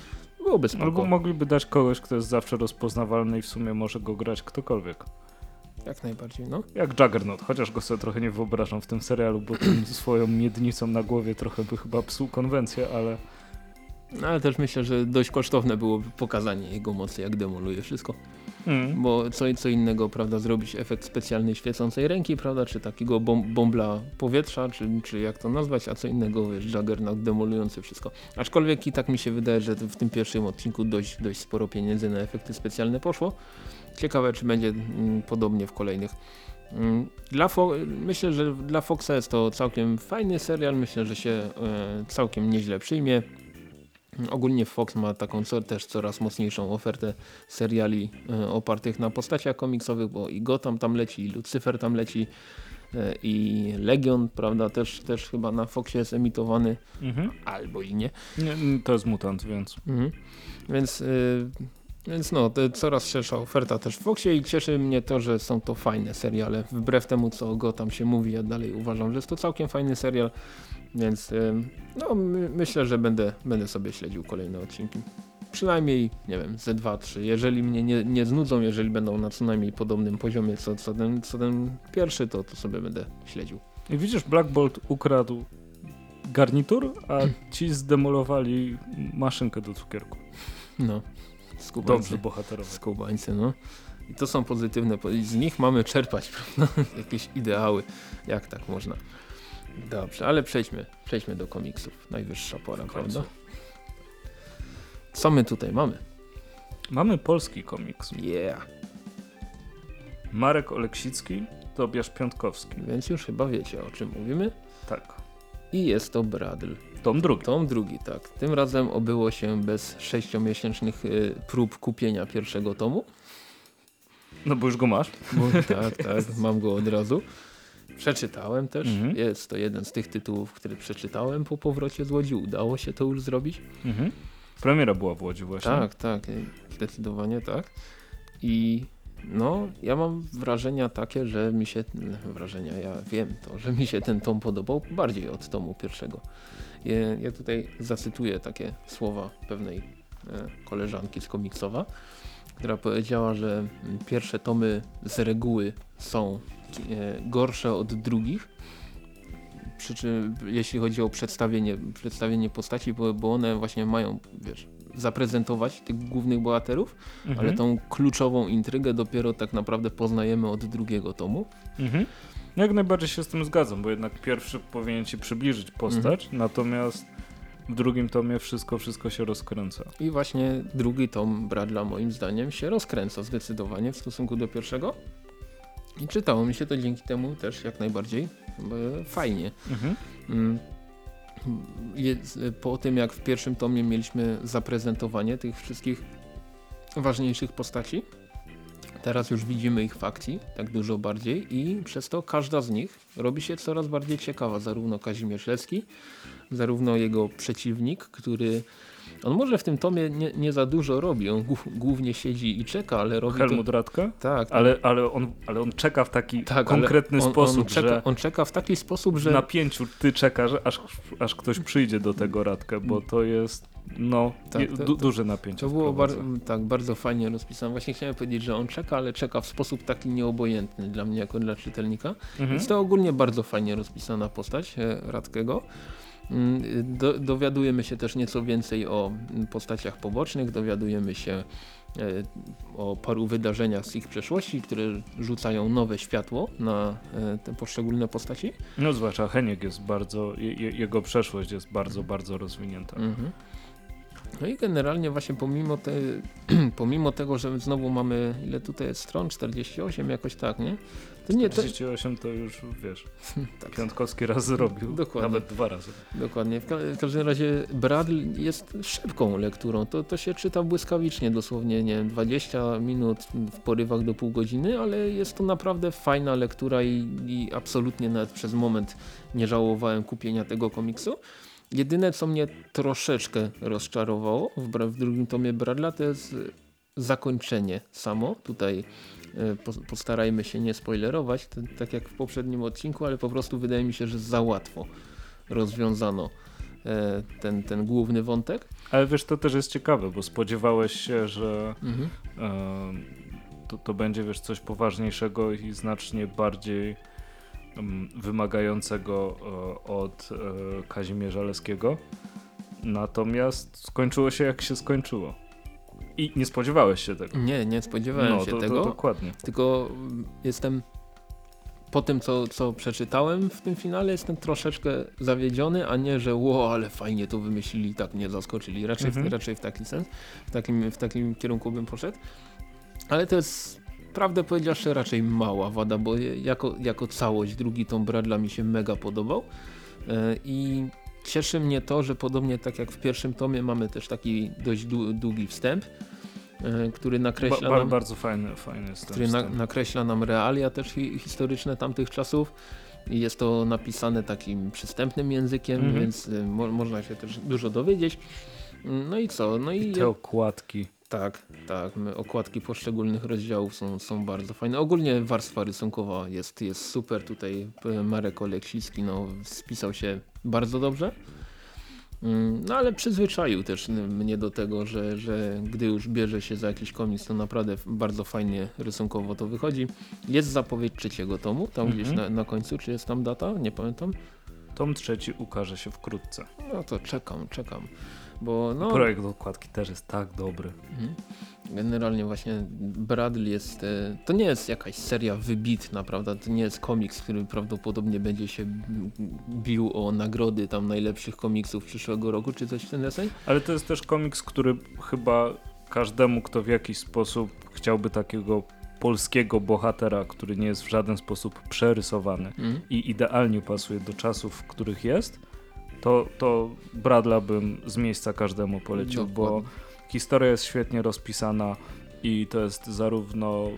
byłoby spoko. Albo mogliby dać kogoś, kto jest zawsze rozpoznawalny i w sumie może go grać ktokolwiek. Jak najbardziej, no. Jak Juggernaut, chociaż go sobie trochę nie wyobrażam w tym serialu, bo tym swoją miednicą na głowie trochę by chyba psuł konwencję, ale No, Ale też myślę, że dość kosztowne byłoby pokazanie jego mocy, jak demoluje wszystko. mm. Bo co, co innego, prawda, zrobić efekt specjalnej świecącej ręki, prawda, czy takiego bom bombla powietrza, czy, czy jak to nazwać, a co innego, wiesz, Juggernaut demolujący wszystko. Aczkolwiek i tak mi się wydaje, że w tym pierwszym odcinku dość, dość sporo pieniędzy na efekty specjalne poszło. Ciekawe, czy będzie mm, podobnie w kolejnych. Mm, Dla Fo myślę, że dla Foxa jest to całkiem fajny serial, myślę, że się e, całkiem nieźle przyjmie. Ogólnie Fox ma taką też coraz mocniejszą ofertę seriali e, opartych na postaciach komiksowych, bo i Gotham tam leci, i Lucifer tam leci, e, i Legion, prawda, też, też chyba na Foxie jest emitowany, Mhm. albo i nie. Nie, n- to jest mutant, więc Mhm. Więc, y, więc no, coraz szersza oferta też w Foxie i cieszy mnie to, że są to fajne seriale. Wbrew temu, co go tam się mówi, ja dalej uważam, że jest to całkiem fajny serial, więc y, no, my, myślę, że będę, będę sobie śledził kolejne odcinki. Przynajmniej, nie wiem, ze dwa, trzy. Jeżeli mnie nie, nie znudzą, jeżeli będą na co najmniej podobnym poziomie co, co, ten, co ten pierwszy, to, to sobie będę śledził. I widzisz, Black Bolt ukradł garnitur, a ci zdemolowali maszynkę do cukierku. No, skubańcy. Dobrze, bohaterowie. Skubańcy, no. I to są pozytywne, po- i z nich mamy czerpać, prawda? Jakieś ideały, jak tak można. Dobrze, ale przejdźmy, przejdźmy do komiksów. Najwyższa pora, prawda? Co my tutaj mamy? Mamy polski komiks. Yeah. Marek Oleksicki, Tobiasz Piątkowski. Więc już chyba wiecie o czym mówimy. Tak. I jest to Bradl. Tom drugi. Tom drugi, tak. Tym razem obyło się bez sześciomiesięcznych y, prób kupienia pierwszego tomu. No bo już go masz. Bo, tak, tak, mam go od razu. Przeczytałem też. Mhm. Jest to jeden z tych tytułów, który przeczytałem po powrocie z Łodzi. Udało się to już zrobić. Mhm. Premiera była w Łodzi właśnie. Tak, tak, y, zdecydowanie tak. I no, ja mam wrażenia takie, że mi się, wrażenia, ja wiem to, że mi się ten tom podobał bardziej od tomu pierwszego. Ja, tutaj zacytuję takie słowa pewnej e, koleżanki z komiksowa, która powiedziała, że pierwsze tomy z reguły są e, gorsze od drugich, przy czym jeśli chodzi o przedstawienie, przedstawienie postaci, bo, bo one właśnie mają, wiesz, zaprezentować tych głównych bohaterów, Mhm. ale tą kluczową intrygę dopiero tak naprawdę poznajemy od drugiego tomu. Mhm. Jak najbardziej się z tym zgadzam, bo jednak pierwszy powinien ci przybliżyć postać, Mhm. natomiast w drugim tomie wszystko, wszystko się rozkręca. I właśnie drugi tom Bradla moim zdaniem się rozkręca zdecydowanie w stosunku do pierwszego. I czytało mi się to dzięki temu też jak najbardziej e, fajnie. Mhm. Mm. Po tym jak w pierwszym tomie mieliśmy zaprezentowanie tych wszystkich ważniejszych postaci, teraz już widzimy ich fakcji tak dużo bardziej i przez to każda z nich robi się coraz bardziej ciekawa, zarówno Kazimierz Lecki, zarówno jego przeciwnik, który on może w tym tomie nie, nie za dużo robi, on głów- głównie siedzi i czeka, ale robi Helmut to... Radka? Tak, Ale, ale, on, ale on czeka w taki tak, konkretny on, sposób, on czeka, że on czeka w taki sposób, w że napięciu ty czekasz, aż, aż ktoś przyjdzie do tego Radkę, bo to jest no Tak, du, to- duże napięcie. To było bar tak, bardzo fajnie rozpisane. Właśnie chciałem powiedzieć, że on czeka, ale czeka w sposób taki nieobojętny dla mnie jako dla czytelnika. Mhm. Jest to ogólnie bardzo fajnie rozpisana postać e, Radkego. Mm, Do, dowiadujemy się też nieco więcej o mm, postaciach pobocznych, dowiadujemy się e, o paru wydarzeniach z ich przeszłości, które rzucają nowe światło na e, te poszczególne postaci. No zwłaszcza Heniek jest bardzo, je- jego przeszłość jest bardzo, bardzo rozwinięta. Mhm. No i generalnie właśnie pomimo, te, pomimo tego, że znowu mamy, ile tutaj jest stron? 48 jakoś tak, nie? To nie, to, 38 to już wiesz, tak, Piątkowski raz zrobił, Dokładnie. nawet dwa razy. dokładnie. W, ka w każdym razie Bradl jest szybką lekturą. To, to się czyta błyskawicznie, dosłownie nie wiem, 20 minut w porywach do pół godziny, ale jest to naprawdę fajna lektura i, i absolutnie nawet przez moment nie żałowałem kupienia tego komiksu. Jedyne co mnie troszeczkę rozczarowało w, drugim tomie Bradla to jest zakończenie samo. Tutaj e, po- postarajmy się nie spoilerować, tak jak w poprzednim odcinku, ale po prostu wydaje mi się, że za łatwo rozwiązano e, ten, ten główny wątek. Ale wiesz, to też jest ciekawe, bo spodziewałeś się, że Mhm. em, to, to będzie wiesz, coś poważniejszego i znacznie bardziej wymagającego e, od e, Kazimierza Leskiego. Natomiast skończyło się jak się skończyło. I nie spodziewałeś się tego. Nie, nie spodziewałem no, się to, tego. To, dokładnie. Tylko mm, jestem po tym, co, co przeczytałem w tym finale, jestem troszeczkę zawiedziony, a nie, że ło, ale fajnie to wymyślili, tak mnie zaskoczyli. Raczej, Mhm. w, raczej w taki sens, w takim, w takim kierunku bym poszedł. Ale to jest, prawdę powiedziawszy, raczej mała wada, bo jako, jako całość drugi tom Bradla mi się mega podobał. E, I cieszy mnie to, że podobnie tak jak w pierwszym tomie mamy też taki dość dłu- długi wstęp, e, który Ba, nakreśla ba, nam bardzo fajny, fajny który na, nakreśla nam realia też hi, historyczne tamtych czasów. I jest to napisane takim przystępnym językiem, Mhm. więc y, mo, można się też dużo dowiedzieć. No i co? No i, I te okładki. Tak, tak. Okładki poszczególnych rozdziałów są, są bardzo fajne. Ogólnie warstwa rysunkowa jest, jest super. Tutaj y, Marek Oleksicki no, spisał się bardzo dobrze. Mm, No ale przyzwyczaił też mnie do tego, że, że gdy już bierze się za jakiś komiks, to naprawdę bardzo fajnie rysunkowo to wychodzi. Jest zapowiedź trzeciego tomu, tam Mhm. gdzieś na, na końcu, czy jest tam data? Nie pamiętam. Tom trzeci ukaże się wkrótce. No to czekam, czekam. Bo no, Projekt okładki też jest tak dobry. Mhm. Generalnie właśnie Bradley jest, e, to nie jest jakaś seria wybitna, prawda? To nie jest komiks, który prawdopodobnie będzie się bił o nagrody tam najlepszych komiksów przyszłego roku, czy coś w ten deseń. Ale to jest też komiks, który chyba każdemu, kto w jakiś sposób chciałby takiego polskiego bohatera, który nie jest w żaden sposób przerysowany Mhm. i idealnie pasuje do czasów, w których jest, to, to Bradla bym z miejsca każdemu polecił, bo historia jest świetnie rozpisana i to jest zarówno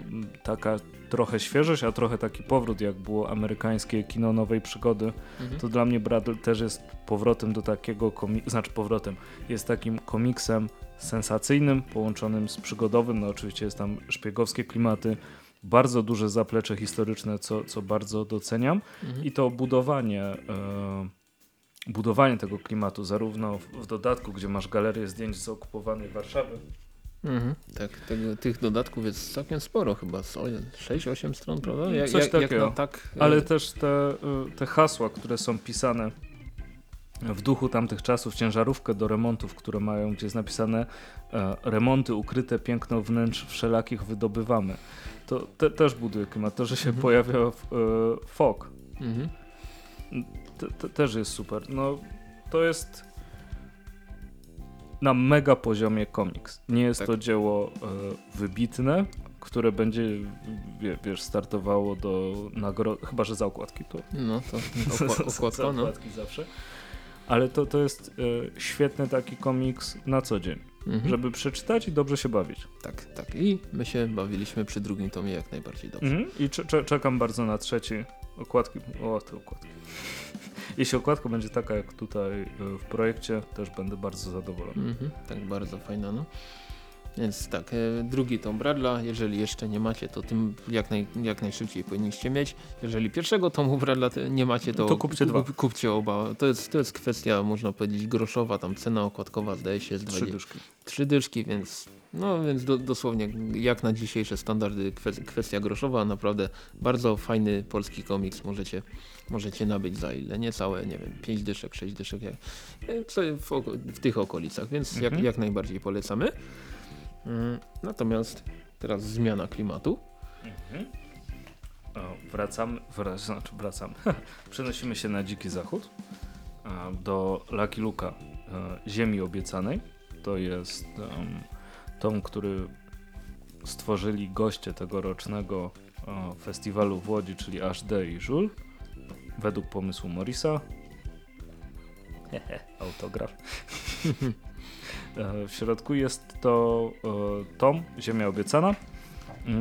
taka trochę świeżość, a trochę taki powrót, jak było amerykańskie kino nowej przygody. Mhm. To dla mnie Bradley też jest powrotem do takiego znaczy powrotem, jest takim komiksem sensacyjnym, połączonym z przygodowym, no oczywiście jest tam szpiegowskie klimaty, bardzo duże zaplecze historyczne, co, co bardzo doceniam Mhm. i to budowanie, e, budowanie tego klimatu, zarówno w, w dodatku, gdzie masz galerię zdjęć z okupowanej Warszawy, Mhm. Tak, tego, tych dodatków jest całkiem sporo chyba, z 6-8 stron, prawda? Jak, coś jak, jak takiego. na tak, e, ale też te, y, te hasła, które są pisane w duchu tamtych czasów ciężarówkę do remontów, które mają, gdzie jest napisane e, remonty ukryte piękno wnętrz wszelakich wydobywamy. To te, też buduje klimat. To, że się Mhm. pojawia e, fog, Mhm. Te, te, też jest super. No, to jest na mega poziomie komiks. Nie jest Tak. to dzieło e, wybitne, które będzie, wie, wiesz, startowało do nagrody, chyba że za okładki to. No to za, okła- za okładka, no. okładki zawsze. Ale to, to jest e, świetny taki komiks na co dzień, Mhm. żeby przeczytać i dobrze się bawić. Tak, tak. I my się bawiliśmy przy drugim tomie jak najbardziej dobrze. Mhm. I cze- cze- czekam bardzo na trzeci. Okładki, o te okładki. Jeśli okładka będzie taka jak tutaj e, w projekcie, też będę bardzo zadowolony. Mhm, tak, bardzo fajna, no. Więc tak, e, drugi tom Bradla, jeżeli jeszcze nie macie, to tym jak, naj, jak najszybciej powinniście mieć. Jeżeli pierwszego tomu Bradla nie macie, to, To kupcie dwa. kup- kupcie oba. To jest, to jest kwestia, można powiedzieć, groszowa, tam cena okładkowa zdaje się jest Trzy 20, dyszki. trzy dyszki, więc no więc do, dosłownie jak na dzisiejsze standardy kwe- kwestia groszowa, naprawdę bardzo fajny polski komiks możecie, możecie nabyć za ile, niecałe, nie wiem, 5 dyszek, 6 dyszek, jak, co w, w tych okolicach, więc jak, Mhm. jak najbardziej polecamy. Mm, Natomiast teraz zmiana klimatu. Mhm. O, wracamy, wrac, znaczy wracamy. Przenosimy się na dziki zachód do Lucky Luka e, Ziemi Obiecanej. To jest em, tom, który stworzyli goście tegorocznego e, festiwalu w Łodzi, czyli HD i Żul, według pomysłu Morisa. Hehe, Autograf. E, W środku jest to e, tom Ziemia Obiecana,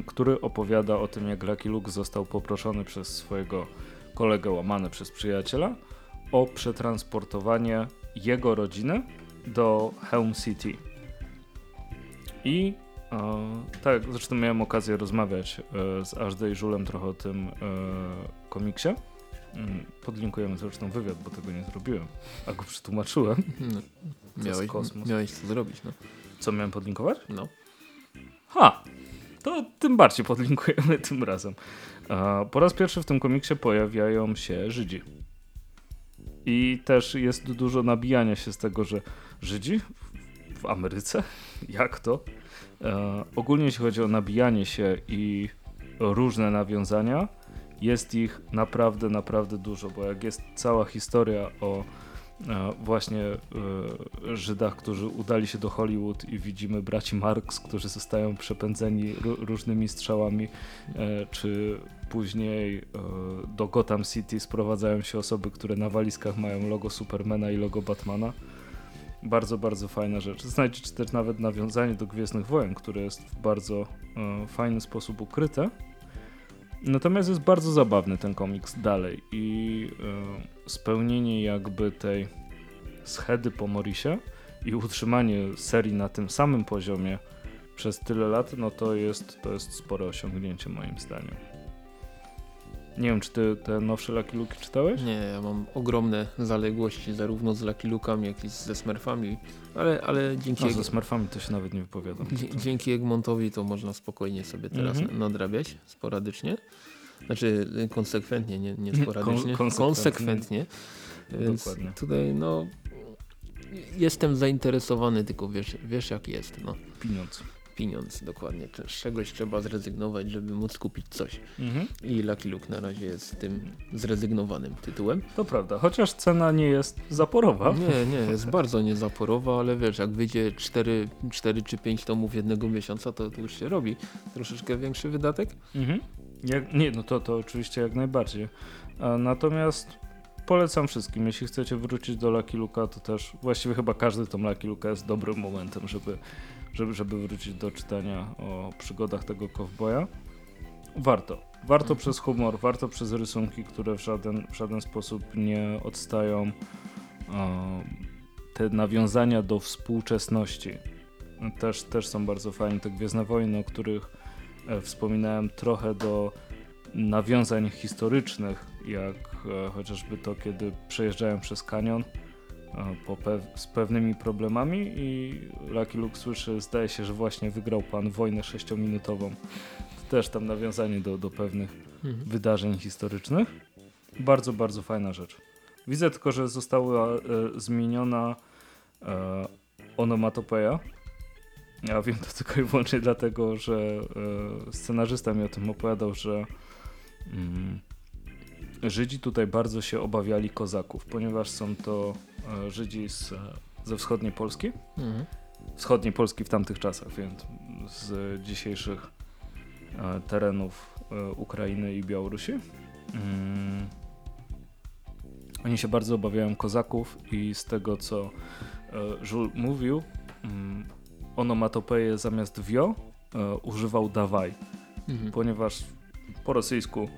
który opowiada o tym, jak Lucky Luke został poproszony przez swojego kolegę, łamany przez przyjaciela, o przetransportowanie jego rodziny do Helm City. I e, tak, zresztą miałem okazję rozmawiać e, z i Żulem trochę o tym e, komiksie. Mm, Podlinkujemy zresztą wywiad, bo tego nie zrobiłem, a go przetłumaczyłem. No, miałeś, kosmos. miałeś co zrobić, no. Co miałem podlinkować? no. Ha! To tym bardziej podlinkujemy tym razem. Po raz pierwszy w tym komiksie pojawiają się Żydzi. I też jest dużo nabijania się z tego, że Żydzi w- w Ameryce? Jak to? E, ogólnie jeśli chodzi o nabijanie się i różne nawiązania, jest ich naprawdę, naprawdę dużo, bo jak jest cała historia o e, właśnie e, Żydach, którzy udali się do Hollywood i widzimy braci Marx, którzy zostają przepędzeni ró- różnymi strzałami, e, czy później do Gotham City sprowadzają się osoby, które na walizkach mają logo Supermana i logo Batmana. Bardzo, bardzo fajna rzecz. Znajdziecie też nawet nawiązanie do Gwiezdnych Wojen, które jest w bardzo fajny sposób ukryte. Natomiast jest bardzo zabawny ten komiks dalej i e, spełnienie jakby tej schedy po Morisie i utrzymanie serii na tym samym poziomie przez tyle lat, no to jest, to jest spore osiągnięcie moim zdaniem. Nie wiem, czy ty te nowsze Lucky Luke czytałeś? Nie, ja mam ogromne zaległości zarówno z Lucky Lukami, jak i ze Smurfami, ale, ale dzięki, No, ze Smurfami to się nawet nie wypowiadam. dzięki Egmontowi to można spokojnie sobie teraz Mhm. nadrabiać sporadycznie. Znaczy y, konsekwentnie, nie, nie sporadycznie. Kon- konsekwentnie. konsekwentnie. Więc Dokładnie. tutaj no jestem zainteresowany, tylko wiesz, wiesz jak jest. No. Pieniądz. Pieniądz, dokładnie. Z czegoś trzeba zrezygnować, żeby móc kupić coś. Mhm. I Lucky Luke na razie jest tym zrezygnowanym tytułem. To prawda, chociaż cena nie jest zaporowa. Nie, nie, jest bardzo niezaporowa, ale wiesz, jak wyjdzie 4, 4 czy 5 tomów jednego miesiąca, to, to już się robi troszeczkę większy wydatek. Mhm. Jak, nie, no to, to oczywiście jak najbardziej. Natomiast polecam wszystkim, jeśli chcecie wrócić do Lucky Luka, to też właściwie chyba każdy tom Lucky Luka jest dobrym momentem, żeby, żeby, żeby wrócić do czytania o przygodach tego kowboja. Warto. Warto Mhm. przez humor, warto przez rysunki, które w żaden, w żaden sposób nie odstają. te nawiązania do współczesności też, też są bardzo fajne. Te Gwiezdne Wojny, o których e, wspominałem trochę do nawiązań historycznych, jak e, chociażby to, kiedy przejeżdżają przez kanion pew z pewnymi problemami i Lucky Luke słyszy, zdaje się, że właśnie wygrał pan wojnę sześciominutową. To też tam nawiązanie do, do pewnych Mhm. wydarzeń historycznych. Bardzo, bardzo fajna rzecz. Widzę tylko, że została e, zmieniona e, onomatopeja. Ja wiem to tylko i wyłącznie dlatego, że e, scenarzysta mi o tym opowiadał, że mm, Żydzi tutaj bardzo się obawiali kozaków, ponieważ są to Żydzi z, ze wschodniej Polski. Mhm. Wschodniej Polski w tamtych czasach, więc z dzisiejszych e, terenów e, Ukrainy i Białorusi. Mm. Oni się bardzo obawiają kozaków i z tego co e, Żul mówił, mm, onomatopeję zamiast wio e, używał dawaj, Mhm. ponieważ po rosyjsku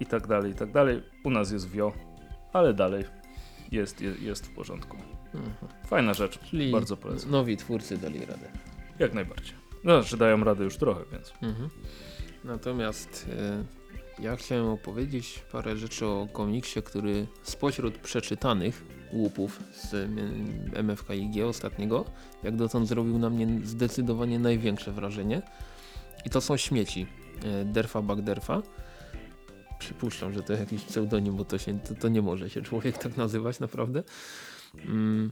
i tak dalej, i tak dalej, u nas jest wio, ale dalej jest, jest, jest w porządku. Mhm. Fajna rzecz, Czyli bardzo polecam. nowi twórcy dali radę. Jak najbardziej. No, dają radę już trochę, więc. Mhm. Natomiast e, ja chciałem opowiedzieć parę rzeczy o komiksie, który spośród przeczytanych łupów z MFKIG ostatniego, jak dotąd zrobił na mnie zdecydowanie największe wrażenie. I to są śmieci e, Derfa Bagderfa. Przypuszczam, że to jakiś pseudonim, bo to, się, to, to nie może się człowiek tak nazywać naprawdę. Mm,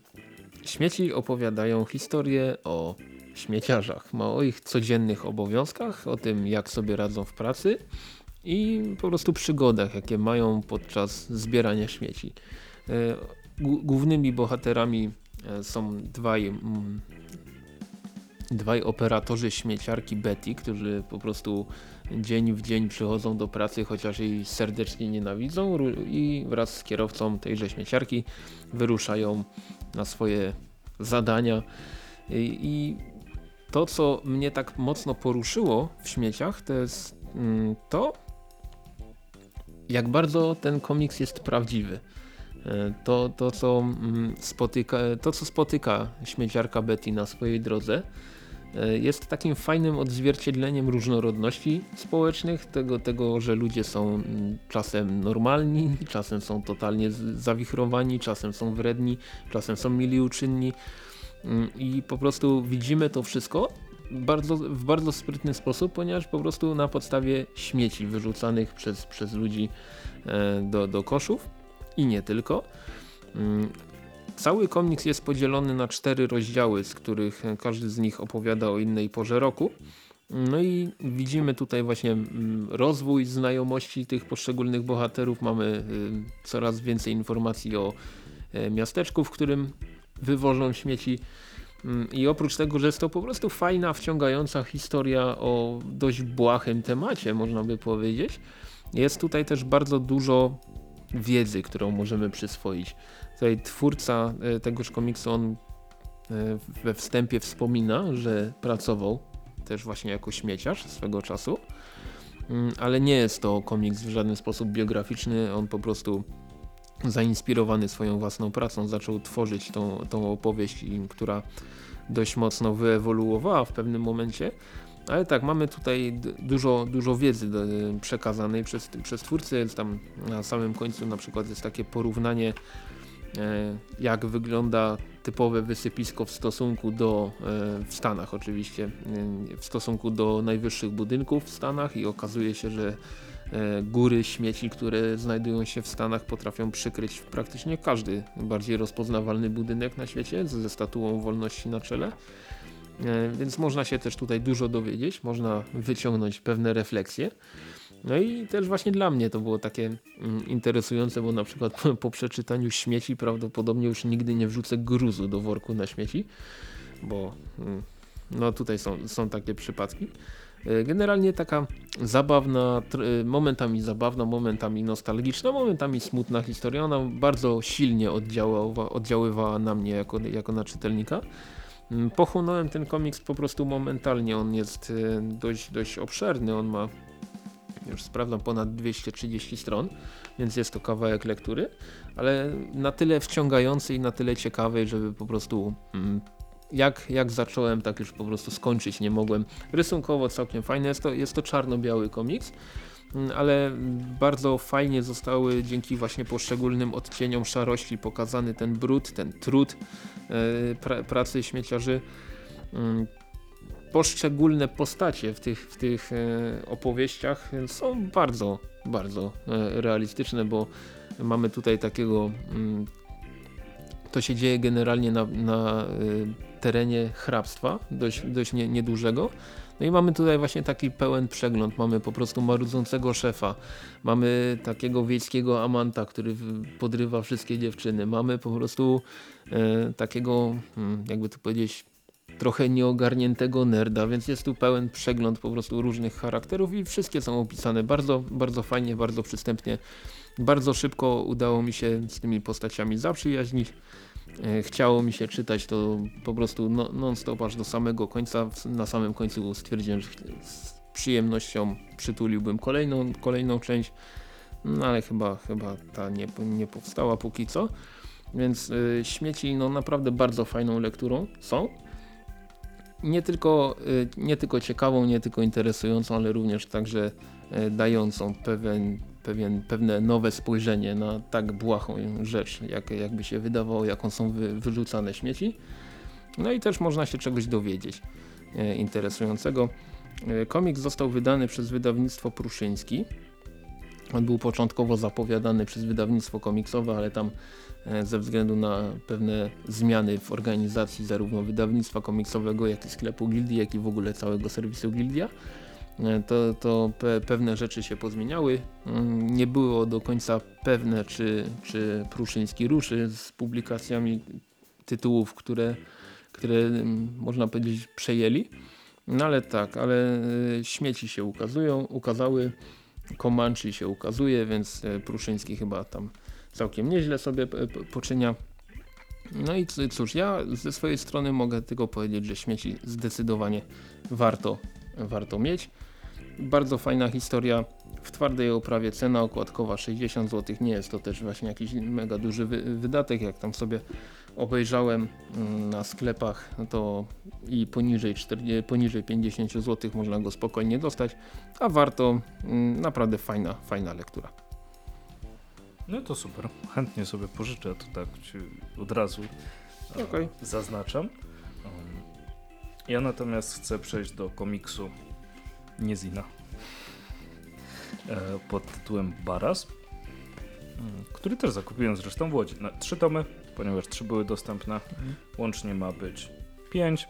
śmieci opowiadają historię o śmieciarzach, ma o ich codziennych obowiązkach, o tym jak sobie radzą w pracy i po prostu przygodach, jakie mają podczas zbierania śmieci. E, gł- Głównymi bohaterami e, są dwaj, mm, dwaj operatorzy śmieciarki Betty, którzy po prostu dzień w dzień przychodzą do pracy, chociaż jej serdecznie nienawidzą i wraz z kierowcą tejże śmieciarki wyruszają na swoje zadania i, to, co mnie tak mocno poruszyło w śmieciach, to jest mm, to, jak bardzo ten komiks jest prawdziwy. E, To, to, co, mm, spotyka, to, co spotyka śmieciarka Betty na swojej drodze, jest takim fajnym odzwierciedleniem różnorodności społecznych, tego, tego że ludzie są mm, czasem normalni, czasem są totalnie zawichrowani, czasem są wredni, czasem są mili uczynni. Mm, I po prostu widzimy to wszystko bardzo, w bardzo sprytny sposób, ponieważ po prostu na podstawie śmieci wyrzucanych przez, przez ludzi e, do, do koszów i nie tylko. Cały komiks jest podzielony na cztery rozdziały, z których każdy z nich opowiada o innej porze roku. No i widzimy tutaj właśnie mm, rozwój znajomości tych poszczególnych bohaterów. Mamy y, coraz więcej informacji o e, miasteczku, w którym wywożą śmieci. Mm, I oprócz tego, że jest to po prostu fajna, wciągająca historia o dość błahym temacie, można by powiedzieć, jest tutaj też bardzo dużo wiedzy, którą możemy przyswoić. Tutaj twórca e, tegoż komiksu, on e, we wstępie wspomina, że pracował też właśnie jako śmieciarz swego czasu, Mm, ale nie jest to komiks w żaden sposób biograficzny, on po prostu zainspirowany swoją własną pracą zaczął tworzyć tą, tą opowieść, która dość mocno wyewoluowała w pewnym momencie. Ale tak, mamy tutaj dużo, dużo wiedzy do, przekazanej przez, przez twórcę. Jest tam na samym końcu na przykład jest takie porównanie e, jak wygląda typowe wysypisko w stosunku do, e, w Stanach oczywiście, e, w stosunku do najwyższych budynków w Stanach i okazuje się, że e, góry śmieci, które znajdują się w Stanach potrafią przykryć praktycznie każdy bardziej rozpoznawalny budynek na świecie ze statuą wolności na czele. E, Więc można się też tutaj dużo dowiedzieć, można wyciągnąć pewne refleksje. No i też właśnie dla mnie to było takie mm, interesujące, bo na przykład po, przeczytaniu śmieci prawdopodobnie już nigdy nie wrzucę gruzu do worku na śmieci, bo mm, no tutaj są, są takie przypadki. E, Generalnie taka zabawna, e, momentami zabawna, momentami nostalgiczna, momentami smutna historia. Ona bardzo silnie oddziaływa, oddziaływała na mnie jako, jako na czytelnika. Mm, Pochłonąłem ten komiks po prostu momentalnie. On jest e, dość, dość obszerny. On ma, już sprawdzam, ponad 230 stron, więc jest to kawałek lektury, ale na tyle wciągający i na tyle ciekawy, żeby po prostu mm, jak, jak zacząłem, tak już po prostu skończyć nie mogłem. Rysunkowo całkiem fajne, jest to, jest to czarno-biały komiks, mm, ale bardzo fajnie zostały dzięki właśnie poszczególnym odcieniom szarości pokazany ten brud, ten trud e, pra, pracy śmieciarzy. Mm, poszczególne postacie w tych, w tych e, opowieściach są bardzo, bardzo e, realistyczne, bo mamy tutaj takiego mm, to się dzieje generalnie na, na y, terenie hrabstwa, dość, dość nie, niedużego. No i mamy tutaj właśnie taki pełen przegląd. Mamy po prostu marudzącego szefa. Mamy takiego wiejskiego amanta, który podrywa wszystkie dziewczyny. Mamy po prostu e, takiego, hmm, jakby to powiedzieć, trochę nieogarniętego nerda, więc jest tu pełen przegląd po prostu różnych charakterów i wszystkie są opisane bardzo, bardzo fajnie, bardzo przystępnie. Bardzo szybko udało mi się z tymi postaciami zaprzyjaźnić. E, chciało mi się czytać to po prostu no, non-stop aż do samego końca. Na samym końcu stwierdziłem, że z przyjemnością przytuliłbym kolejną, kolejną część, no ale chyba, chyba ta nie, nie powstała póki co. Więc y, śmieci no naprawdę bardzo fajną lekturą są. Nie tylko, y, nie tylko ciekawą, nie tylko interesującą, ale również także y, dającą pewien pewien, pewne nowe spojrzenie na tak błahą rzecz, jak, jakby się wydawało, jaką są wy, wyrzucane śmieci. No i też można się czegoś dowiedzieć e, interesującego. E, komik został wydany przez wydawnictwo Pruszyński. On był początkowo zapowiadany przez wydawnictwo komiksowe, ale tam ze względu na pewne zmiany w organizacji zarówno wydawnictwa komiksowego, jak i sklepu Gildii, jak i w ogóle całego serwisu Gildia, E, to, to pe pewne rzeczy się pozmieniały. Mm, nie było do końca pewne, czy, czy Pruszyński ruszy z publikacjami tytułów, które, które mm, można powiedzieć przejęli. No ale tak, ale e, śmieci się ukazują, ukazały, Comanche się ukazuje, więc e, Pruszyński chyba tam całkiem nieźle sobie poczynia. No i cóż, ja ze swojej strony mogę tylko powiedzieć, że śmieci zdecydowanie warto, warto mieć. Bardzo fajna historia w twardej oprawie, cena okładkowa 60 zł, nie jest to też właśnie jakiś mega duży wy wydatek, jak tam sobie obejrzałem mm, na sklepach, no to i poniżej, 40, poniżej 50 zł można go spokojnie dostać, a warto, mm, naprawdę fajna, fajna lektura. No to super, chętnie sobie pożyczę, to tak od razu e, okay. zaznaczam. Um, ja natomiast chcę przejść do komiksu nie Zina, e, pod tytułem Baras, mm, który też zakupiłem zresztą w Łodzi. Na trzy tomy, ponieważ trzy były dostępne, mhm. łącznie ma być pięć.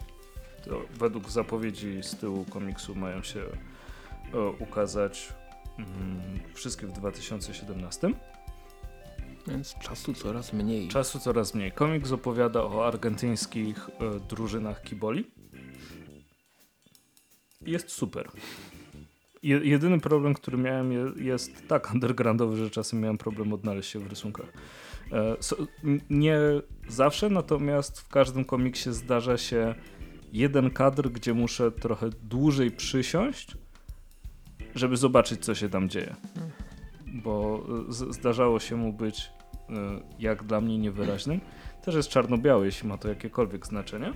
To według zapowiedzi z tyłu komiksu mają się e, ukazać mm, wszystkie w 2017. Więc czasu coraz mniej. Czasu coraz mniej. Komiks opowiada o argentyńskich e, drużynach kiboli jest super. Je, jedyny problem, który miałem je, jest tak undergroundowy, że czasem miałem problem odnaleźć się w rysunkach. E, so, nie zawsze, natomiast w każdym komiksie zdarza się jeden kadr, gdzie muszę trochę dłużej przysiąść, żeby zobaczyć, co się tam dzieje. Bo z, zdarzało się mu być, e, jak dla mnie, niewyraźnym. Też jest czarno-biały, jeśli ma to jakiekolwiek znaczenie.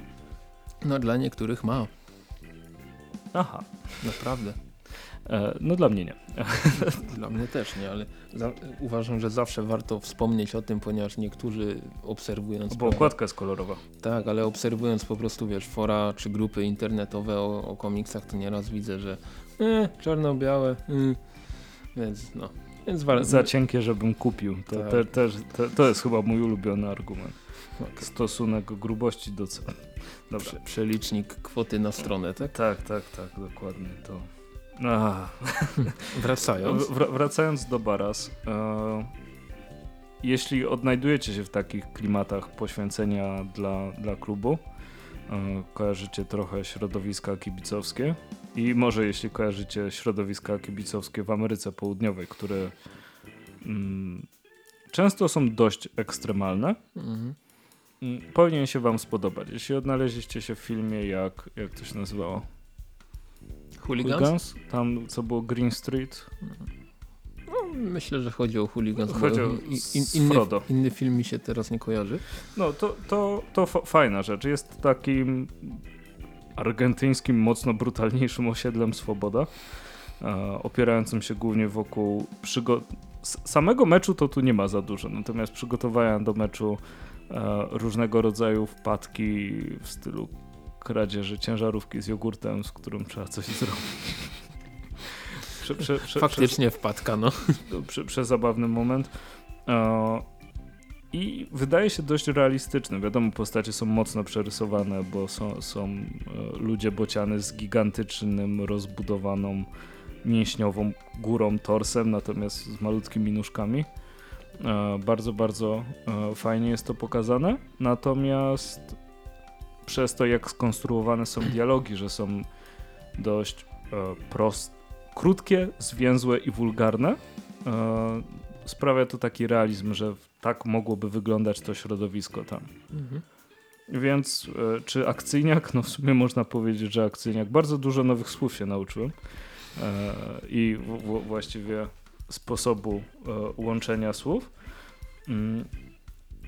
No dla niektórych ma. Aha. Naprawdę. E, no dla mnie nie. Dla mnie też nie, ale za, uważam, że zawsze warto wspomnieć o tym, ponieważ niektórzy obserwując... Bo okładka jest kolorowa. Tak, ale obserwując po prostu, wiesz, fora czy grupy internetowe o, o komiksach, to nieraz widzę, że e, czarno-białe, mm. więc no. Więc war... Za cienkie, żebym kupił. To, tak. te, te, te, to jest chyba mój ulubiony argument. Okay. Stosunek grubości do ceny. Dobrze. Przelicznik kwoty na stronę, tak? Tak, tak, tak, dokładnie to. wracając. wracając do Baras. E, jeśli odnajdujecie się w takich klimatach poświęcenia dla, dla klubu, e, kojarzycie trochę środowiska kibicowskie i może jeśli kojarzycie środowiska kibicowskie w Ameryce Południowej, które mm, często są dość ekstremalne, mhm. Mm, powinien się wam spodobać. Jeśli odnaleźliście się w filmie, jak, jak to się nazywało? Hooligans? Hooligans? Tam, co było Green Street? No, myślę, że chodzi o Hooligans. Chodzi o in, inny, inny film mi się teraz nie kojarzy. No, to, to, to fajna rzecz. Jest takim argentyńskim, mocno brutalniejszym osiedlem Swoboda, e, opierającym się głównie wokół samego meczu to tu nie ma za dużo, natomiast przygotowania do meczu E, różnego rodzaju wpadki w stylu kradzieży ciężarówki z jogurtem, z którym trzeba coś zrobić. Prze, prze, prze, Faktycznie wpadka, no. Przezabawny moment. E, I wydaje się dość realistyczny. Wiadomo, postacie są mocno przerysowane, bo są, są e, ludzie bociany z gigantycznym, rozbudowaną mięśniową górą, torsem, natomiast z malutkimi nóżkami. E, bardzo, bardzo e, fajnie jest to pokazane. Natomiast przez to, jak skonstruowane są dialogi, że są dość proste, krótkie, zwięzłe i wulgarne, sprawia to taki realizm, że tak mogłoby wyglądać to środowisko tam. Mhm. Więc czy akcyjniak? No w sumie można powiedzieć, że akcyjniak. Bardzo dużo nowych słów się nauczyłem i właściwie sposobu e, łączenia słów. Mm,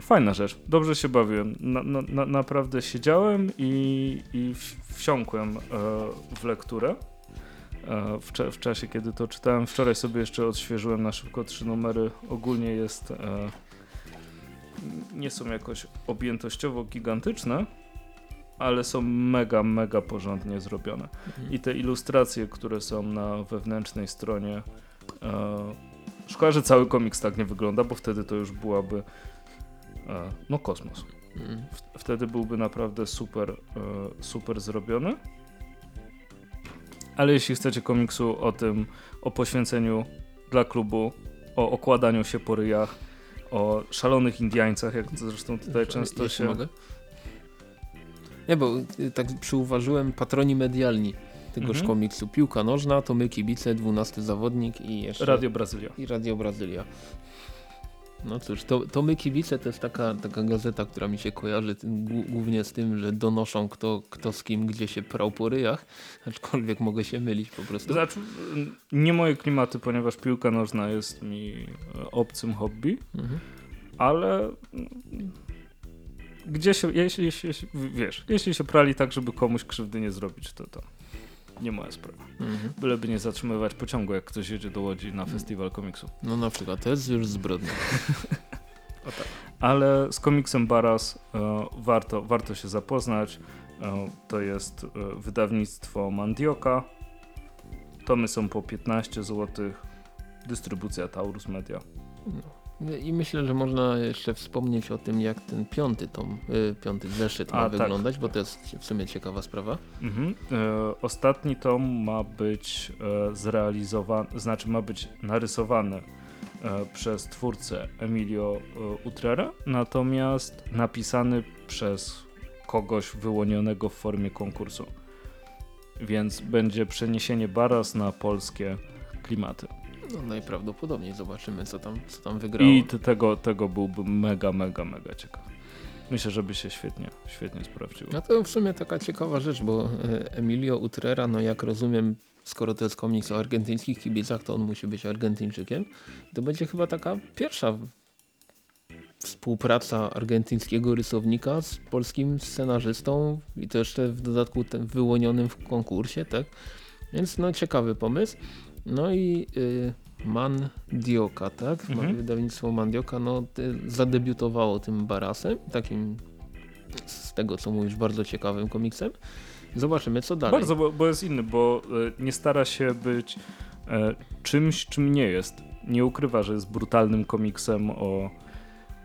fajna rzecz, dobrze się bawiłem. Na, na, naprawdę siedziałem i, i wsiąkłem e, w lekturę. E, w, w, czasie, kiedy to czytałem. Wczoraj sobie jeszcze odświeżyłem na szybko trzy numery. Ogólnie jest. nie są jakoś objętościowo gigantyczne, ale są mega, mega porządnie zrobione. Mhm. I te ilustracje, które są na wewnętrznej stronie E, szkoda, że cały komiks tak nie wygląda, bo wtedy to już byłaby e, no kosmos. Mm. Wtedy byłby naprawdę super, e, super zrobiony. Ale jeśli chcecie komiksu o tym, o poświęceniu dla klubu, o okładaniu się po ryjach, o szalonych Indiańcach, jak zresztą tutaj często Jeśli się... Mogę? Nie, bo y, tak przyuważyłem patroni medialni tegoż mhm. komiksu. Piłka nożna, to my kibice, 12 zawodnik i jeszcze... Radio Brazylia. I Radio Brazylia. No cóż, to, to my kibice to jest taka, taka gazeta, która mi się kojarzy głównie z tym, że donoszą kto, kto z kim gdzie się prał po ryjach, aczkolwiek mogę się mylić po prostu. Znaczy, nie moje klimaty, ponieważ piłka nożna jest mi e, obcym hobby, mhm. ale gdzie się, jeśli, jeśli, wiesz, jeśli się prali tak, żeby komuś krzywdy nie zrobić, to to nie moja sprawa. Mhm. Byleby nie zatrzymywać pociągu, jak ktoś jedzie do Łodzi na festiwal komiksu. No na przykład, to jest już zbrodnia. tak. Ale z komiksem Baras e, warto, warto się zapoznać. E, to jest e, wydawnictwo Mandioka. Tomy są po 15 zł. Dystrybucja Taurus Media. No. I myślę, że można jeszcze wspomnieć o tym, jak ten piąty tom, y, piąty zeszyt ma A, tak. wyglądać, bo to jest w sumie ciekawa sprawa. Mhm. E, ostatni tom ma być e, zrealizowany, znaczy ma być narysowany e, przez twórcę Emilio e, Utrera, natomiast napisany przez kogoś wyłonionego w formie konkursu. Więc będzie przeniesienie Baras na polskie klimaty. No najprawdopodobniej zobaczymy, co tam, co tam wygrało. I tego, tego byłbym mega, mega, mega ciekaw. Myślę, żeby się świetnie, świetnie sprawdziło. No to w sumie taka ciekawa rzecz, bo e, Emilio Utrera, no jak rozumiem, skoro to jest komiks o argentyńskich kibicach, to on musi być Argentyńczykiem. To będzie chyba taka pierwsza współpraca argentyńskiego rysownika z polskim scenarzystą i to jeszcze w dodatku wyłonionym w konkursie, tak? Więc no ciekawy pomysł. No i y, Mandioka, tak? Mhm. Wydawnictwo Mandioka no, zadebiutowało tym Barasem, takim z tego co mówisz bardzo ciekawym komiksem. Zobaczymy co dalej. Bardzo, bo, bo jest inny, bo y, nie stara się być y, czymś, czym nie jest. Nie ukrywa, że jest brutalnym komiksem o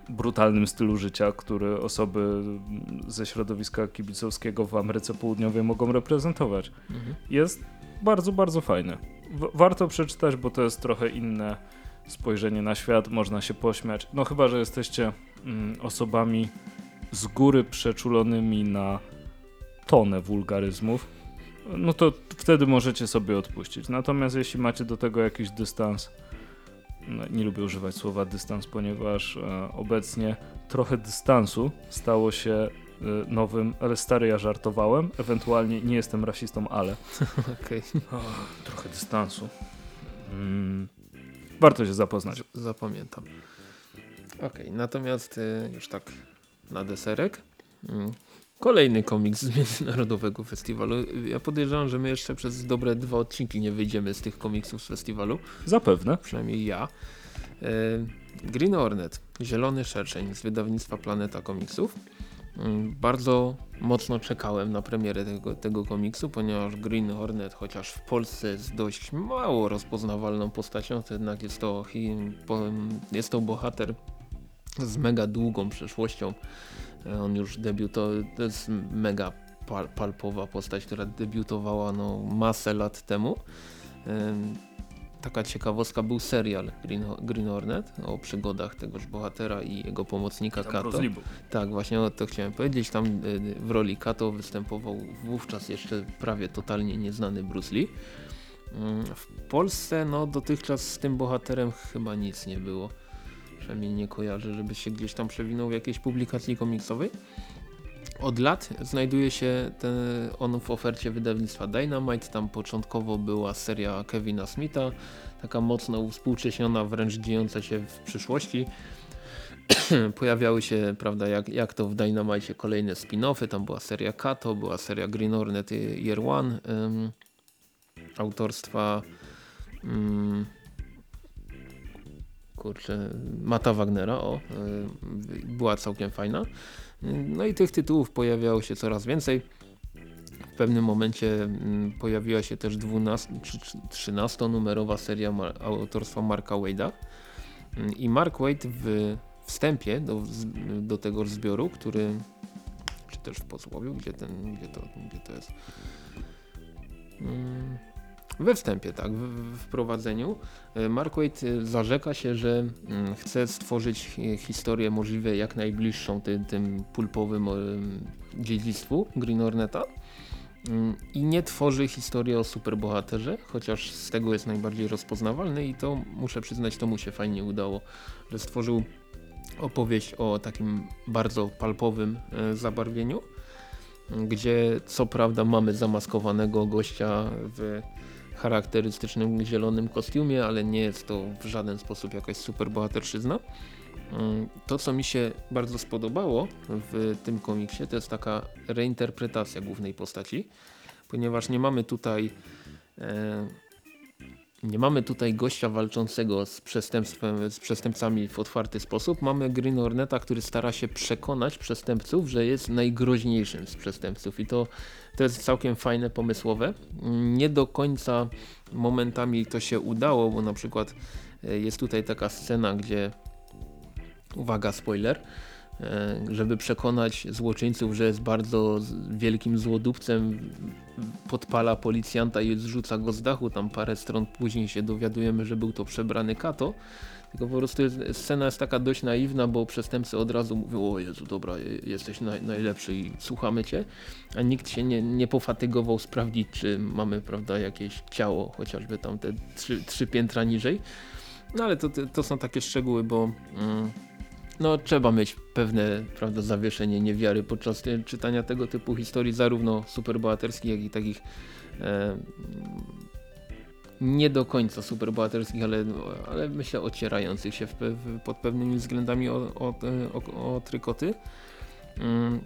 brutalnym stylu życia, który osoby ze środowiska kibicowskiego w Ameryce Południowej mogą reprezentować. Mhm. Jest bardzo, bardzo fajny warto przeczytać, bo to jest trochę inne spojrzenie na świat, można się pośmiać. No chyba, że jesteście mm, osobami z góry przeczulonymi na tonę wulgaryzmów, no to wtedy możecie sobie odpuścić. Natomiast jeśli macie do tego jakiś dystans, nie lubię używać słowa dystans, ponieważ e, obecnie trochę dystansu stało się Y, nowym, ale stary ja żartowałem, ewentualnie nie jestem rasistą, ale okay. trochę dystansu. Mm. Warto się zapoznać. Zapamiętam. Okej, okay, natomiast y, już tak na deserek. Kolejny komiks z Międzynarodowego Festiwalu. Ja podejrzewam, że my jeszcze przez dobre dwa odcinki nie wyjdziemy z tych komiksów z festiwalu. Zapewne. Przynajmniej ja. Y, Green Hornet, Zielony Szerszeń z wydawnictwa Planeta Komiksów. Mm, bardzo mocno czekałem na premierę tego, tego komiksu, ponieważ Green Hornet, chociaż w Polsce jest dość mało rozpoznawalną postacią, to jednak jest to, jest to bohater z mega długą przeszłością. E, on już debiutował, to jest mega pal, palpowa postać, która debiutowała no, masę lat temu taka ciekawostka, był serial Green, Green Hornet o przygodach tegoż bohatera i jego pomocnika tam Kato. Tak, właśnie o to chciałem powiedzieć. Tam y, w roli Kato występował wówczas jeszcze prawie totalnie nieznany Bruce Lee. Mm, w Polsce no dotychczas z tym bohaterem chyba nic nie było. Przynajmniej nie kojarzę, żeby się gdzieś tam przewinął w jakiejś publikacji komiksowej. Od lat znajduje się ten, on w ofercie wydawnictwa Dynamite. Tam początkowo była seria Kevina Smitha, taka mocno uspółcześniona, wręcz dziejąca się w przyszłości. Pojawiały się, prawda, jak, jak to w Dynamite kolejne spin-offy. Tam była seria Kato, była seria Green Hornet Year One autorstwa kurczę, Mata Wagnera, o, y, była całkiem fajna. No i tych tytułów pojawiało się coraz więcej. W pewnym momencie mm, pojawiła się też 12 13 numerowa seria autorstwa Marka Wade'a. Mm, I Mark Wade w wstępie do, do tego zbioru, który czy też w posłowiu, gdzie, ten, gdzie, to, gdzie to jest hmm, we wstępie, tak, w, w wprowadzeniu e, Mark Waid e, zarzeka się, że mm, chce stworzyć historię możliwie jak najbliższą tym, tym pulpowym dziedzictwu Green Horneta mm, i nie tworzy historii o superbohaterze, chociaż z tego jest najbardziej rozpoznawalny i to muszę przyznać, to mu się fajnie udało, że stworzył opowieść o takim bardzo palpowym e, zabarwieniu, gdzie co prawda mamy zamaskowanego gościa w charakterystycznym zielonym kostiumie, ale nie jest to w żaden sposób jakaś super bohaterszyzna. Mm, to, co mi się bardzo spodobało w tym komiksie, to jest taka reinterpretacja głównej postaci, ponieważ nie mamy tutaj e, nie mamy tutaj gościa walczącego z przestępstwem, z przestępcami w otwarty sposób. Mamy Green Horneta, który stara się przekonać przestępców, że jest najgroźniejszym z przestępców i to, to jest całkiem fajne, pomysłowe. Nie do końca momentami to się udało, bo na przykład e, jest tutaj taka scena, gdzie uwaga, spoiler, żeby przekonać złoczyńców, że jest bardzo wielkim złodupcem, podpala policjanta i zrzuca go z dachu. Tam parę stron później się dowiadujemy, że był to przebrany Kato. Tylko po prostu jest, scena jest taka dość naiwna, bo przestępcy od razu mówią, o Jezu, dobra, jesteś naj, najlepszy i słuchamy cię. A nikt się nie, nie pofatygował sprawdzić, czy mamy prawda, jakieś ciało, chociażby tam te trzy, trzy piętra niżej. No ale to, to są takie szczegóły, bo... Mm, no trzeba mieć pewne prawda, zawieszenie niewiary podczas czytania tego typu historii, zarówno superbohaterskich, jak i takich e, nie do końca superbohaterskich, ale, ale myślę ocierających się w, w, pod pewnymi względami o, o, o, o trykoty. Mm.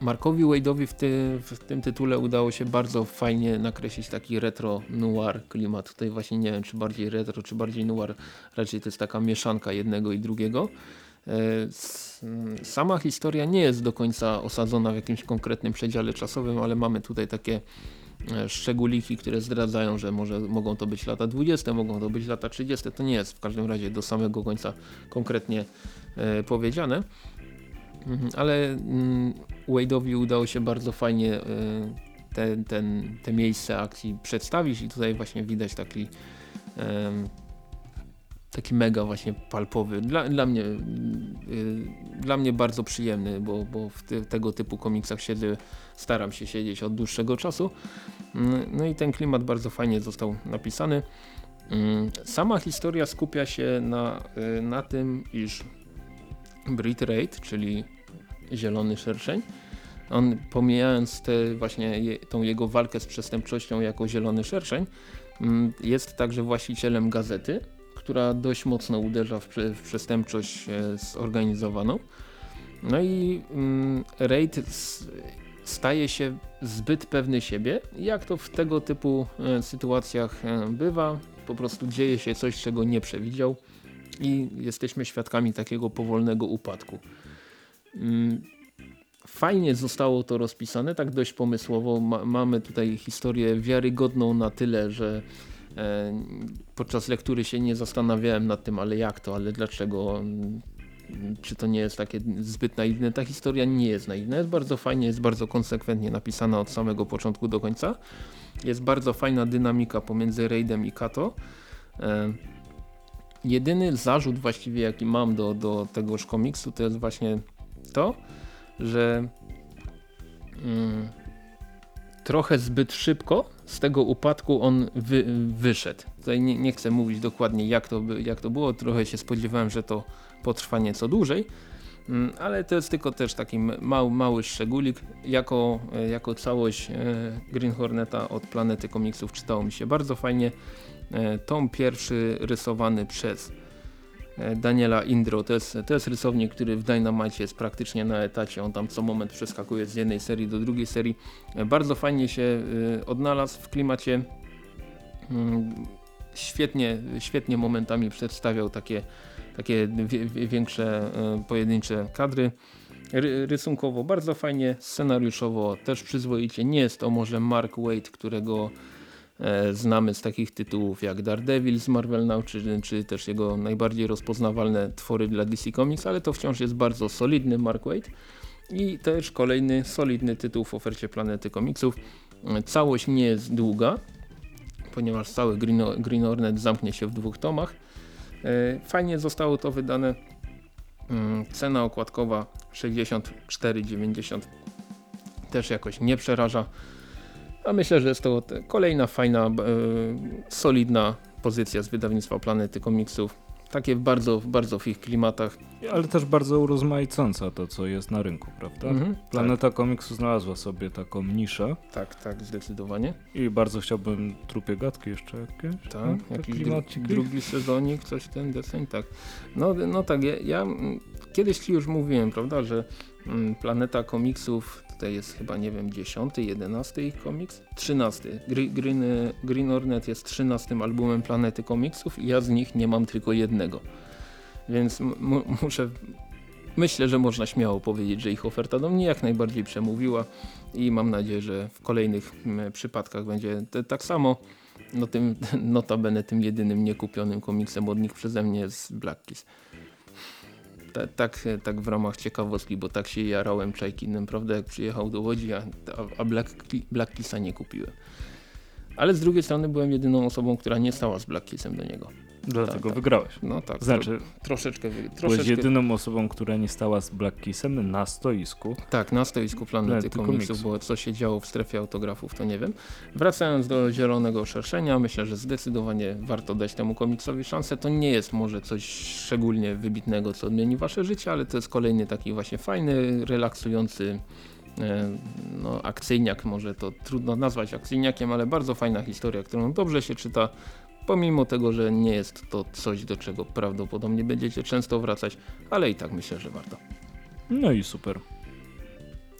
Markowi Wade'owi w, ty, w, tym tytule udało się bardzo fajnie nakreślić taki retro noir klimat. Tutaj właśnie nie wiem czy bardziej retro, czy bardziej noir. Raczej to jest taka mieszanka jednego i drugiego. E, sama historia nie jest do końca osadzona w jakimś konkretnym przedziale czasowym, ale mamy tutaj takie e, szczególiki, które zdradzają, że może mogą to być lata 20, mogą to być lata 30. To nie jest w każdym razie do samego końca konkretnie e, powiedziane. Mhm, ale mm, Wade'owi udało się bardzo fajnie e, te, ten, te miejsce akcji przedstawić i tutaj właśnie widać taki taki mega właśnie palpowy. Dla, dla mnie yy, dla mnie bardzo przyjemny, bo, bo w ty, tego typu komiksach siedzę, staram się siedzieć od dłuższego czasu. Yy, no i ten klimat bardzo fajnie został napisany. Yy, sama historia skupia się na, y, na tym, iż Brit Raid, czyli zielony szerszeń. On pomijając te właśnie je, tą jego walkę z przestępczością jako zielony szerszeń, mm, jest także właścicielem gazety, która dość mocno uderza w, w przestępczość e, zorganizowaną. No i mm, Raid staje się zbyt pewny siebie, jak to w tego typu e, sytuacjach e, bywa. Po prostu dzieje się coś, czego nie przewidział i jesteśmy świadkami takiego powolnego upadku. Mm, fajnie zostało to rozpisane, tak dość pomysłowo. Ma, mamy tutaj historię wiarygodną na tyle, że e, podczas lektury się nie zastanawiałem nad tym, ale jak to, ale dlaczego, mm, czy to nie jest takie zbyt naiwne. Ta historia nie jest naiwna, jest bardzo fajnie, jest bardzo konsekwentnie napisana od samego początku do końca. Jest bardzo fajna dynamika pomiędzy Raidem i Kato. E, jedyny zarzut właściwie jaki mam do, do tegoż komiksu to jest właśnie to, że mm, trochę zbyt szybko z tego upadku on wy, wyszedł. Tutaj nie, nie, chcę mówić dokładnie jak to, jak to było, trochę się spodziewałem, że to potrwa nieco dłużej, mm, ale to jest tylko też taki mały, mały szczególik. Jako, jako całość e, Green Horneta od Planety Komiksów czytało mi się bardzo fajnie. E, tom pierwszy rysowany przez e, Daniela Indro, to jest, to jest rysownik, który w Dynamite jest praktycznie na etacie, on tam co moment przeskakuje z jednej serii do drugiej serii. E, bardzo fajnie się odnalazł w klimacie, mm, świetnie, świetnie momentami przedstawiał takie, takie większe pojedyncze kadry. Rysunkowo bardzo fajnie, scenariuszowo też przyzwoicie. Nie jest to może Mark Wade, którego E, znamy z takich tytułów jak Daredevil z Marvel Now, czy, czy też jego najbardziej rozpoznawalne twory dla DC Comics, ale to wciąż jest bardzo solidny Mark Waid i też kolejny solidny tytuł w ofercie Planety Komiksów. E, całość nie jest długa, ponieważ cały Green, Green Hornet zamknie się w dwóch tomach. E, fajnie zostało to wydane. Mm, cena okładkowa 64,90 też jakoś nie przeraża. A myślę, że jest to kolejna fajna, e, solidna pozycja z wydawnictwa Planety Komiksów. Takie bardzo, bardzo w ich klimatach. Ale też bardzo urozmaicąca to, co jest na rynku, prawda? Mhm, Planeta tak. Komiksu znalazła sobie taką niszę. Tak, tak, zdecydowanie. I bardzo chciałbym trupie gadki jeszcze jakieś. Tak, no, jakiś dru drugi sezonik, coś ten deseń, tak. No, no tak, ja, ja kiedyś ci już mówiłem, prawda, że mm, Planeta Komiksów Tutaj jest chyba, nie wiem, 10, 11 ich komiks? 13. Green, Green Hornet jest 13 albumem Planety Komiksów i ja z nich nie mam tylko jednego. Więc muszę myślę, że można śmiało powiedzieć, że ich oferta do mnie jak najbardziej przemówiła i mam nadzieję, że w kolejnych przypadkach będzie tak samo. No tym, notabene tym jedynym niekupionym komiksem od nich przeze mnie jest Black Kiss ta, tak, tak w ramach ciekawostki, bo tak się jarałem Czajkinem, prawda, jak przyjechał do Łodzi, a, a Black, Black Kissa nie kupiłem. Ale z drugiej strony byłem jedyną osobą, która nie stała z Black Kissem do niego. Dlatego tak, wygrałeś. No tak. Znaczy, troszeczkę, troszeczkę. Byłeś jedyną osobą, która nie stała z Black Kissem na stoisku. Tak, na stoisku Planety Komiksów, bo co się działo w strefie autografów, to nie wiem. Wracając do Zielonego Szerszenia, myślę, że zdecydowanie warto dać temu komiksowi szansę. To nie jest może coś szczególnie wybitnego, co odmieni wasze życie, ale to jest kolejny taki właśnie fajny, relaksujący e, no, akcyjniak, może to trudno nazwać akcyjniakiem, ale bardzo fajna historia, którą dobrze się czyta, pomimo tego, że nie jest to coś, do czego prawdopodobnie będziecie często wracać, ale i tak myślę, że warto. No i super.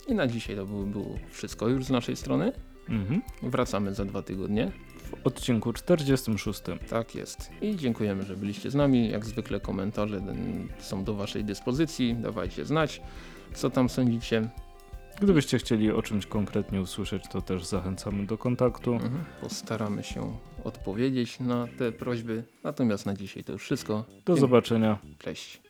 I na dzisiaj to było, było wszystko już z naszej strony. Mhm. Wracamy za dwa tygodnie. W odcinku 46. Tak jest. I dziękujemy, że byliście z nami. Jak zwykle komentarze są do waszej dyspozycji. Dawajcie znać, co tam sądzicie. Gdybyście chcieli o czymś konkretnie usłyszeć, to też zachęcamy do kontaktu. Mhm. Postaramy się odpowiedzieć na te prośby. Natomiast na dzisiaj to już wszystko. Do zobaczenia. Cześć.